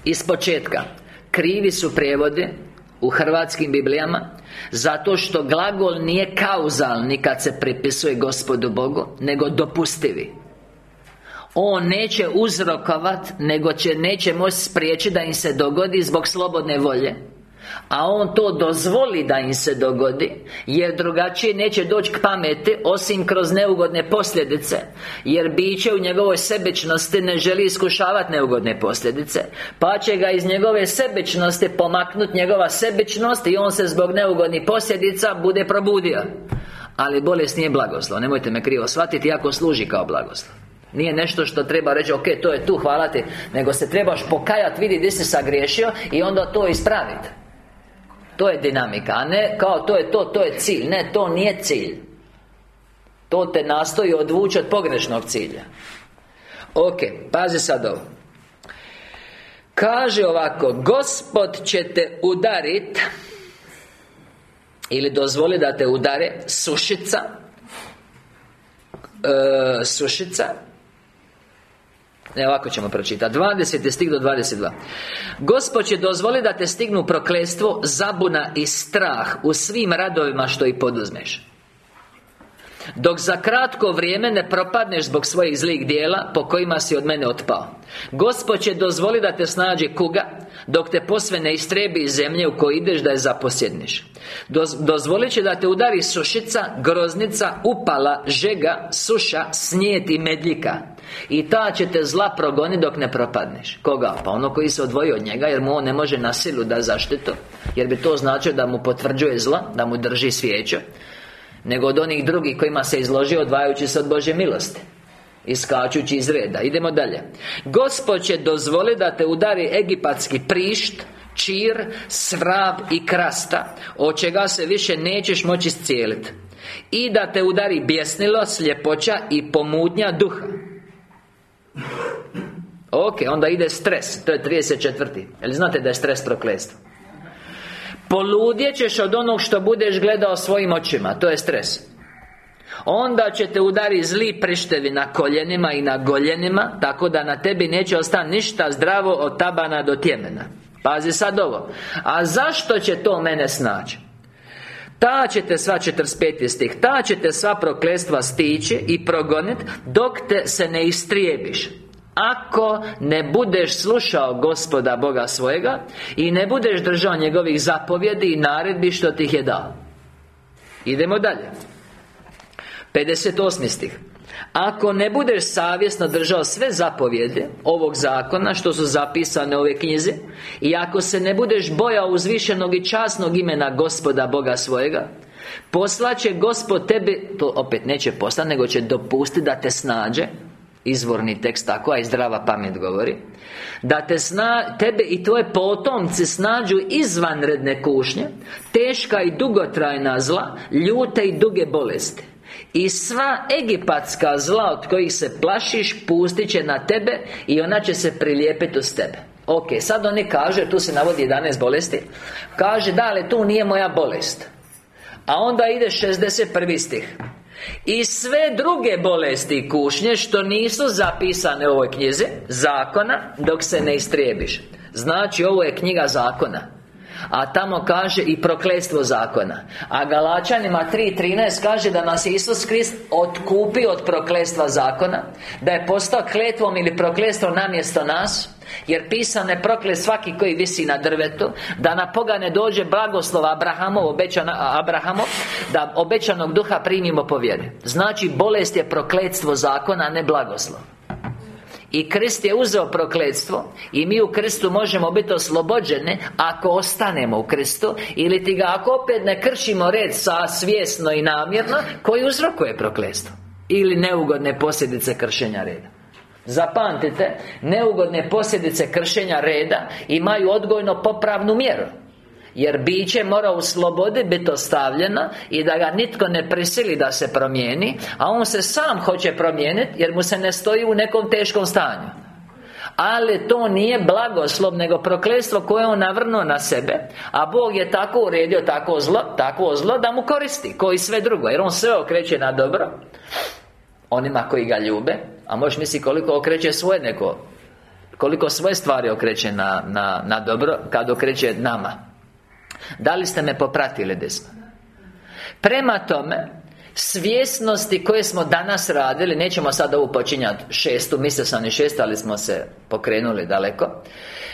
Iz početka. Krivi su prijevode U hrvatskim Biblijama zato što glagol nije kauzalni kad se pripisuje gospodu Bogu Nego dopustivi. On neće uzrokovat Nego će, neće moći spriječiti da im se dogodi zbog slobodne volje a On to dozvoli da im se dogodi Jer drugačije neće doći k pameti Osim kroz neugodne posljedice. Jer biće u njegovoj sebičnosti Ne želi iskušavati neugodne posljedice Pa će ga iz njegove sebičnosti Pomaknut njegova sebičnost I on se zbog neugodnih posljedica Bude probudio. Ali bolest nije blagoslov Nemojte me krivo shvatiti Ako služi kao blagoslov. Nije nešto što treba reći, ok, to je tu, hvala ti Nego se trebaš pokajati, vidi gdje si sagriješio I onda to ispraviti to je dinamika, a ne kao to je to, to je cilj. Ne, to nije cilj. To te nastoji odvući od pogrešnog cilja. Ok, pazi sad ovo. Kaže ovako Gospod će te udarit Ili dozvoli da te udare Sušica e, Sušica ne, ovako ćemo pročitati. 20. stih do 22 Gospod će dozvoli da te stignu proklestvo Zabuna i strah U svim radovima što i poduzmeš. Dok za kratko vrijeme ne propadneš zbog svojih zlih dijela Po kojima si od mene otpao. Gospod će dozvoli da te snađe kuga Dok te posve ne istrebi iz zemlje u kojoj ideš da je zaposjedniš. Dozvolit će da te udari sušica, groznica, upala, žega, suša, snijet i medljika I ta će te zla progoni dok ne propadneš. Koga? Pa ono koji se odvoji od njega Jer mu on ne može na silu da zaštitu Jer bi to značilo da mu potvrđuje zla Da mu drži svijeću nego od onih drugih kojima se izložio odvajajući se od Bože milosti Iskačući iz reda. Idemo dalje. Gospod će dozvoli da te udari egipatski prišt Čir, svrab i krasta Od čega se više nećeš moći scijeliti I da te udari bjesnilo, sljepoća i pomutnja duha Ok, onda ide stres To je 34. Jel znate da je stres prokletstvo? Poludjet ćeš od onog što budeš gledao svojim očima To je stres Onda će te udari zli prištevi na koljenima i na goljenima Tako da na tebi neće ostati ništa zdravo od tabana do tjemena Pazi sad ovo A zašto će to mene snaći? Ta ćete sva 45. stih Ta ćete sva proklestva stići i progonit Dok te se ne istrijebiš ako ne budeš slušao gospoda Boga svojega I ne budeš držao njegovih zapovjedi i naredbi što ti je dao Idemo dalje 58. stih Ako ne budeš savjesno držao sve zapovjede Ovog zakona Što su zapisane u ove knjize I ako se ne budeš bojao uzvišenog i časnog imena Gospoda Boga svojega Poslaće Gospod tebi To opet neće poslati Nego će dopustiti da te snađe Izvorni tekst tako, a i zdrava pamet govori Da te sna, tebe i tvoje potomci snađu izvanredne kušnje Teška i dugotrajna zla Ljute i duge bolesti i sva egipatska zla od kojih se plašiš Pustit će na tebe I ona će se prilijepiti uz tebe. Ok, sad oni kaže, tu se navodi 11 bolesti Kaže, da, ali tu nije moja bolest. A onda ide 61. stih. I sve druge bolesti i kušnje Što nisu zapisane u ovoj knjizi Zakona Dok se ne istrijebiš Znači ovo je knjiga zakona a tamo kaže i prokletstvo zakona. A Galačanima 3.13 kaže da nas Isus Krist otkupio od prokletstva zakona Da je postao kletvom ili prokletstvom namjesto nas jer pisano je proklet svaki koji visi na drvetu Da na pogane dođe blagoslova Abrahamov obećana, Abrahamov Da obećanog duha primimo po vjeri. Znači bolest je prokletstvo zakona, a ne blagoslov i Krist je uzeo prokletstvo I mi u Kristu možemo biti oslobođeni Ako ostanemo u Kristu Ili ti ga ako opet ne kršimo red sa svjesno i namjerno Koji uzrokuje prokletstvo? Ili neugodne posljedice kršenja reda. Zapamtite Neugodne posljedice kršenja reda Imaju odgojno popravnu mjeru jer biće mora u slobodi biti ostavljeno I da ga nitko ne prisili da se promijeni A on se sam hoće promijeniti Jer mu se ne stoji u nekom teškom stanju. Ali to nije blagoslov Nego prokletstvo koje on navrnuo na sebe A Bog je tako uredio tako zlo Tako zlo da mu koristi Koji sve drugo Jer on sve okreće na dobro Onima koji ga ljube A možeš misli koliko okreće svoje neko Koliko svoje stvari okreće na, na, na dobro Kad okreće nama da li ste me popratili desno? Prema tome Svjesnosti koje smo danas radili Nećemo sad ovu počinjati šestu Mislio sam i šest, ali smo se pokrenuli daleko.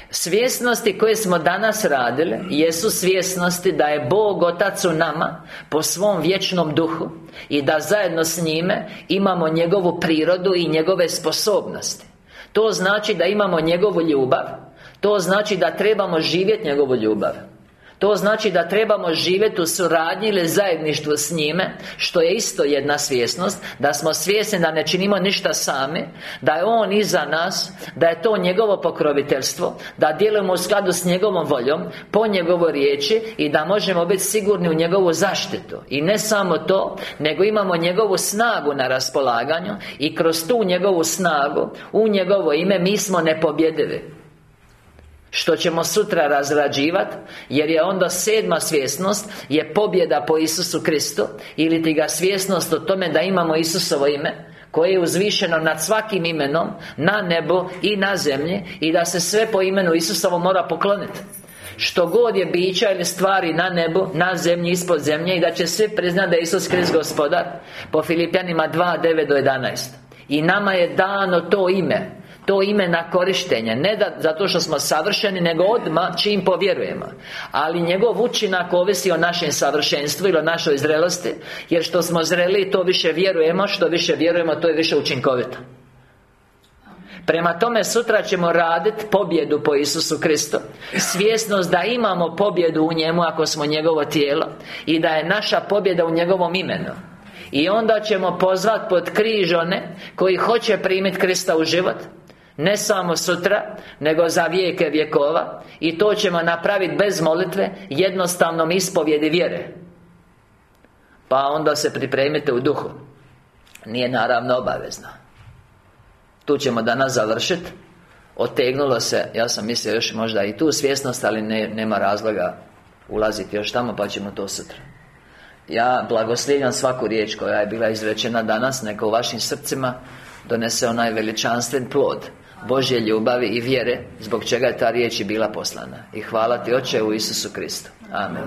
Svjesnosti koje smo danas radili Jesu svjesnosti da je Bog Otac u nama Po svom vječnom duhu I da zajedno s njime Imamo njegovu prirodu i njegove sposobnosti. To znači da imamo njegovu ljubav To znači da trebamo živjeti njegovu ljubav to znači da trebamo živjeti u suradnji ili zajedništvu s njime Što je isto jedna svjesnost Da smo svjesni da ne činimo ništa sami Da je On iza nas Da je to njegovo pokroviteljstvo Da djelujemo u skladu s njegovom voljom Po njegovoj riječi I da možemo biti sigurni u njegovu zaštitu. I ne samo to Nego imamo njegovu snagu na raspolaganju I kroz tu njegovu snagu U njegovo ime mi smo nepobjedivi što ćemo sutra razrađivati Jer je onda sedma svjesnost Je pobjeda po Isusu Kristu Ili ti ga svjesnost o tome da imamo Isusovo ime koje je uzvišeno nad svakim imenom Na nebu i na zemlji I da se sve po imenu Isusovo mora pokloniti što god je bića ili stvari na nebu, na zemlji, ispod zemlje I da će svi priznati da je Isus Krist gospodar Po Filipijanima 2, 9 do 11 I nama je dano to ime to ime na korištenje. Ne da, zato što smo savršeni Nego odmah čim povjerujemo. Ali njegov učinak ovisi o našem savršenstvu Ili o našoj zrelosti. Jer što smo zreli to više vjerujemo Što više vjerujemo to je više učinkovito. Prema tome sutra ćemo raditi pobjedu po Isusu Kristu. Svjesnost da imamo pobjedu u njemu ako smo njegovo tijelo I da je naša pobjeda u njegovom imenu. I onda ćemo pozvati pod križ one Koji hoće primiti Krista u život Ne samo sutra Nego za vijeke vjekova I to ćemo napraviti bez molitve Jednostavnom ispovjedi vjere. Pa onda se pripremite u duhu. Nije naravno obavezno. Tu ćemo danas završiti Otegnulo se, ja sam mislio još možda i tu svjesnost Ali ne, nema razloga ulaziti još tamo Pa ćemo to sutra. Ja blagoslivljam svaku riječ koja je bila izrečena danas Neka u vašim srcima Donese onaj veličanstven plod Božje ljubavi i vjere Zbog čega je ta riječ bila poslana. I hvala Ti Oče u Isusu Kristu. Amen